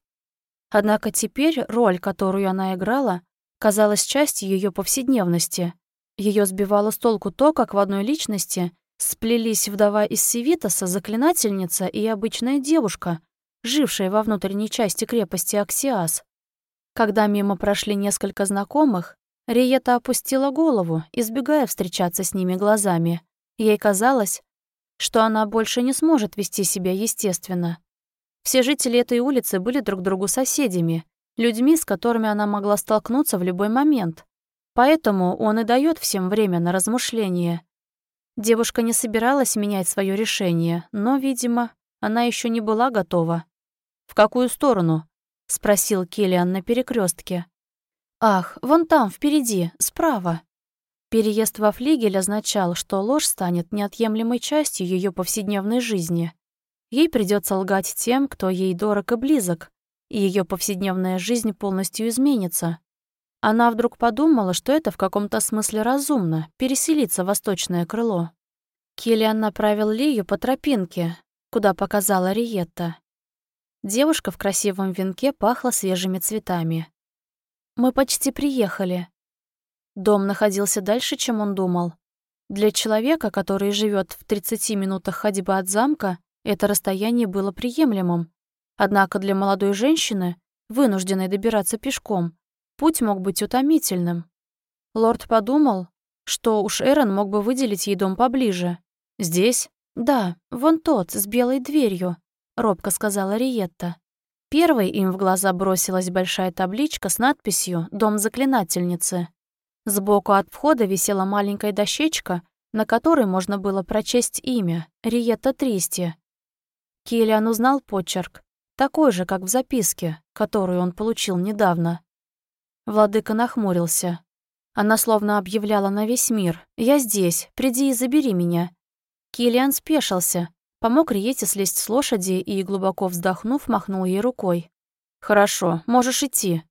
S1: Однако теперь роль, которую она играла, казалась частью ее повседневности. Ее сбивало с толку то, как в одной личности сплелись вдова из Севитоса, заклинательница и обычная девушка, жившая во внутренней части крепости Аксиас. Когда мимо прошли несколько знакомых, Риета опустила голову, избегая встречаться с ними глазами. Ей казалось, что она больше не сможет вести себя естественно. Все жители этой улицы были друг другу соседями, людьми, с которыми она могла столкнуться в любой момент. Поэтому он и дает всем время на размышление. Девушка не собиралась менять свое решение, но, видимо, она еще не была готова. «В какую сторону?» — спросил Киллиан на перекрестке. «Ах, вон там, впереди, справа». Переезд во флигель означал, что ложь станет неотъемлемой частью ее повседневной жизни. Ей придется лгать тем, кто ей дорог и близок, и ее повседневная жизнь полностью изменится. Она вдруг подумала, что это в каком-то смысле разумно — переселиться в восточное крыло. Киллиан направил Лию по тропинке, куда показала Риетта. Девушка в красивом венке пахла свежими цветами. «Мы почти приехали». Дом находился дальше, чем он думал. Для человека, который живет в 30 минутах ходьбы от замка, это расстояние было приемлемым. Однако для молодой женщины, вынужденной добираться пешком, Путь мог быть утомительным. Лорд подумал, что уж Эрон мог бы выделить ей дом поближе. «Здесь?» «Да, вон тот, с белой дверью», — робко сказала Риетта. Первой им в глаза бросилась большая табличка с надписью «Дом заклинательницы». Сбоку от входа висела маленькая дощечка, на которой можно было прочесть имя — Риетта Тристи. Киллиан узнал почерк, такой же, как в записке, которую он получил недавно. Владыка нахмурился. Она словно объявляла на весь мир. «Я здесь, приди и забери меня». Киллиан спешился, помог Риете слезть с лошади и, глубоко вздохнув, махнул ей рукой. «Хорошо, можешь идти».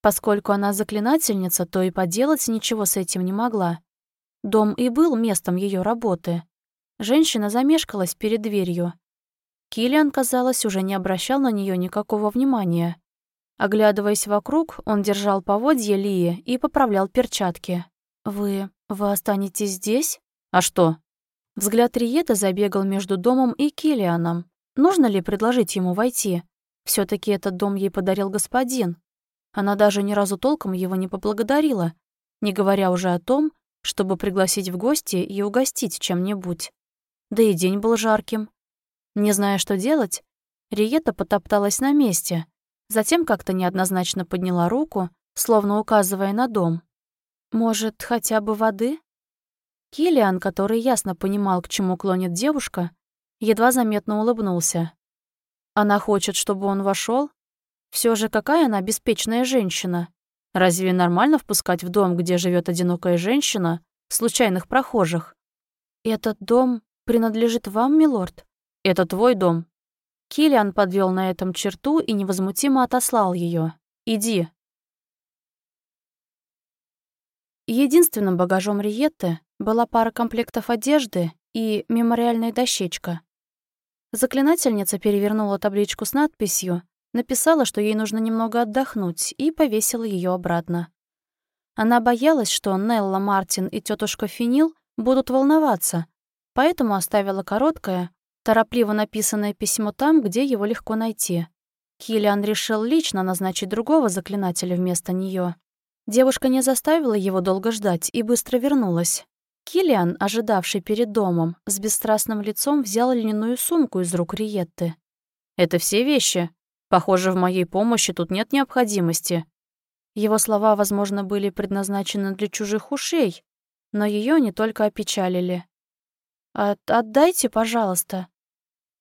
S1: Поскольку она заклинательница, то и поделать ничего с этим не могла. Дом и был местом ее работы. Женщина замешкалась перед дверью. Киллиан, казалось, уже не обращал на нее никакого внимания. Оглядываясь вокруг, он держал поводья Лии и поправлял перчатки. «Вы... вы останетесь здесь? А что?» Взгляд Риета забегал между домом и Килианом. Нужно ли предложить ему войти? все таки этот дом ей подарил господин. Она даже ни разу толком его не поблагодарила, не говоря уже о том, чтобы пригласить в гости и угостить чем-нибудь. Да и день был жарким. Не зная, что делать, Риета потопталась на месте — Затем как-то неоднозначно подняла руку, словно указывая на дом. «Может, хотя бы воды?» Килиан, который ясно понимал, к чему клонит девушка, едва заметно улыбнулся. Она хочет, чтобы он вошел? Все же какая она беспечная женщина. Разве нормально впускать в дом, где живет одинокая женщина, случайных прохожих? Этот дом принадлежит вам, милорд? Это твой дом, Килиан подвел на этом черту и невозмутимо отослал ее. «Иди, Единственным багажом Риетты была пара комплектов одежды и мемориальная дощечка. Заклинательница перевернула табличку с надписью, написала, что ей нужно немного отдохнуть, и повесила ее обратно. Она боялась, что Нелла Мартин и тетушка Финил будут волноваться, поэтому оставила короткое, торопливо написанное письмо там, где его легко найти. Киллиан решил лично назначить другого заклинателя вместо нее. Девушка не заставила его долго ждать и быстро вернулась. Киллиан, ожидавший перед домом, с бесстрастным лицом взял льняную сумку из рук Риетты. «Это все вещи. Похоже, в моей помощи тут нет необходимости». Его слова, возможно, были предназначены для чужих ушей, но ее не только опечалили. От «Отдайте, пожалуйста».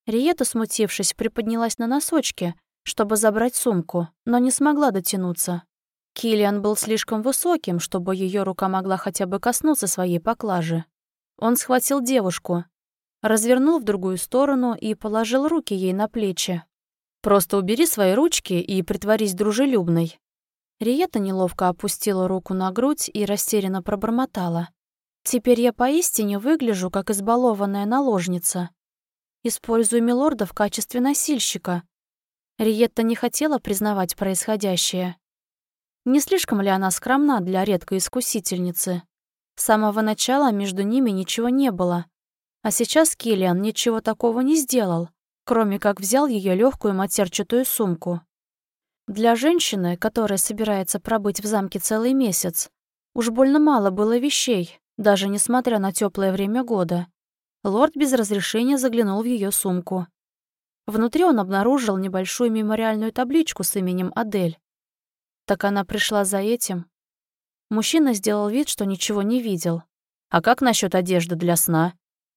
S1: Риета, смутившись, приподнялась на носочки, чтобы забрать сумку, но не смогла дотянуться. Килиан был слишком высоким, чтобы ее рука могла хотя бы коснуться своей поклажи. Он схватил девушку, развернул в другую сторону и положил руки ей на плечи. «Просто убери свои ручки и притворись дружелюбной». Риета неловко опустила руку на грудь и растерянно пробормотала. «Теперь я поистине выгляжу, как избалованная наложница. Использую Милорда в качестве носильщика». Риетта не хотела признавать происходящее. Не слишком ли она скромна для редкой искусительницы? С самого начала между ними ничего не было. А сейчас Киллиан ничего такого не сделал, кроме как взял ее легкую матерчатую сумку. Для женщины, которая собирается пробыть в замке целый месяц, уж больно мало было вещей, даже несмотря на теплое время года. Лорд без разрешения заглянул в ее сумку. Внутри он обнаружил небольшую мемориальную табличку с именем Адель. Так она пришла за этим? Мужчина сделал вид, что ничего не видел. А как насчет одежды для сна?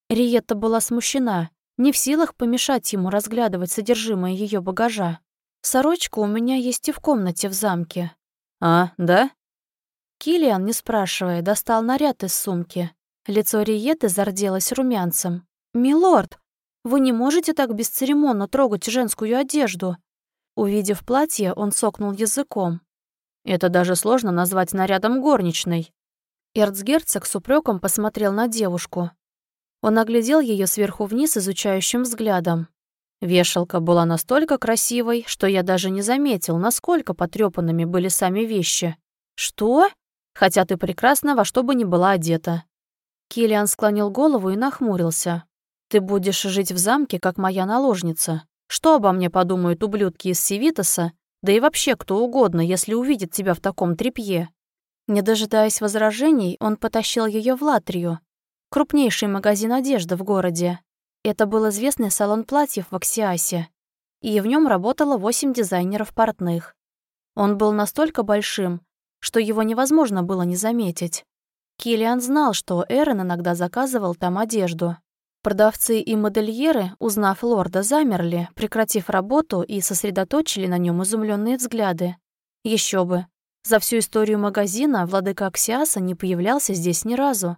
S1: Риетта была смущена, не в силах помешать ему разглядывать содержимое ее багажа. Сорочка у меня есть и в комнате в замке. А, да? Килиан, не спрашивая, достал наряд из сумки. Лицо Риеты зарделось румянцем. «Милорд, вы не можете так бесцеремонно трогать женскую одежду?» Увидев платье, он сокнул языком. Это даже сложно назвать нарядом горничной. Эрцгерцог с упреком посмотрел на девушку. Он оглядел ее сверху вниз изучающим взглядом. Вешалка была настолько красивой, что я даже не заметил, насколько потрепанными были сами вещи. «Что?» «Хотя ты прекрасно во что бы ни была одета». Килиан склонил голову и нахмурился. «Ты будешь жить в замке, как моя наложница. Что обо мне подумают ублюдки из Севитоса, да и вообще кто угодно, если увидит тебя в таком тряпье. Не дожидаясь возражений, он потащил ее в Латрию, крупнейший магазин одежды в городе. Это был известный салон платьев в Аксиасе, и в нем работало восемь дизайнеров портных. Он был настолько большим, что его невозможно было не заметить. Килиан знал, что Эрен иногда заказывал там одежду. Продавцы и модельеры, узнав лорда, замерли, прекратив работу и сосредоточили на нем изумленные взгляды. Еще бы. За всю историю магазина владыка Аксиаса не появлялся здесь ни разу.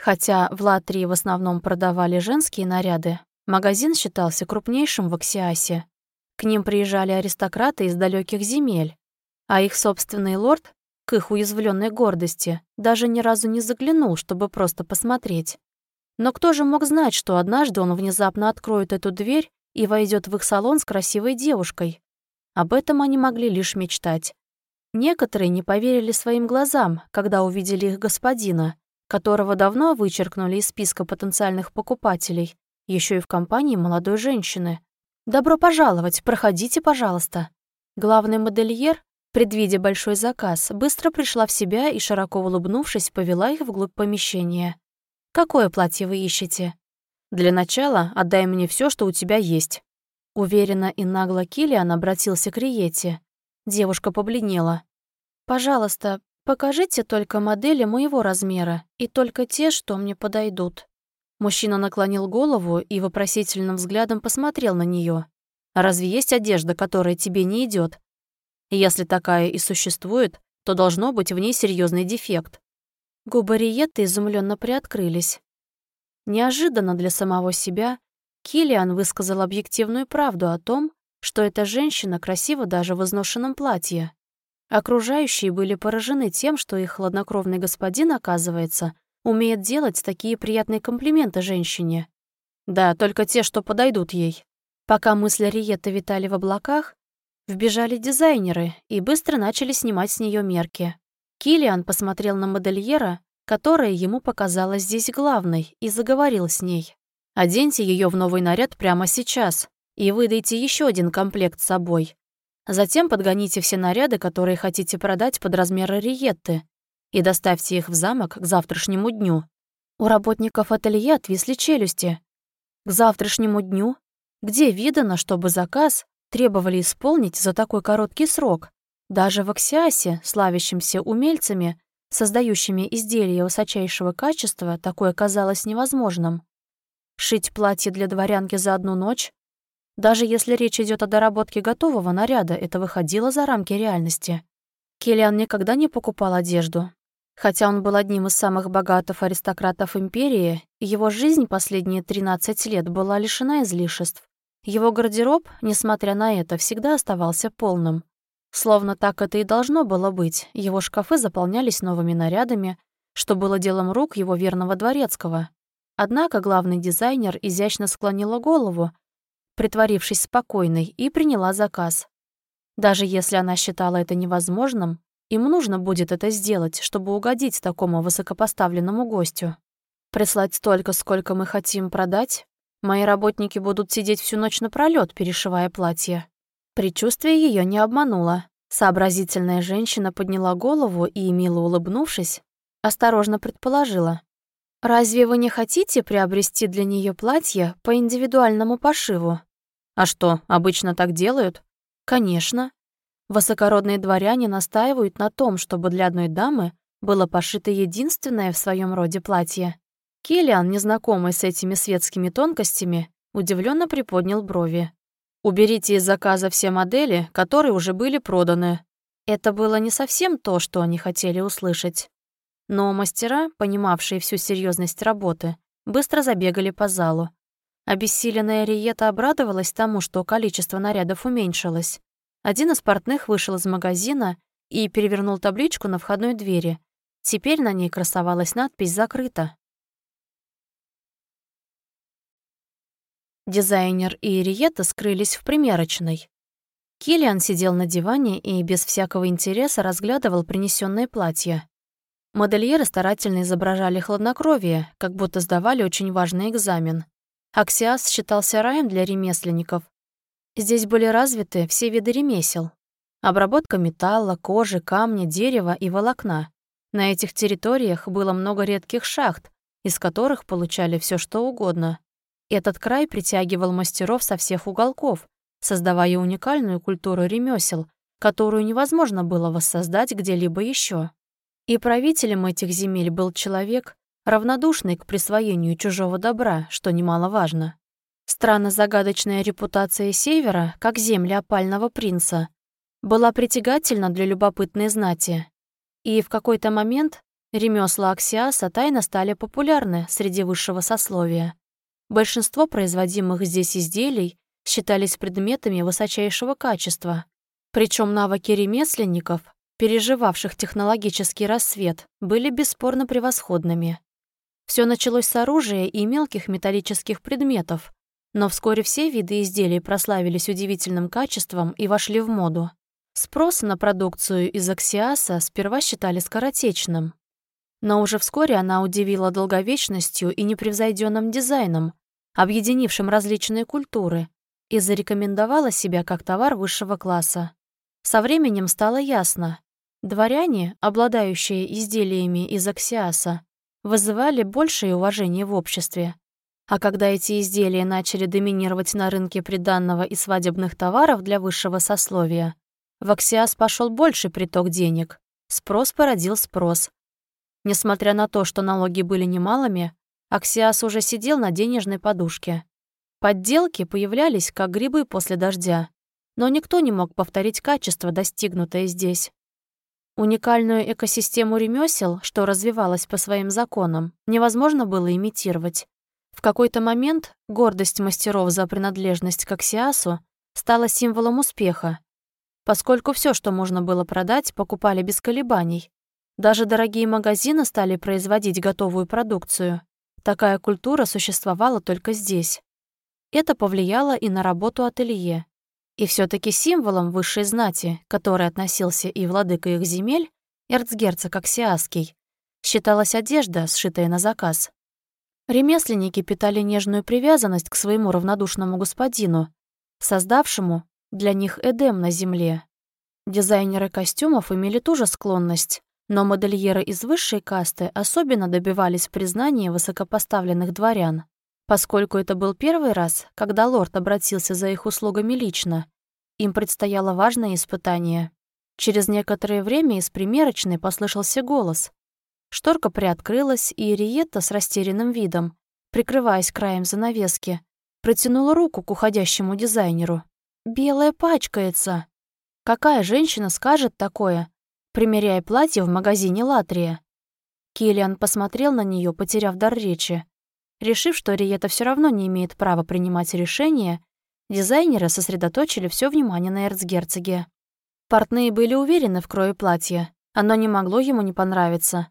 S1: Хотя в Латрии в основном продавали женские наряды, магазин считался крупнейшим в Аксиасе. К ним приезжали аристократы из далеких земель, а их собственный лорд, к их уязвленной гордости, даже ни разу не заглянул, чтобы просто посмотреть. Но кто же мог знать, что однажды он внезапно откроет эту дверь и войдет в их салон с красивой девушкой? Об этом они могли лишь мечтать. Некоторые не поверили своим глазам, когда увидели их господина, которого давно вычеркнули из списка потенциальных покупателей, еще и в компании молодой женщины. «Добро пожаловать, проходите, пожалуйста». Главный модельер, предвидя большой заказ, быстро пришла в себя и, широко улыбнувшись, повела их вглубь помещения. Какое платье вы ищете? Для начала отдай мне все, что у тебя есть. Уверенно и нагло Килиан обратился к Риете. Девушка побледнела. «Пожалуйста, покажите только модели моего размера и только те, что мне подойдут». Мужчина наклонил голову и вопросительным взглядом посмотрел на нее. «Разве есть одежда, которая тебе не идет? Если такая и существует, то должно быть в ней серьезный дефект. Губы Риетты изумленно приоткрылись. Неожиданно для самого себя Килиан высказал объективную правду о том, что эта женщина красива даже в изношенном платье. Окружающие были поражены тем, что их хладнокровный господин, оказывается, умеет делать такие приятные комплименты женщине. Да, только те, что подойдут ей. Пока мысли Риетты витали в облаках, вбежали дизайнеры и быстро начали снимать с нее мерки. Килиан посмотрел на модельера, которая ему показалась здесь главной, и заговорил с ней. «Оденьте ее в новый наряд прямо сейчас и выдайте еще один комплект с собой. Затем подгоните все наряды, которые хотите продать под размеры Риетты, и доставьте их в замок к завтрашнему дню. У работников ателье отвисли челюсти. К завтрашнему дню? Где видано, чтобы заказ требовали исполнить за такой короткий срок? Даже в Аксиасе, славящимся умельцами, создающими изделия высочайшего качества, такое казалось невозможным. Шить платье для дворянки за одну ночь? Даже если речь идет о доработке готового наряда, это выходило за рамки реальности. Киллиан никогда не покупал одежду, Хотя он был одним из самых богатых аристократов империи, его жизнь последние 13 лет была лишена излишеств. Его гардероб, несмотря на это, всегда оставался полным. Словно так это и должно было быть, его шкафы заполнялись новыми нарядами, что было делом рук его верного дворецкого. Однако главный дизайнер изящно склонила голову, притворившись спокойной, и приняла заказ. Даже если она считала это невозможным, им нужно будет это сделать, чтобы угодить такому высокопоставленному гостю. Прислать столько, сколько мы хотим продать? Мои работники будут сидеть всю ночь напролёт, перешивая платье. Предчувствие ее не обмануло. Сообразительная женщина подняла голову и, мило улыбнувшись, осторожно предположила. «Разве вы не хотите приобрести для нее платье по индивидуальному пошиву?» «А что, обычно так делают?» «Конечно. Высокородные дворяне настаивают на том, чтобы для одной дамы было пошито единственное в своем роде платье. Киллиан, незнакомый с этими светскими тонкостями, удивленно приподнял брови. «Уберите из заказа все модели, которые уже были проданы». Это было не совсем то, что они хотели услышать. Но мастера, понимавшие всю серьезность работы, быстро забегали по залу. Обессиленная Риета обрадовалась тому, что количество нарядов уменьшилось. Один из портных вышел из магазина и перевернул табличку на входной двери. Теперь на ней красовалась надпись «Закрыто». Дизайнер и Ириета скрылись в примерочной. Киллиан сидел на диване и без всякого интереса разглядывал принесенное платье. Модельеры старательно изображали хладнокровие, как будто сдавали очень важный экзамен. Аксиас считался раем для ремесленников, Здесь были развиты все виды ремесел. Обработка металла, кожи, камня, дерева и волокна. На этих территориях было много редких шахт, из которых получали все что угодно. Этот край притягивал мастеров со всех уголков, создавая уникальную культуру ремесел, которую невозможно было воссоздать где-либо еще. И правителем этих земель был человек, равнодушный к присвоению чужого добра, что немаловажно. Странно загадочная репутация Севера, как земля опального принца, была притягательна для любопытной знати. И в какой-то момент ремесла Аксиаса тайно стали популярны среди высшего сословия. Большинство производимых здесь изделий считались предметами высочайшего качества. Причем навыки ремесленников, переживавших технологический рассвет, были бесспорно превосходными. Все началось с оружия и мелких металлических предметов, но вскоре все виды изделий прославились удивительным качеством и вошли в моду. Спрос на продукцию из Аксиаса сперва считали скоротечным. Но уже вскоре она удивила долговечностью и непревзойденным дизайном, объединившим различные культуры, и зарекомендовала себя как товар высшего класса. Со временем стало ясно. Дворяне, обладающие изделиями из Аксиаса, вызывали большее уважение в обществе, а когда эти изделия начали доминировать на рынке приданного и свадебных товаров для высшего сословия, в Аксиас пошел больше приток денег. Спрос породил спрос. Несмотря на то, что налоги были немалыми, Аксиас уже сидел на денежной подушке. Подделки появлялись, как грибы после дождя, но никто не мог повторить качество, достигнутое здесь. Уникальную экосистему ремесел, что развивалась по своим законам, невозможно было имитировать. В какой-то момент гордость мастеров за принадлежность к Аксиасу стала символом успеха. поскольку все, что можно было продать, покупали без колебаний. Даже дорогие магазины стали производить готовую продукцию. Такая культура существовала только здесь. Это повлияло и на работу ателье. И все таки символом высшей знати, к которой относился и владыка их земель, эрцгерцог Аксиаский, считалась одежда, сшитая на заказ. Ремесленники питали нежную привязанность к своему равнодушному господину, создавшему для них Эдем на земле. Дизайнеры костюмов имели ту же склонность, но модельеры из высшей касты особенно добивались признания высокопоставленных дворян. Поскольку это был первый раз, когда лорд обратился за их услугами лично, им предстояло важное испытание. Через некоторое время из примерочной послышался голос. Шторка приоткрылась, и Ириетта с растерянным видом, прикрываясь краем занавески, протянула руку к уходящему дизайнеру. «Белая пачкается!» Какая женщина скажет такое, примеряя платье в магазине Латрия? Киллиан посмотрел на нее, потеряв дар речи. Решив, что Риета все равно не имеет права принимать решения, дизайнеры сосредоточили все внимание на эрцгерцоге. Портные были уверены в крое платья. Оно не могло ему не понравиться.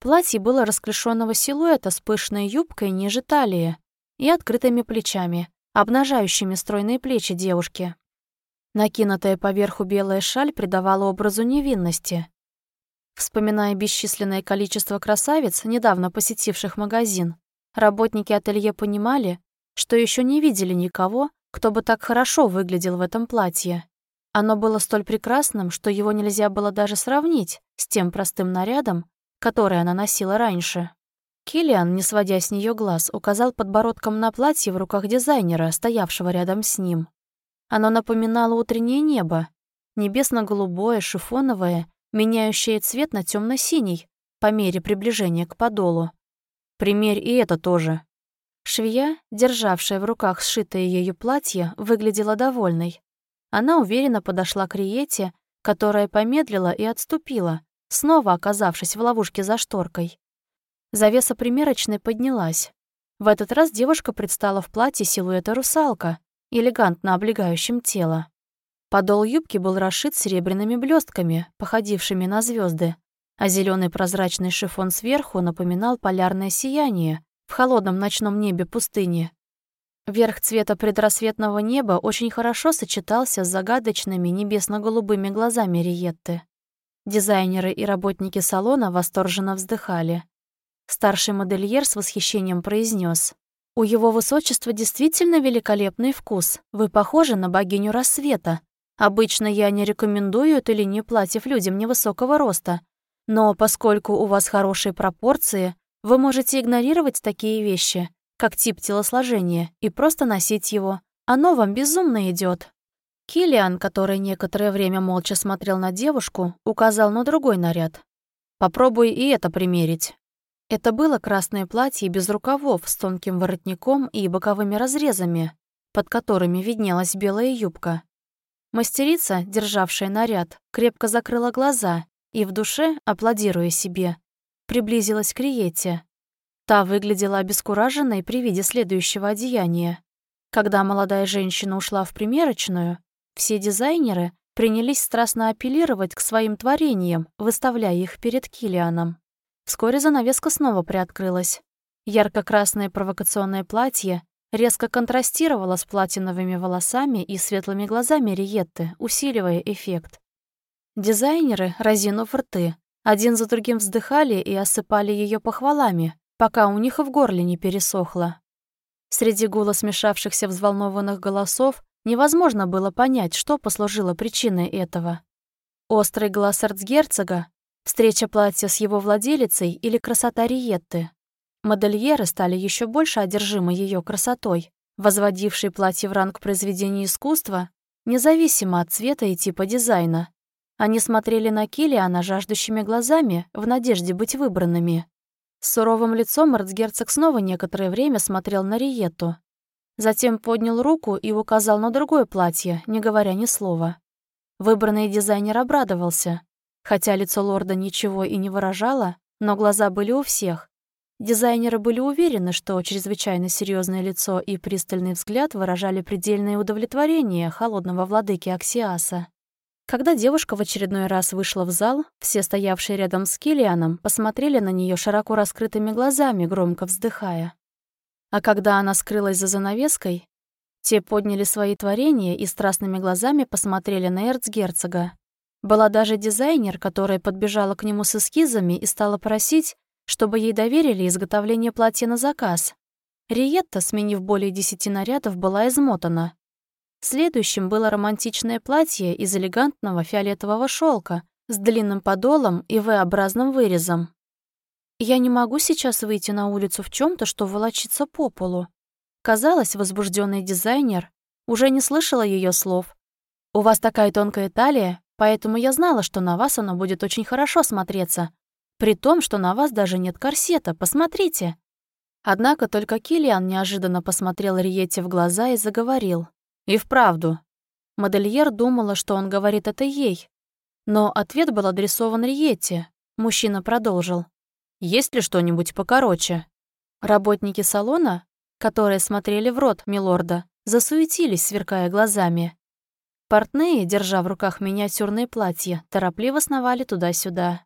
S1: Платье было расклешенного силуэта с пышной юбкой ниже талии и открытыми плечами, обнажающими стройные плечи девушки. Накинутая поверху белая шаль придавала образу невинности. Вспоминая бесчисленное количество красавиц, недавно посетивших магазин, работники ателье понимали, что еще не видели никого, кто бы так хорошо выглядел в этом платье. Оно было столь прекрасным, что его нельзя было даже сравнить с тем простым нарядом, который она носила раньше. Киллиан, не сводя с нее глаз, указал подбородком на платье в руках дизайнера, стоявшего рядом с ним. Оно напоминало утреннее небо, небесно-голубое, шифоновое, меняющее цвет на темно синий по мере приближения к подолу. Примерь и это тоже. Швея, державшая в руках сшитое ею платье, выглядела довольной. Она уверенно подошла к Риете, которая помедлила и отступила, снова оказавшись в ловушке за шторкой. Завеса примерочной поднялась. В этот раз девушка предстала в платье силуэта русалка, элегантно облегающим тело. Подол юбки был расшит серебряными блестками, походившими на звезды, а зеленый прозрачный шифон сверху напоминал полярное сияние в холодном ночном небе пустыни. Верх цвета предрассветного неба очень хорошо сочетался с загадочными небесно-голубыми глазами Риетты. Дизайнеры и работники салона восторженно вздыхали. Старший модельер с восхищением произнес: «У его высочества действительно великолепный вкус. Вы похожи на богиню рассвета. Обычно я не рекомендую эту линию платьев людям невысокого роста. Но поскольку у вас хорошие пропорции, вы можете игнорировать такие вещи, как тип телосложения, и просто носить его. Оно вам безумно идет. Килиан, который некоторое время молча смотрел на девушку, указал на другой наряд. «Попробуй и это примерить». Это было красное платье без рукавов с тонким воротником и боковыми разрезами, под которыми виднелась белая юбка. Мастерица, державшая наряд, крепко закрыла глаза и в душе, аплодируя себе, приблизилась к Риете. Та выглядела обескураженной при виде следующего одеяния. Когда молодая женщина ушла в примерочную, все дизайнеры принялись страстно апеллировать к своим творениям, выставляя их перед Килианом. Вскоре занавеска снова приоткрылась. Ярко-красное провокационное платье резко контрастировало с платиновыми волосами и светлыми глазами Риетты, усиливая эффект. Дизайнеры, разинув рты, один за другим вздыхали и осыпали ее похвалами, пока у них в горле не пересохло. Среди гула смешавшихся взволнованных голосов невозможно было понять, что послужило причиной этого. Острый глаз эрцгерцога Встреча платья с его владелицей или красота Риетты. Модельеры стали еще больше одержимы ее красотой, возводившей платье в ранг произведения искусства, независимо от цвета и типа дизайна. Они смотрели на Килиана жаждущими глазами в надежде быть выбранными. С суровым лицом эрцгерцог снова некоторое время смотрел на Риетту. Затем поднял руку и указал на другое платье, не говоря ни слова. Выбранный дизайнер обрадовался. Хотя лицо лорда ничего и не выражало, но глаза были у всех. Дизайнеры были уверены, что чрезвычайно серьезное лицо и пристальный взгляд выражали предельное удовлетворение холодного владыки Аксиаса. Когда девушка в очередной раз вышла в зал, все стоявшие рядом с Килианом посмотрели на нее широко раскрытыми глазами, громко вздыхая. А когда она скрылась за занавеской, те подняли свои творения и страстными глазами посмотрели на эрцгерцога. Была даже дизайнер, которая подбежала к нему с эскизами и стала просить, чтобы ей доверили изготовление платья на заказ. Риетта, сменив более десяти нарядов, была измотана. Следующим было романтичное платье из элегантного фиолетового шелка с длинным подолом и V-образным вырезом. Я не могу сейчас выйти на улицу в чем то что волочится по полу. Казалось, возбужденный дизайнер уже не слышала ее слов. «У вас такая тонкая талия, поэтому я знала, что на вас оно будет очень хорошо смотреться. При том, что на вас даже нет корсета, посмотрите». Однако только Килиан неожиданно посмотрел Риете в глаза и заговорил. И вправду. Модельер думала, что он говорит это ей. Но ответ был адресован Риете. Мужчина продолжил. «Есть ли что-нибудь покороче?» Работники салона, которые смотрели в рот милорда, засуетились, сверкая глазами. Портные, держа в руках миниатюрные платья, торопливо сновали туда-сюда.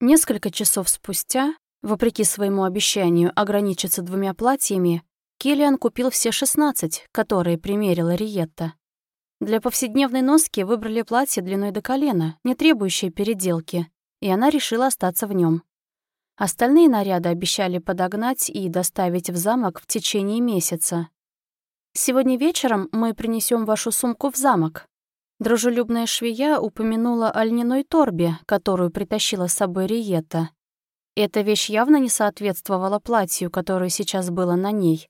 S1: Несколько часов спустя, вопреки своему обещанию ограничиться двумя платьями, Киллиан купил все 16, которые примерила Риетта. Для повседневной носки выбрали платье длиной до колена, не требующее переделки, и она решила остаться в нем. Остальные наряды обещали подогнать и доставить в замок в течение месяца. «Сегодня вечером мы принесем вашу сумку в замок». Дружелюбная швея упомянула о льняной торбе, которую притащила с собой Риетта. Эта вещь явно не соответствовала платью, которое сейчас было на ней.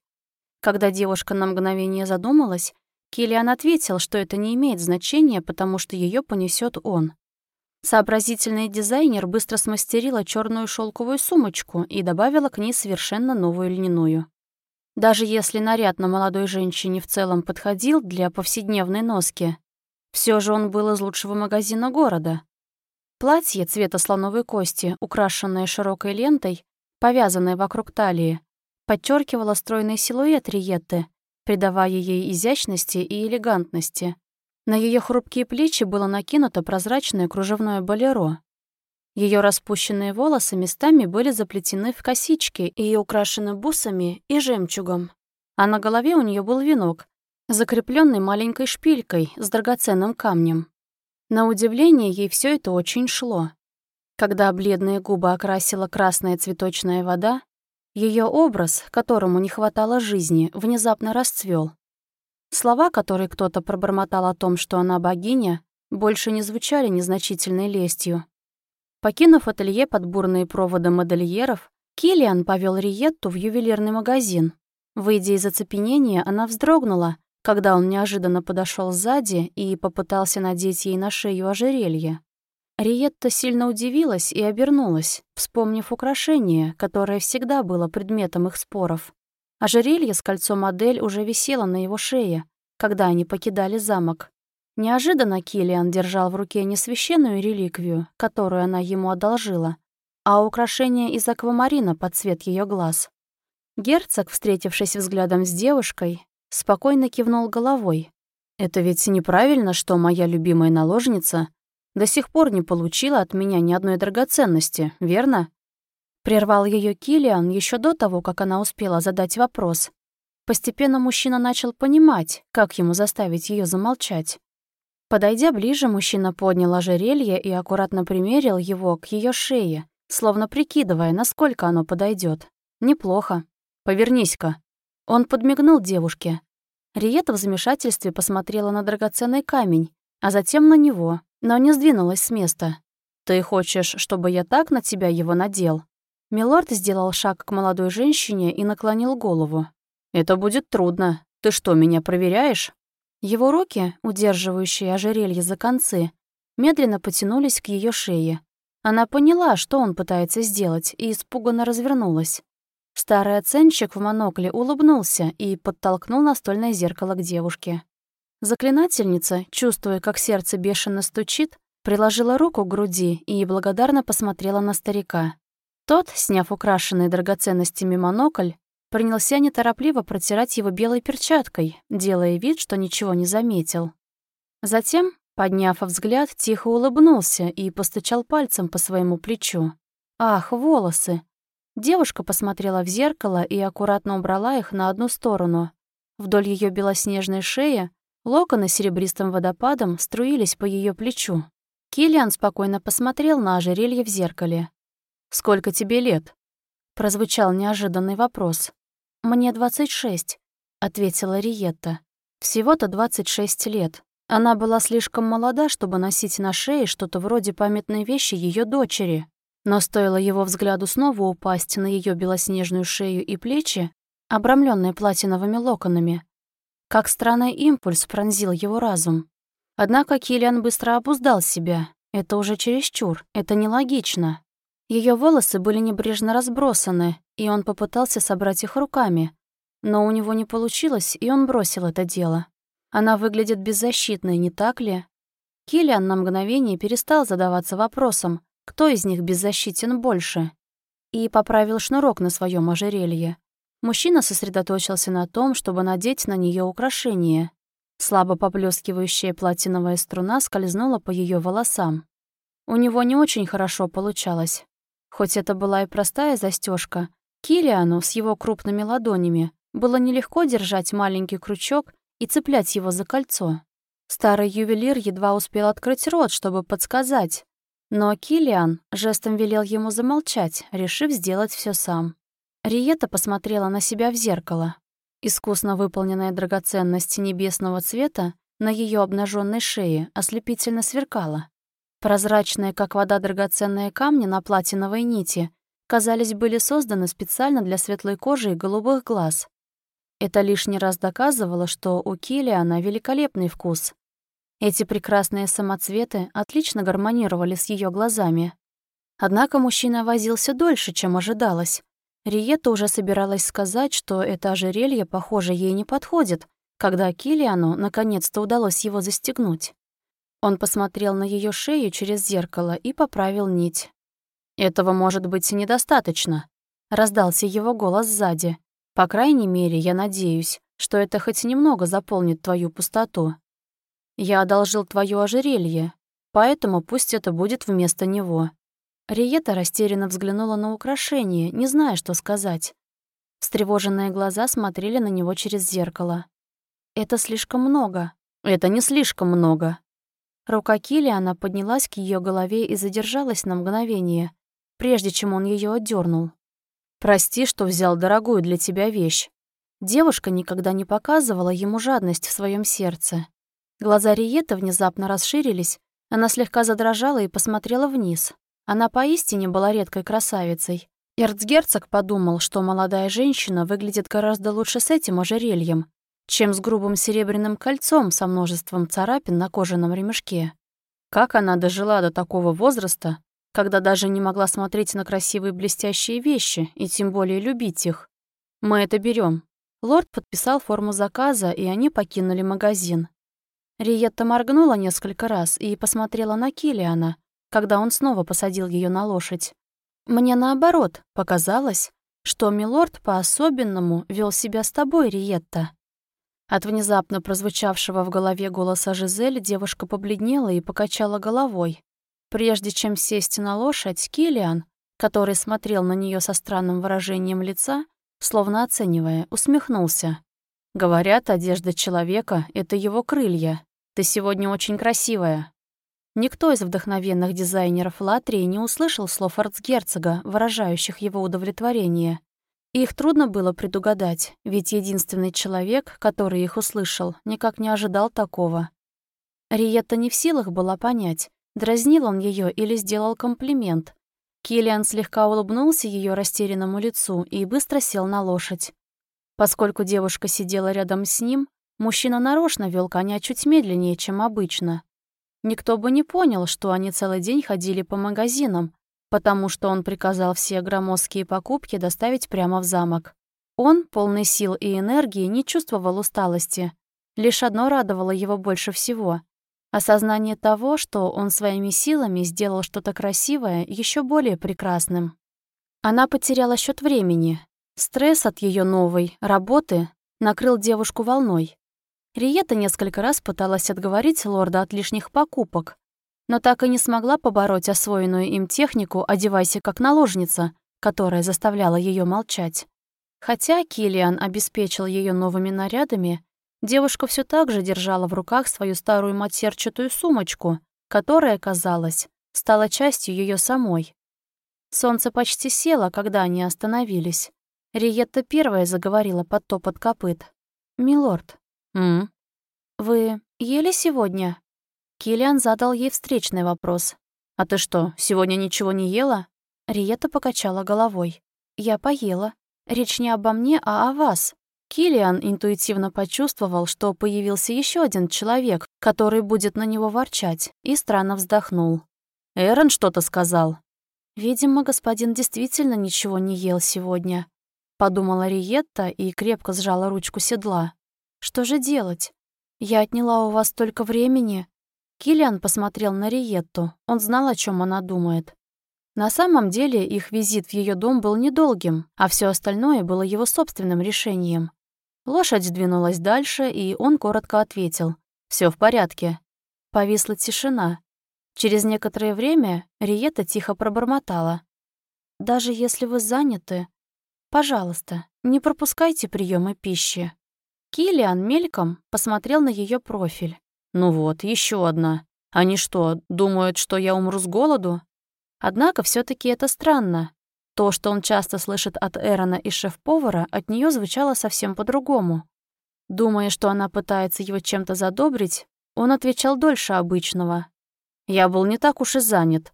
S1: Когда девушка на мгновение задумалась, Киллиан ответил, что это не имеет значения, потому что ее понесет он. Сообразительный дизайнер быстро смастерила черную шелковую сумочку и добавила к ней совершенно новую льняную. Даже если наряд на молодой женщине в целом подходил для повседневной носки, все же он был из лучшего магазина города. Платье цвета слоновой кости, украшенное широкой лентой, повязанное вокруг талии, подчеркивала стройный силуэт Риетты, придавая ей изящности и элегантности. На ее хрупкие плечи было накинуто прозрачное кружевное болеро. Ее распущенные волосы местами были заплетены в косички и украшены бусами и жемчугом. А на голове у нее был венок, закрепленный маленькой шпилькой с драгоценным камнем. На удивление, ей все это очень шло. Когда бледные губы окрасила красная цветочная вода, ее образ, которому не хватало жизни, внезапно расцвел. Слова, которые кто-то пробормотал о том, что она богиня, больше не звучали незначительной лестью. Покинув ателье под бурные проводы модельеров, Киллиан повел Риетту в ювелирный магазин. Выйдя из оцепенения, она вздрогнула, когда он неожиданно подошел сзади и попытался надеть ей на шею ожерелье. Риетта сильно удивилась и обернулась, вспомнив украшение, которое всегда было предметом их споров. Ожерелье с кольцом модель уже висело на его шее, когда они покидали замок. Неожиданно Килиан держал в руке не священную реликвию, которую она ему одолжила, а украшение из аквамарина под цвет ее глаз. Герцог, встретившись взглядом с девушкой, спокойно кивнул головой. «Это ведь неправильно, что моя любимая наложница до сих пор не получила от меня ни одной драгоценности, верно?» Прервал ее Килиан еще до того, как она успела задать вопрос. Постепенно мужчина начал понимать, как ему заставить ее замолчать. Подойдя ближе, мужчина поднял ожерелье и аккуратно примерил его к ее шее, словно прикидывая, насколько оно подойдет. «Неплохо. Повернись-ка». Он подмигнул девушке. Риета в замешательстве посмотрела на драгоценный камень, а затем на него, но не сдвинулась с места. «Ты хочешь, чтобы я так на тебя его надел?» Милорд сделал шаг к молодой женщине и наклонил голову. «Это будет трудно. Ты что, меня проверяешь?» Его руки, удерживающие ожерелье за концы, медленно потянулись к ее шее. Она поняла, что он пытается сделать, и испуганно развернулась. Старый оценщик в монокле улыбнулся и подтолкнул настольное зеркало к девушке. Заклинательница, чувствуя, как сердце бешено стучит, приложила руку к груди и благодарно посмотрела на старика. Тот, сняв украшенный драгоценностями монокль, принялся неторопливо протирать его белой перчаткой, делая вид, что ничего не заметил. Затем, подняв взгляд, тихо улыбнулся и постучал пальцем по своему плечу. «Ах, волосы!» Девушка посмотрела в зеркало и аккуратно убрала их на одну сторону. Вдоль ее белоснежной шеи локоны серебристым водопадом струились по ее плечу. Килиан спокойно посмотрел на ожерелье в зеркале. «Сколько тебе лет?» Прозвучал неожиданный вопрос. «Мне 26», — ответила Риетта. «Всего-то 26 лет. Она была слишком молода, чтобы носить на шее что-то вроде памятной вещи ее дочери. Но стоило его взгляду снова упасть на ее белоснежную шею и плечи, обрамленные платиновыми локонами, как странный импульс пронзил его разум. Однако Киллиан быстро обуздал себя. Это уже чересчур, это нелогично. Ее волосы были небрежно разбросаны, и он попытался собрать их руками. Но у него не получилось, и он бросил это дело. Она выглядит беззащитной, не так ли? Киллиан на мгновение перестал задаваться вопросом, кто из них беззащитен больше, и поправил шнурок на своем ожерелье. Мужчина сосредоточился на том, чтобы надеть на нее украшение. Слабо поблескивающая платиновая струна скользнула по ее волосам. У него не очень хорошо получалось. Хоть это была и простая застежка, Килиану с его крупными ладонями было нелегко держать маленький крючок и цеплять его за кольцо. Старый ювелир едва успел открыть рот, чтобы подсказать, но Килиан жестом велел ему замолчать, решив сделать все сам. Риета посмотрела на себя в зеркало. Искусно выполненная драгоценность небесного цвета на ее обнаженной шее ослепительно сверкала. Прозрачные, как вода, драгоценные камни на платиновой нити, казались, были созданы специально для светлой кожи и голубых глаз. Это лишний раз доказывало, что у Килиана великолепный вкус. Эти прекрасные самоцветы отлично гармонировали с ее глазами. Однако мужчина возился дольше, чем ожидалось. Риета уже собиралась сказать, что это ожерелье, похоже, ей не подходит, когда Килиану наконец-то удалось его застегнуть. Он посмотрел на ее шею через зеркало и поправил нить. «Этого может быть недостаточно», — раздался его голос сзади. «По крайней мере, я надеюсь, что это хоть немного заполнит твою пустоту. Я одолжил твое ожерелье, поэтому пусть это будет вместо него». Риета растерянно взглянула на украшение, не зная, что сказать. Встревоженные глаза смотрели на него через зеркало. «Это слишком много». «Это не слишком много», Рука Килиана поднялась к ее голове и задержалась на мгновение, прежде чем он ее отдернул. «Прости, что взял дорогую для тебя вещь». Девушка никогда не показывала ему жадность в своем сердце. Глаза Риеты внезапно расширились, она слегка задрожала и посмотрела вниз. Она поистине была редкой красавицей. Эрцгерцог подумал, что молодая женщина выглядит гораздо лучше с этим ожерельем, чем с грубым серебряным кольцом со множеством царапин на кожаном ремешке. Как она дожила до такого возраста, когда даже не могла смотреть на красивые блестящие вещи и тем более любить их? Мы это берем. Лорд подписал форму заказа, и они покинули магазин. Риетта моргнула несколько раз и посмотрела на Килиана, когда он снова посадил ее на лошадь. Мне наоборот показалось, что милорд по-особенному вел себя с тобой, Риетта. От внезапно прозвучавшего в голове голоса Жизель девушка побледнела и покачала головой. Прежде чем сесть на лошадь, Килиан, который смотрел на нее со странным выражением лица, словно оценивая, усмехнулся. «Говорят, одежда человека — это его крылья. Ты сегодня очень красивая». Никто из вдохновенных дизайнеров Латрии не услышал слов арцгерцога, выражающих его удовлетворение. Их трудно было предугадать, ведь единственный человек, который их услышал, никак не ожидал такого. Риетта не в силах была понять, дразнил он ее или сделал комплимент. Киллиан слегка улыбнулся ее растерянному лицу и быстро сел на лошадь. Поскольку девушка сидела рядом с ним, мужчина нарочно вел коня чуть медленнее, чем обычно. Никто бы не понял, что они целый день ходили по магазинам, потому что он приказал все громоздкие покупки доставить прямо в замок. Он, полный сил и энергии, не чувствовал усталости. Лишь одно радовало его больше всего — осознание того, что он своими силами сделал что-то красивое еще более прекрасным. Она потеряла счет времени. Стресс от ее новой работы накрыл девушку волной. Риета несколько раз пыталась отговорить лорда от лишних покупок, но так и не смогла побороть освоенную им технику «одевайся как наложница», которая заставляла ее молчать. Хотя Килиан обеспечил ее новыми нарядами, девушка все так же держала в руках свою старую матерчатую сумочку, которая, казалось, стала частью ее самой. Солнце почти село, когда они остановились. Риетта первая заговорила под топот копыт. «Милорд».
S2: «М?»
S1: «Вы ели сегодня?» Килиан задал ей встречный вопрос.
S2: «А ты что, сегодня ничего не ела?»
S1: Риета покачала головой. «Я поела. Речь не обо мне, а о вас». Килиан интуитивно почувствовал, что появился еще один человек, который будет на него ворчать, и странно вздохнул.
S2: «Эрон что-то сказал?»
S1: «Видимо, господин действительно ничего не ел сегодня», — подумала Риетта и крепко сжала ручку седла. «Что же делать? Я отняла у вас столько времени». Килиан посмотрел на Риетту. Он знал, о чем она думает. На самом деле их визит в ее дом был недолгим, а все остальное было его собственным решением. Лошадь двинулась дальше, и он коротко ответил. все в порядке». Повисла тишина. Через некоторое время Риета тихо пробормотала. «Даже если вы заняты, пожалуйста, не пропускайте приемы пищи». Килиан мельком посмотрел на ее профиль.
S2: «Ну вот, еще одна. Они что, думают, что я умру с голоду?»
S1: Однако все таки это странно. То, что он часто слышит от Эрона и шеф-повара, от нее звучало совсем по-другому. Думая, что она пытается его чем-то задобрить, он отвечал дольше обычного.
S2: Я был не так уж и занят.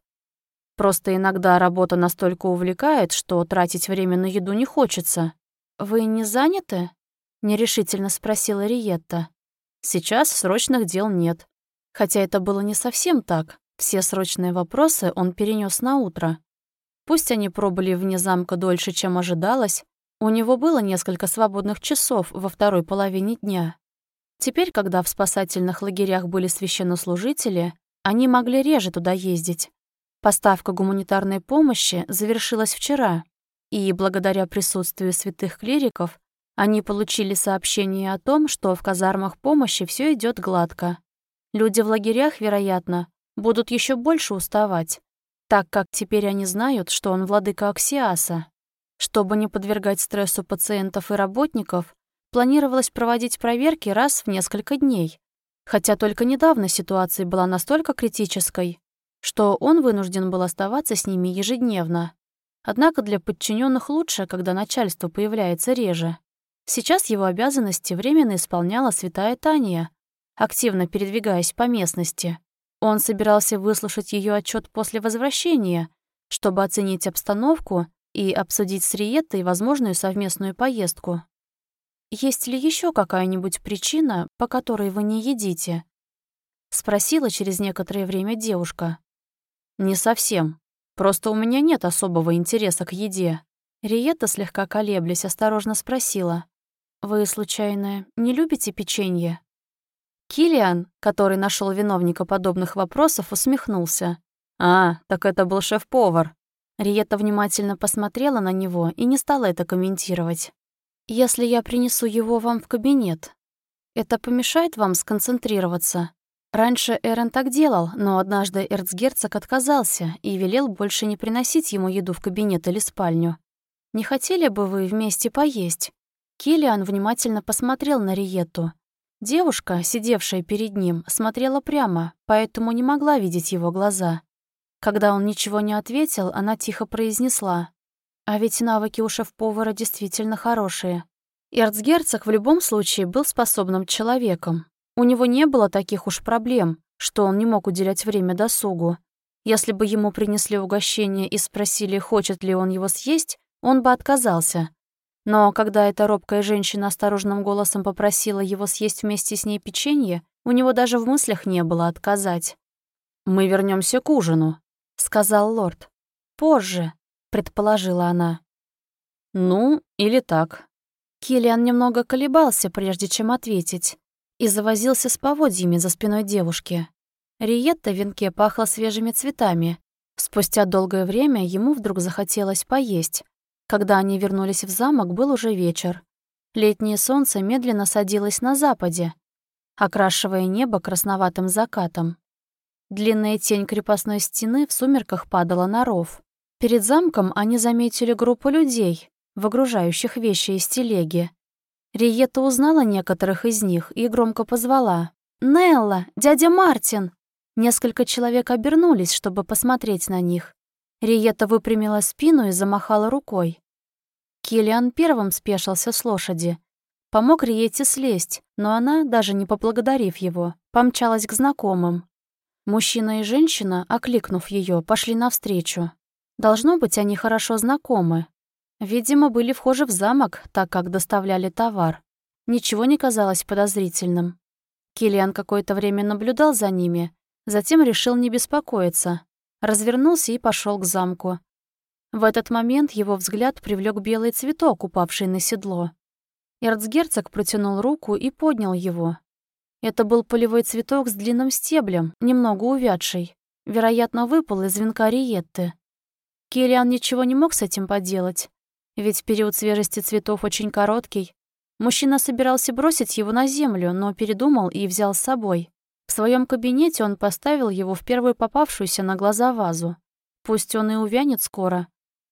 S2: Просто иногда работа настолько увлекает, что тратить время на еду не хочется.
S1: «Вы не заняты?» — нерешительно спросила Риетта.
S2: «Сейчас срочных дел нет».
S1: Хотя это было не совсем так. Все срочные вопросы он перенес на утро. Пусть они пробыли вне замка дольше, чем ожидалось, у него было несколько свободных часов во второй половине дня. Теперь, когда в спасательных лагерях были священнослужители, они могли реже туда ездить. Поставка гуманитарной помощи завершилась вчера, и благодаря присутствию святых клириков они получили сообщение о том, что в казармах помощи все идет гладко. Люди в лагерях, вероятно, будут еще больше уставать, так как теперь они знают, что он владыка Аксиаса. Чтобы не подвергать стрессу пациентов и работников, планировалось проводить проверки раз в несколько дней, хотя только недавно ситуация была настолько критической, что он вынужден был оставаться с ними ежедневно. Однако для подчиненных лучше, когда начальство появляется реже. Сейчас его обязанности временно исполняла святая Тания, активно передвигаясь по местности. Он собирался выслушать ее отчет после возвращения, чтобы оценить обстановку и обсудить с Риеттой возможную совместную поездку. «Есть ли еще какая-нибудь причина, по которой вы не едите?» — спросила через некоторое время девушка.
S2: «Не совсем. Просто у меня нет особого интереса к еде».
S1: Риетта, слегка колеблясь, осторожно спросила. «Вы, случайно, не любите печенье?» Килиан, который нашел виновника подобных вопросов, усмехнулся.
S2: «А, так это был шеф-повар».
S1: Риетта внимательно посмотрела на него и не стала это комментировать. Если я принесу его вам в кабинет, это помешает вам сконцентрироваться? Раньше Эрен так делал, но однажды эрцгерцог отказался и велел больше не приносить ему еду в кабинет или спальню. Не хотели бы вы вместе поесть? Килиан внимательно посмотрел на Риетту. Девушка, сидевшая перед ним, смотрела прямо, поэтому не могла видеть его глаза. Когда он ничего не ответил, она тихо произнесла. А ведь навыки у шеф-повара действительно хорошие. Эрцгерцог в любом случае был способным человеком. У него не было таких уж проблем, что он не мог уделять время досугу. Если бы ему принесли угощение и спросили, хочет ли он его съесть, он бы отказался. Но когда эта робкая женщина осторожным голосом попросила его съесть вместе с ней печенье, у него даже в мыслях не было отказать.
S2: «Мы вернемся к ужину», — сказал лорд.
S1: «Позже», предположила она.
S2: «Ну, или так».
S1: Киллиан немного колебался, прежде чем ответить, и завозился с поводьями за спиной девушки. Риетта в венке пахла свежими цветами. Спустя долгое время ему вдруг захотелось поесть. Когда они вернулись в замок, был уже вечер. Летнее солнце медленно садилось на западе. окрашивая небо красноватым закатом. Длинная тень крепостной стены в сумерках падала на ров. Перед замком они заметили группу людей, выгружающих вещи из телеги. Риета узнала некоторых из них и громко позвала. «Нелла! Дядя Мартин!» Несколько человек обернулись, чтобы посмотреть на них. Риета выпрямила спину и замахала рукой. Киллиан первым спешился с лошади. Помог Риете слезть, но она, даже не поблагодарив его, помчалась к знакомым. Мужчина и женщина, окликнув ее, пошли навстречу. Должно быть, они хорошо знакомы. Видимо, были вхожи в замок, так как доставляли товар. Ничего не казалось подозрительным. Киллиан какое-то время наблюдал за ними, затем решил не беспокоиться. Развернулся и пошел к замку. В этот момент его взгляд привлек белый цветок, упавший на седло. Эрцгерцог протянул руку и поднял его. Это был полевой цветок с длинным стеблем, немного увядший. Вероятно, выпал из венка Риетты. Киллиан ничего не мог с этим поделать, ведь период свежести цветов очень короткий. Мужчина собирался бросить его на землю, но передумал и взял с собой. В своем кабинете он поставил его в первую попавшуюся на глаза вазу. Пусть он и увянет скоро,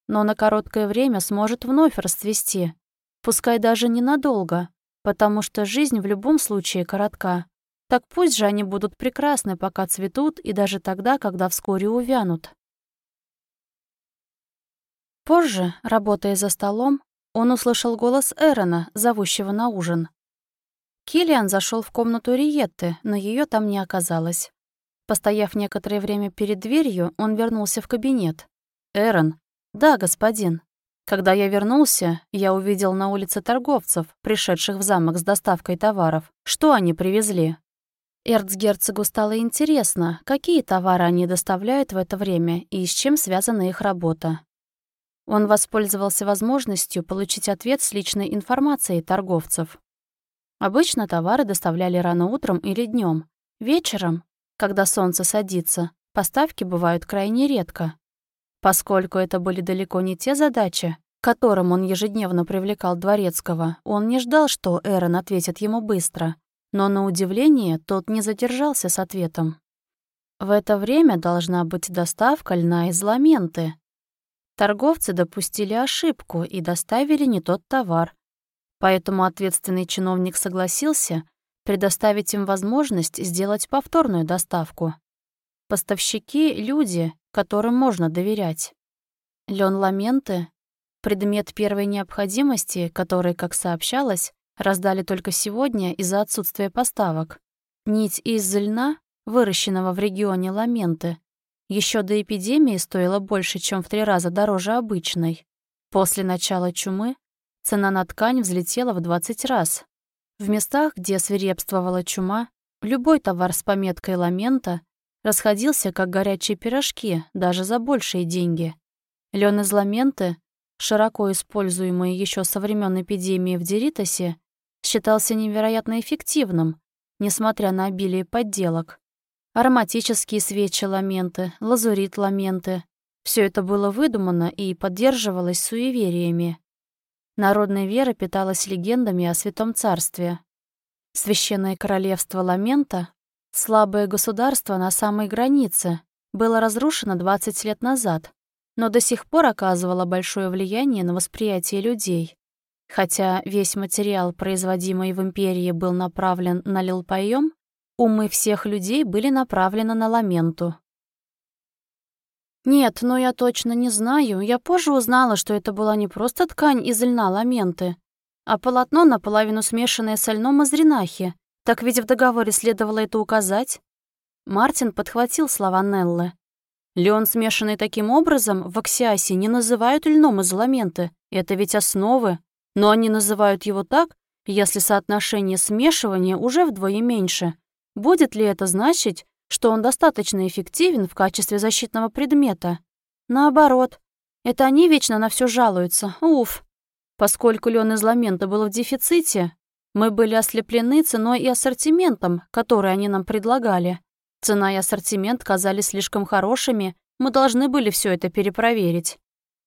S1: но на короткое время сможет вновь расцвести. Пускай даже ненадолго, потому что жизнь в любом случае коротка. Так пусть же они будут прекрасны, пока цветут, и даже тогда, когда вскоре увянут. Позже, работая за столом, он услышал голос Эрона, зовущего на ужин. Киллиан зашел в комнату Риетты, но ее там не оказалось. Постояв некоторое время перед дверью, он вернулся в кабинет. «Эрон, «Да, господин. Когда я вернулся, я увидел на улице торговцев, пришедших в замок с доставкой товаров. Что они привезли?» Эрцгерцогу стало интересно, какие товары они доставляют в это время и с чем связана их работа. Он воспользовался возможностью получить ответ с личной информацией торговцев. Обычно товары доставляли рано утром или днем. Вечером, когда солнце садится, поставки бывают крайне редко. Поскольку это были далеко не те задачи, которым он ежедневно привлекал Дворецкого, он не ждал, что Эрон ответит ему быстро. Но на удивление тот не задержался с ответом. В это время должна быть доставка льна из ламенты. Торговцы допустили ошибку и доставили не тот товар. Поэтому ответственный чиновник согласился предоставить им возможность сделать повторную доставку. Поставщики — люди, которым можно доверять. Лен ламенты — предмет первой необходимости, который, как сообщалось, раздали только сегодня из-за отсутствия поставок. Нить из льна, выращенного в регионе ламенты, еще до эпидемии стоила больше, чем в три раза дороже обычной. После начала чумы цена на ткань взлетела в 20 раз. В местах, где свирепствовала чума, любой товар с пометкой ламента расходился, как горячие пирожки, даже за большие деньги. Лен из ламенты, широко используемый еще со времен эпидемии в Деритосе, считался невероятно эффективным, несмотря на обилие подделок. Ароматические свечи-ламенты, лазурит-ламенты — все это было выдумано и поддерживалось суевериями. Народная вера питалась легендами о Святом Царстве. Священное королевство Ламента Слабое государство на самой границе было разрушено 20 лет назад, но до сих пор оказывало большое влияние на восприятие людей. Хотя весь материал, производимый в империи, был направлен на лилпоем, умы всех людей были направлены на ламенту. Нет, но я точно не знаю. Я позже узнала, что это была не просто ткань из льна ламенты, а полотно, наполовину смешанное с льном из ренахи, так ведь в договоре следовало это указать. Мартин подхватил слова Неллы. Леон, смешанный таким образом, в Аксиасе не называют льном из ламенты. Это ведь основы. Но они называют его так, если соотношение смешивания уже вдвое меньше. Будет ли это значить, что он достаточно эффективен в качестве защитного предмета? Наоборот. Это они вечно на все жалуются. Уф. Поскольку лен из ламента был в дефиците, мы были ослеплены ценой и ассортиментом, который они нам предлагали. Цена и ассортимент казались слишком хорошими, мы должны были все это перепроверить.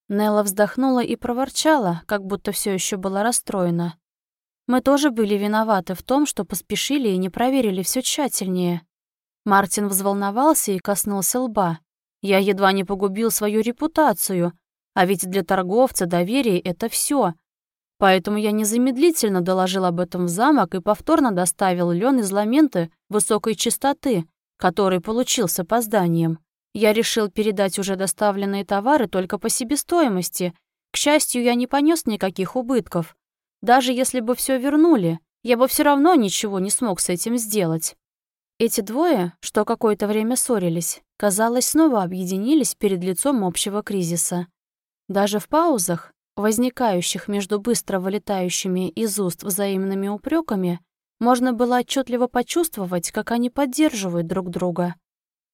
S1: Нелла вздохнула и проворчала, как будто все еще была расстроена. Мы тоже были виноваты в том, что поспешили и не проверили все тщательнее. Мартин взволновался и коснулся лба. Я едва не погубил свою репутацию, а ведь для торговца доверие — это все. Поэтому я незамедлительно доложил об этом в замок и повторно доставил лен из ламенты высокой частоты, который получил с опозданием. Я решил передать уже доставленные товары только по себестоимости. К счастью, я не понес никаких убытков. Даже если бы все вернули, я бы все равно ничего не смог с этим сделать. Эти двое, что какое-то время ссорились, казалось, снова объединились перед лицом общего кризиса. Даже в паузах, возникающих между быстро вылетающими из уст взаимными упреками, можно было отчетливо почувствовать, как они поддерживают друг друга.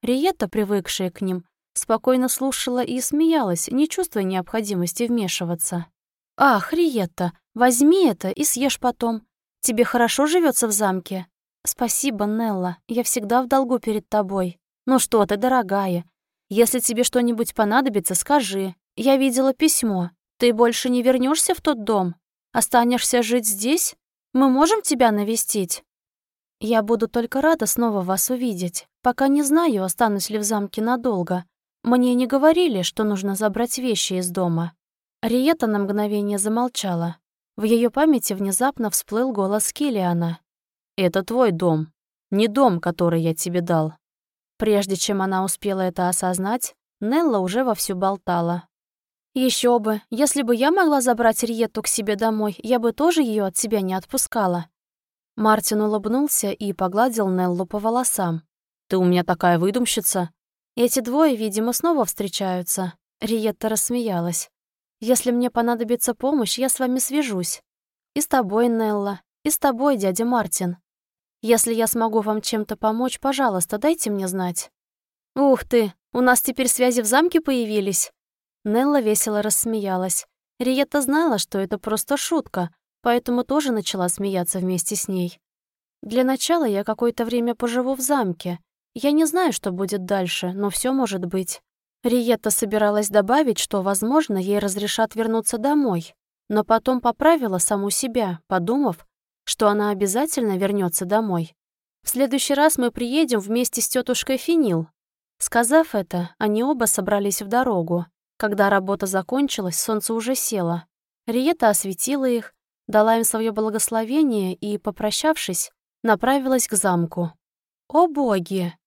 S1: Риетта, привыкшая к ним, спокойно слушала и смеялась, не чувствуя необходимости вмешиваться. «Ах, Риетта, возьми это и съешь потом. Тебе хорошо живется в замке?» «Спасибо, Нелла, я всегда в долгу перед тобой. Ну что ты, дорогая, если тебе что-нибудь понадобится, скажи. Я видела письмо. Ты больше не вернешься в тот дом? Останешься жить здесь? Мы можем тебя навестить?» «Я буду только рада снова вас увидеть. Пока не знаю, останусь ли в замке надолго. Мне не говорили, что нужно забрать вещи из дома». Риета на мгновение замолчала. В ее памяти внезапно всплыл голос Килиана. Это твой дом, не дом, который я тебе дал». Прежде чем она успела это осознать, Нелла уже вовсю болтала. Еще бы, если бы я могла забрать Риетту к себе домой, я бы тоже ее от себя не отпускала». Мартин улыбнулся и погладил Неллу по волосам. «Ты у меня такая выдумщица». Эти двое, видимо, снова встречаются. Риетта рассмеялась. «Если мне понадобится помощь, я с вами свяжусь. И с тобой, Нелла, и с тобой, дядя Мартин. Если я смогу вам чем-то помочь, пожалуйста, дайте мне знать». «Ух ты, у нас теперь связи в замке появились?» Нелла весело рассмеялась. Риетта знала, что это просто шутка, поэтому тоже начала смеяться вместе с ней. «Для начала я какое-то время поживу в замке. Я не знаю, что будет дальше, но все может быть». Риетта собиралась добавить, что, возможно, ей разрешат вернуться домой, но потом поправила саму себя, подумав, что она обязательно вернется домой. В следующий раз мы приедем вместе с тетушкой Финил. Сказав это, они оба собрались в дорогу. Когда работа закончилась, солнце уже село. Риета осветила их, дала им свое благословение и, попрощавшись, направилась к замку. «О боги!»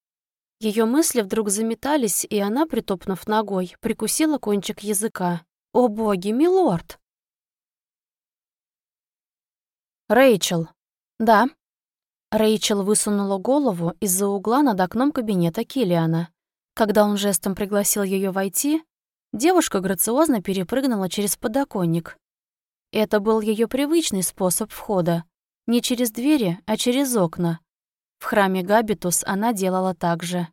S1: Ее мысли вдруг заметались, и она, притопнув ногой, прикусила кончик языка. «О боги, милорд!» «Рэйчел». «Да». Рэйчел высунула голову из-за угла над окном кабинета Килиана. Когда он жестом пригласил ее войти, девушка грациозно перепрыгнула через подоконник. Это был ее привычный способ входа. Не через двери, а через окна. В храме Габитус она делала так же.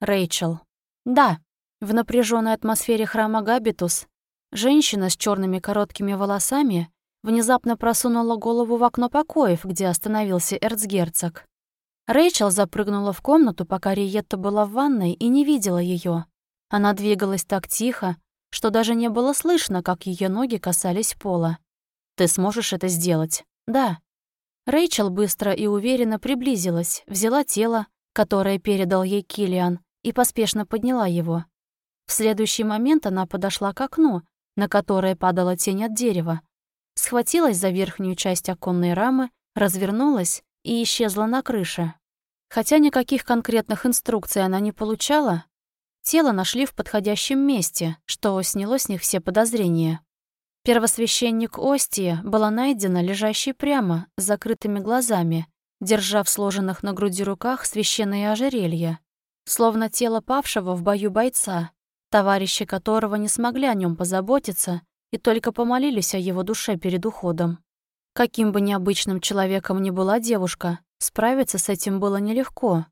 S1: Рэйчел. Да, в напряженной атмосфере храма Габитус женщина с черными короткими волосами внезапно просунула голову в окно покоев, где остановился эрцгерцог. Рэйчел запрыгнула в комнату, пока Риетта была в ванной и не видела ее. Она двигалась так тихо, что даже не было слышно, как ее ноги касались пола. «Ты сможешь это сделать?» «Да». Рэйчел быстро и уверенно приблизилась, взяла тело, которое передал ей Килиан, и поспешно подняла его. В следующий момент она подошла к окну, на которое падала тень от дерева, схватилась за верхнюю часть оконной рамы, развернулась и исчезла на крыше. Хотя никаких конкретных инструкций она не получала, тело нашли в подходящем месте, что сняло с них все подозрения. Первосвященник Остия была найдена лежащей прямо, с закрытыми глазами, держа в сложенных на груди руках священные ожерелья, словно тело павшего в бою бойца, товарищи которого не смогли о нем позаботиться и только помолились о его душе перед уходом. Каким бы необычным человеком ни была девушка, справиться с этим было нелегко,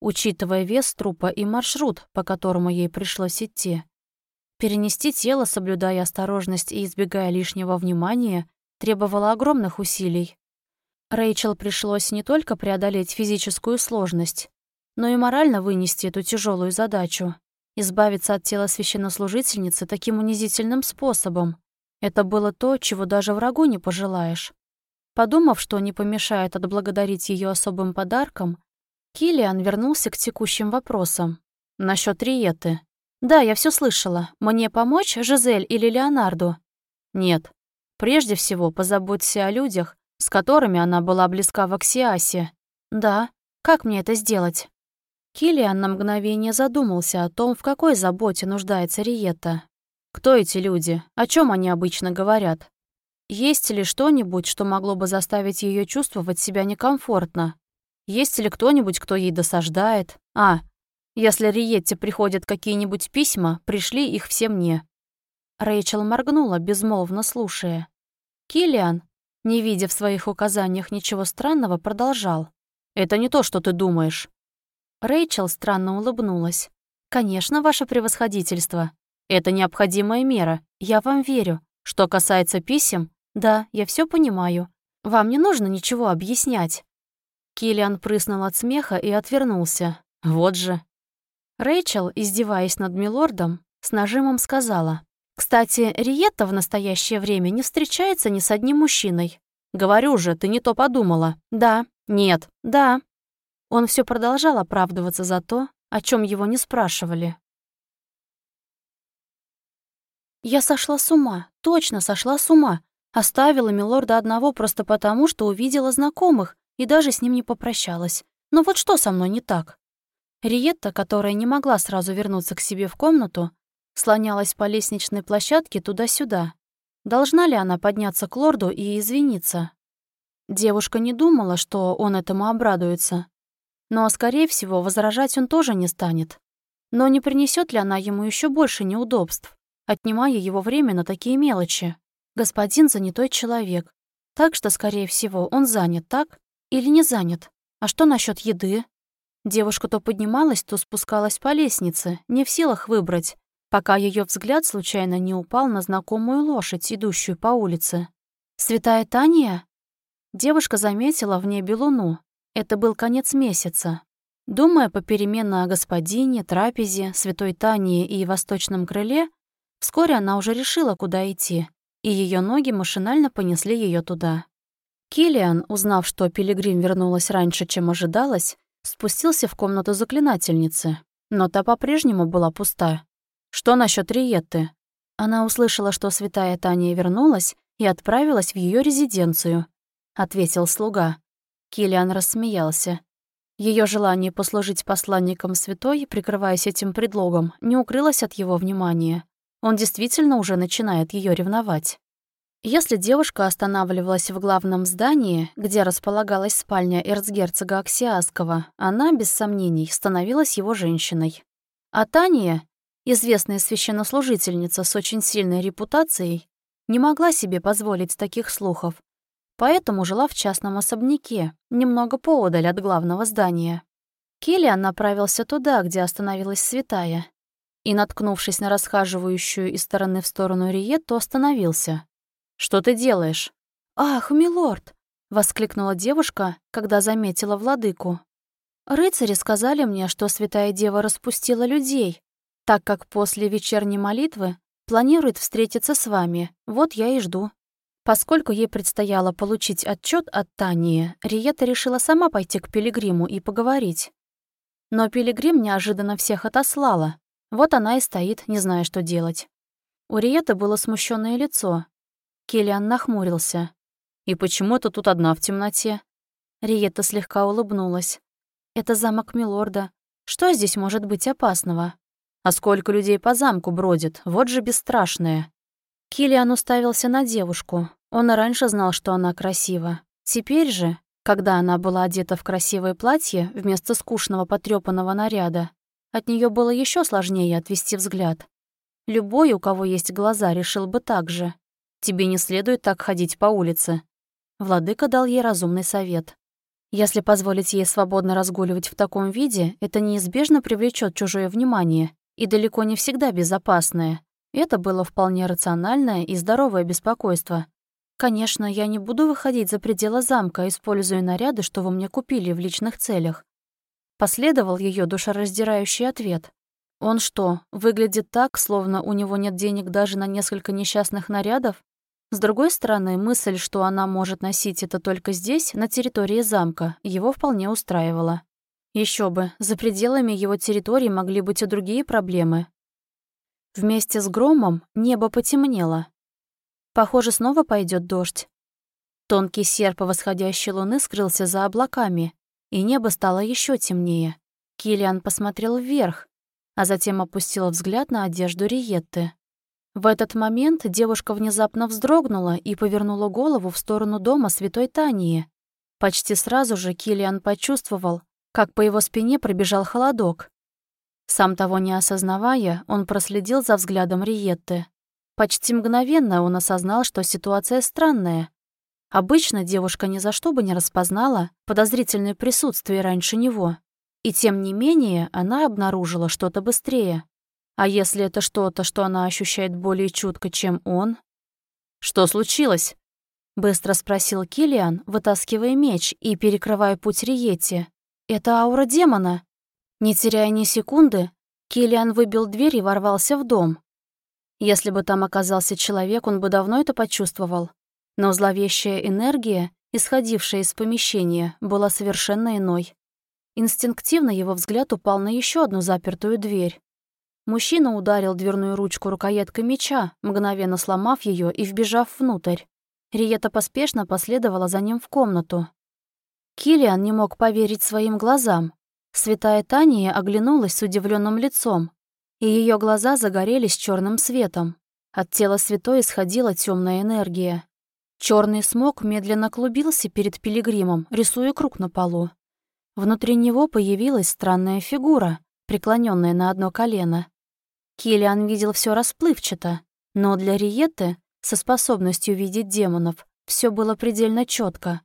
S1: учитывая вес трупа и маршрут, по которому ей пришлось идти. Перенести тело, соблюдая осторожность и избегая лишнего внимания, требовало огромных усилий. Рэйчел пришлось не только преодолеть физическую сложность, но и морально вынести эту тяжелую задачу. Избавиться от тела священнослужительницы таким унизительным способом. Это было то, чего даже врагу не пожелаешь. Подумав, что не помешает отблагодарить ее особым подарком, Килиан вернулся к текущим вопросам. Насчет Риеты. «Да, я все слышала. Мне помочь, Жизель или Леонарду?» «Нет. Прежде всего, позаботься о людях, с которыми она была близка в Аксиасе». «Да. Как мне это сделать?» Килиан на мгновение задумался о том, в какой заботе нуждается Риета. Кто эти люди? О чем они обычно говорят? Есть ли что-нибудь, что могло бы заставить ее чувствовать себя некомфортно? Есть ли кто-нибудь, кто ей досаждает? А, если Риетте приходят какие-нибудь письма, пришли их все мне. Рэйчел моргнула, безмолвно слушая. Килиан, не видя в своих указаниях ничего странного, продолжал. «Это не то, что ты думаешь». Рэйчел странно улыбнулась. «Конечно, ваше превосходительство. Это необходимая мера. Я вам верю. Что касается писем, да, я все понимаю. Вам не нужно ничего объяснять. Киллиан прыснул от смеха и отвернулся. Вот же. Рэйчел, издеваясь над милордом, с нажимом сказала. «Кстати, Риетта в настоящее время не встречается ни с одним мужчиной. Говорю же, ты не то подумала. Да, нет, да». Он все продолжал оправдываться за то, о чем его не спрашивали. Я сошла с ума, точно сошла с ума. Оставила милорда одного просто потому, что увидела знакомых и даже с ним не попрощалась. Но вот что со мной не так? Риетта, которая не могла сразу вернуться к себе в комнату, слонялась по лестничной площадке туда-сюда. Должна ли она подняться к лорду и извиниться? Девушка не думала, что он этому обрадуется. Но, скорее всего, возражать он тоже не станет. Но не принесет ли она ему еще больше неудобств? отнимая его время на такие мелочи. Господин занятой человек. Так что, скорее всего, он занят, так? Или не занят? А что насчет еды? Девушка то поднималась, то спускалась по лестнице, не в силах выбрать, пока ее взгляд случайно не упал на знакомую лошадь, идущую по улице. «Святая Таня?» Девушка заметила в небе луну. Это был конец месяца. Думая попеременно о господине, трапезе, святой Тании и восточном крыле, Вскоре она уже решила, куда идти, и ее ноги машинально понесли ее туда. Килиан, узнав, что Пилигрим вернулась раньше, чем ожидалось, спустился в комнату заклинательницы, но та по-прежнему была пуста. «Что насчет Риетты?» Она услышала, что святая Таня вернулась и отправилась в ее резиденцию, ответил слуга. Килиан рассмеялся. Ее желание послужить посланником святой, прикрываясь этим предлогом, не укрылось от его внимания. Он действительно уже начинает ее ревновать. Если девушка останавливалась в главном здании, где располагалась спальня эрцгерцога Аксиаского, она, без сомнений, становилась его женщиной. А Таня, известная священнослужительница с очень сильной репутацией, не могла себе позволить таких слухов, поэтому жила в частном особняке, немного поодаль от главного здания. Киллиан направился туда, где остановилась святая, и, наткнувшись на расхаживающую из стороны в сторону Риетту, остановился. «Что ты делаешь?» «Ах, милорд!» — воскликнула девушка, когда заметила владыку. «Рыцари сказали мне, что святая дева распустила людей, так как после вечерней молитвы планирует встретиться с вами, вот я и жду». Поскольку ей предстояло получить отчет от Тании, Риета решила сама пойти к Пилигриму и поговорить. Но Пилигрим неожиданно всех отослала, вот она и стоит, не зная, что делать. У Риеты было смущенное лицо. Киллиан нахмурился. «И почему ты тут одна в темноте?» Риетта слегка улыбнулась. «Это замок Милорда. Что здесь может быть опасного? А сколько людей по замку бродит, вот же бесстрашная». Киллиан уставился на девушку. Он и раньше знал, что она красива. Теперь же, когда она была одета в красивое платье вместо скучного потрёпанного наряда, от нее было еще сложнее отвести взгляд. Любой, у кого есть глаза, решил бы так же. Тебе не следует так ходить по улице. Владыка дал ей разумный совет. Если позволить ей свободно разгуливать в таком виде, это неизбежно привлечет чужое внимание и далеко не всегда безопасное. Это было вполне рациональное и здоровое беспокойство. Конечно, я не буду выходить за пределы замка, используя наряды, что вы мне купили в личных целях. Последовал ее душераздирающий ответ. Он что, выглядит так, словно у него нет денег даже на несколько несчастных нарядов? С другой стороны, мысль, что она может носить это только здесь, на территории замка, его вполне устраивала. Еще бы, за пределами его территории могли быть и другие проблемы. Вместе с громом небо потемнело. Похоже, снова пойдет дождь. Тонкий серп восходящей луны скрылся за облаками, и небо стало еще темнее. Килиан посмотрел вверх, а затем опустил взгляд на одежду Риетты. В этот момент девушка внезапно вздрогнула и повернула голову в сторону дома святой Тании. Почти сразу же Килиан почувствовал, как по его спине пробежал холодок. Сам того не осознавая, он проследил за взглядом Риетты. Почти мгновенно он осознал, что ситуация странная. Обычно девушка ни за что бы не распознала подозрительное присутствие раньше него. И тем не менее она обнаружила что-то быстрее. А если это что-то, что она ощущает более чутко, чем он? «Что случилось?» — быстро спросил Килиан, вытаскивая меч и перекрывая путь Риете. «Это аура демона». Не теряя ни секунды, Килиан выбил дверь и ворвался в дом. Если бы там оказался человек, он бы давно это почувствовал. Но зловещая энергия, исходившая из помещения, была совершенно иной. Инстинктивно его взгляд упал на еще одну запертую дверь. Мужчина ударил дверную ручку рукояткой меча, мгновенно сломав ее и вбежав внутрь. Риета поспешно последовала за ним в комнату. Килиан не мог поверить своим глазам. Святая Тания оглянулась с удивленным лицом, и ее глаза загорелись черным светом. От тела святой исходила темная энергия. Черный смог медленно клубился перед пилигримом, рисуя круг на полу. Внутри него появилась странная фигура, преклоненная на одно колено. Киллиан видел все расплывчато, но для Риетты, со способностью видеть демонов, все было предельно четко.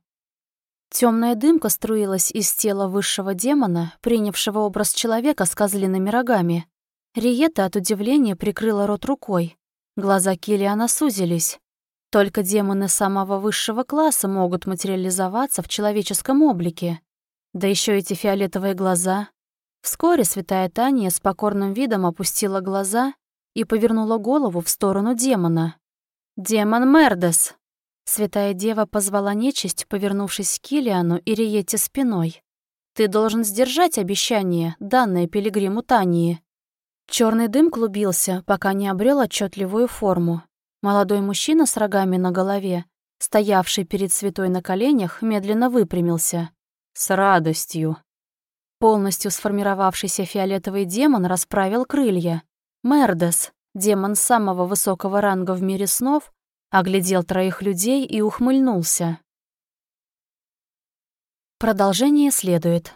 S1: Темная дымка струилась из тела высшего демона, принявшего образ человека с козлиными рогами. Риетта от удивления прикрыла рот рукой. Глаза Киллиана сузились. Только демоны самого высшего класса могут материализоваться в человеческом облике. Да еще эти фиолетовые глаза. Вскоре святая Таня с покорным видом опустила глаза и повернула голову в сторону демона. «Демон Мердес!» Святая Дева позвала нечисть, повернувшись к Килиану и Риете спиной. «Ты должен сдержать обещание, данное пилигриму Тании». Черный дым клубился, пока не обрел отчетливую форму. Молодой мужчина с рогами на голове, стоявший перед святой на коленях, медленно выпрямился. «С радостью!» Полностью сформировавшийся фиолетовый демон расправил крылья. Мердес, демон самого высокого ранга в мире снов, оглядел троих людей и ухмыльнулся. Продолжение следует.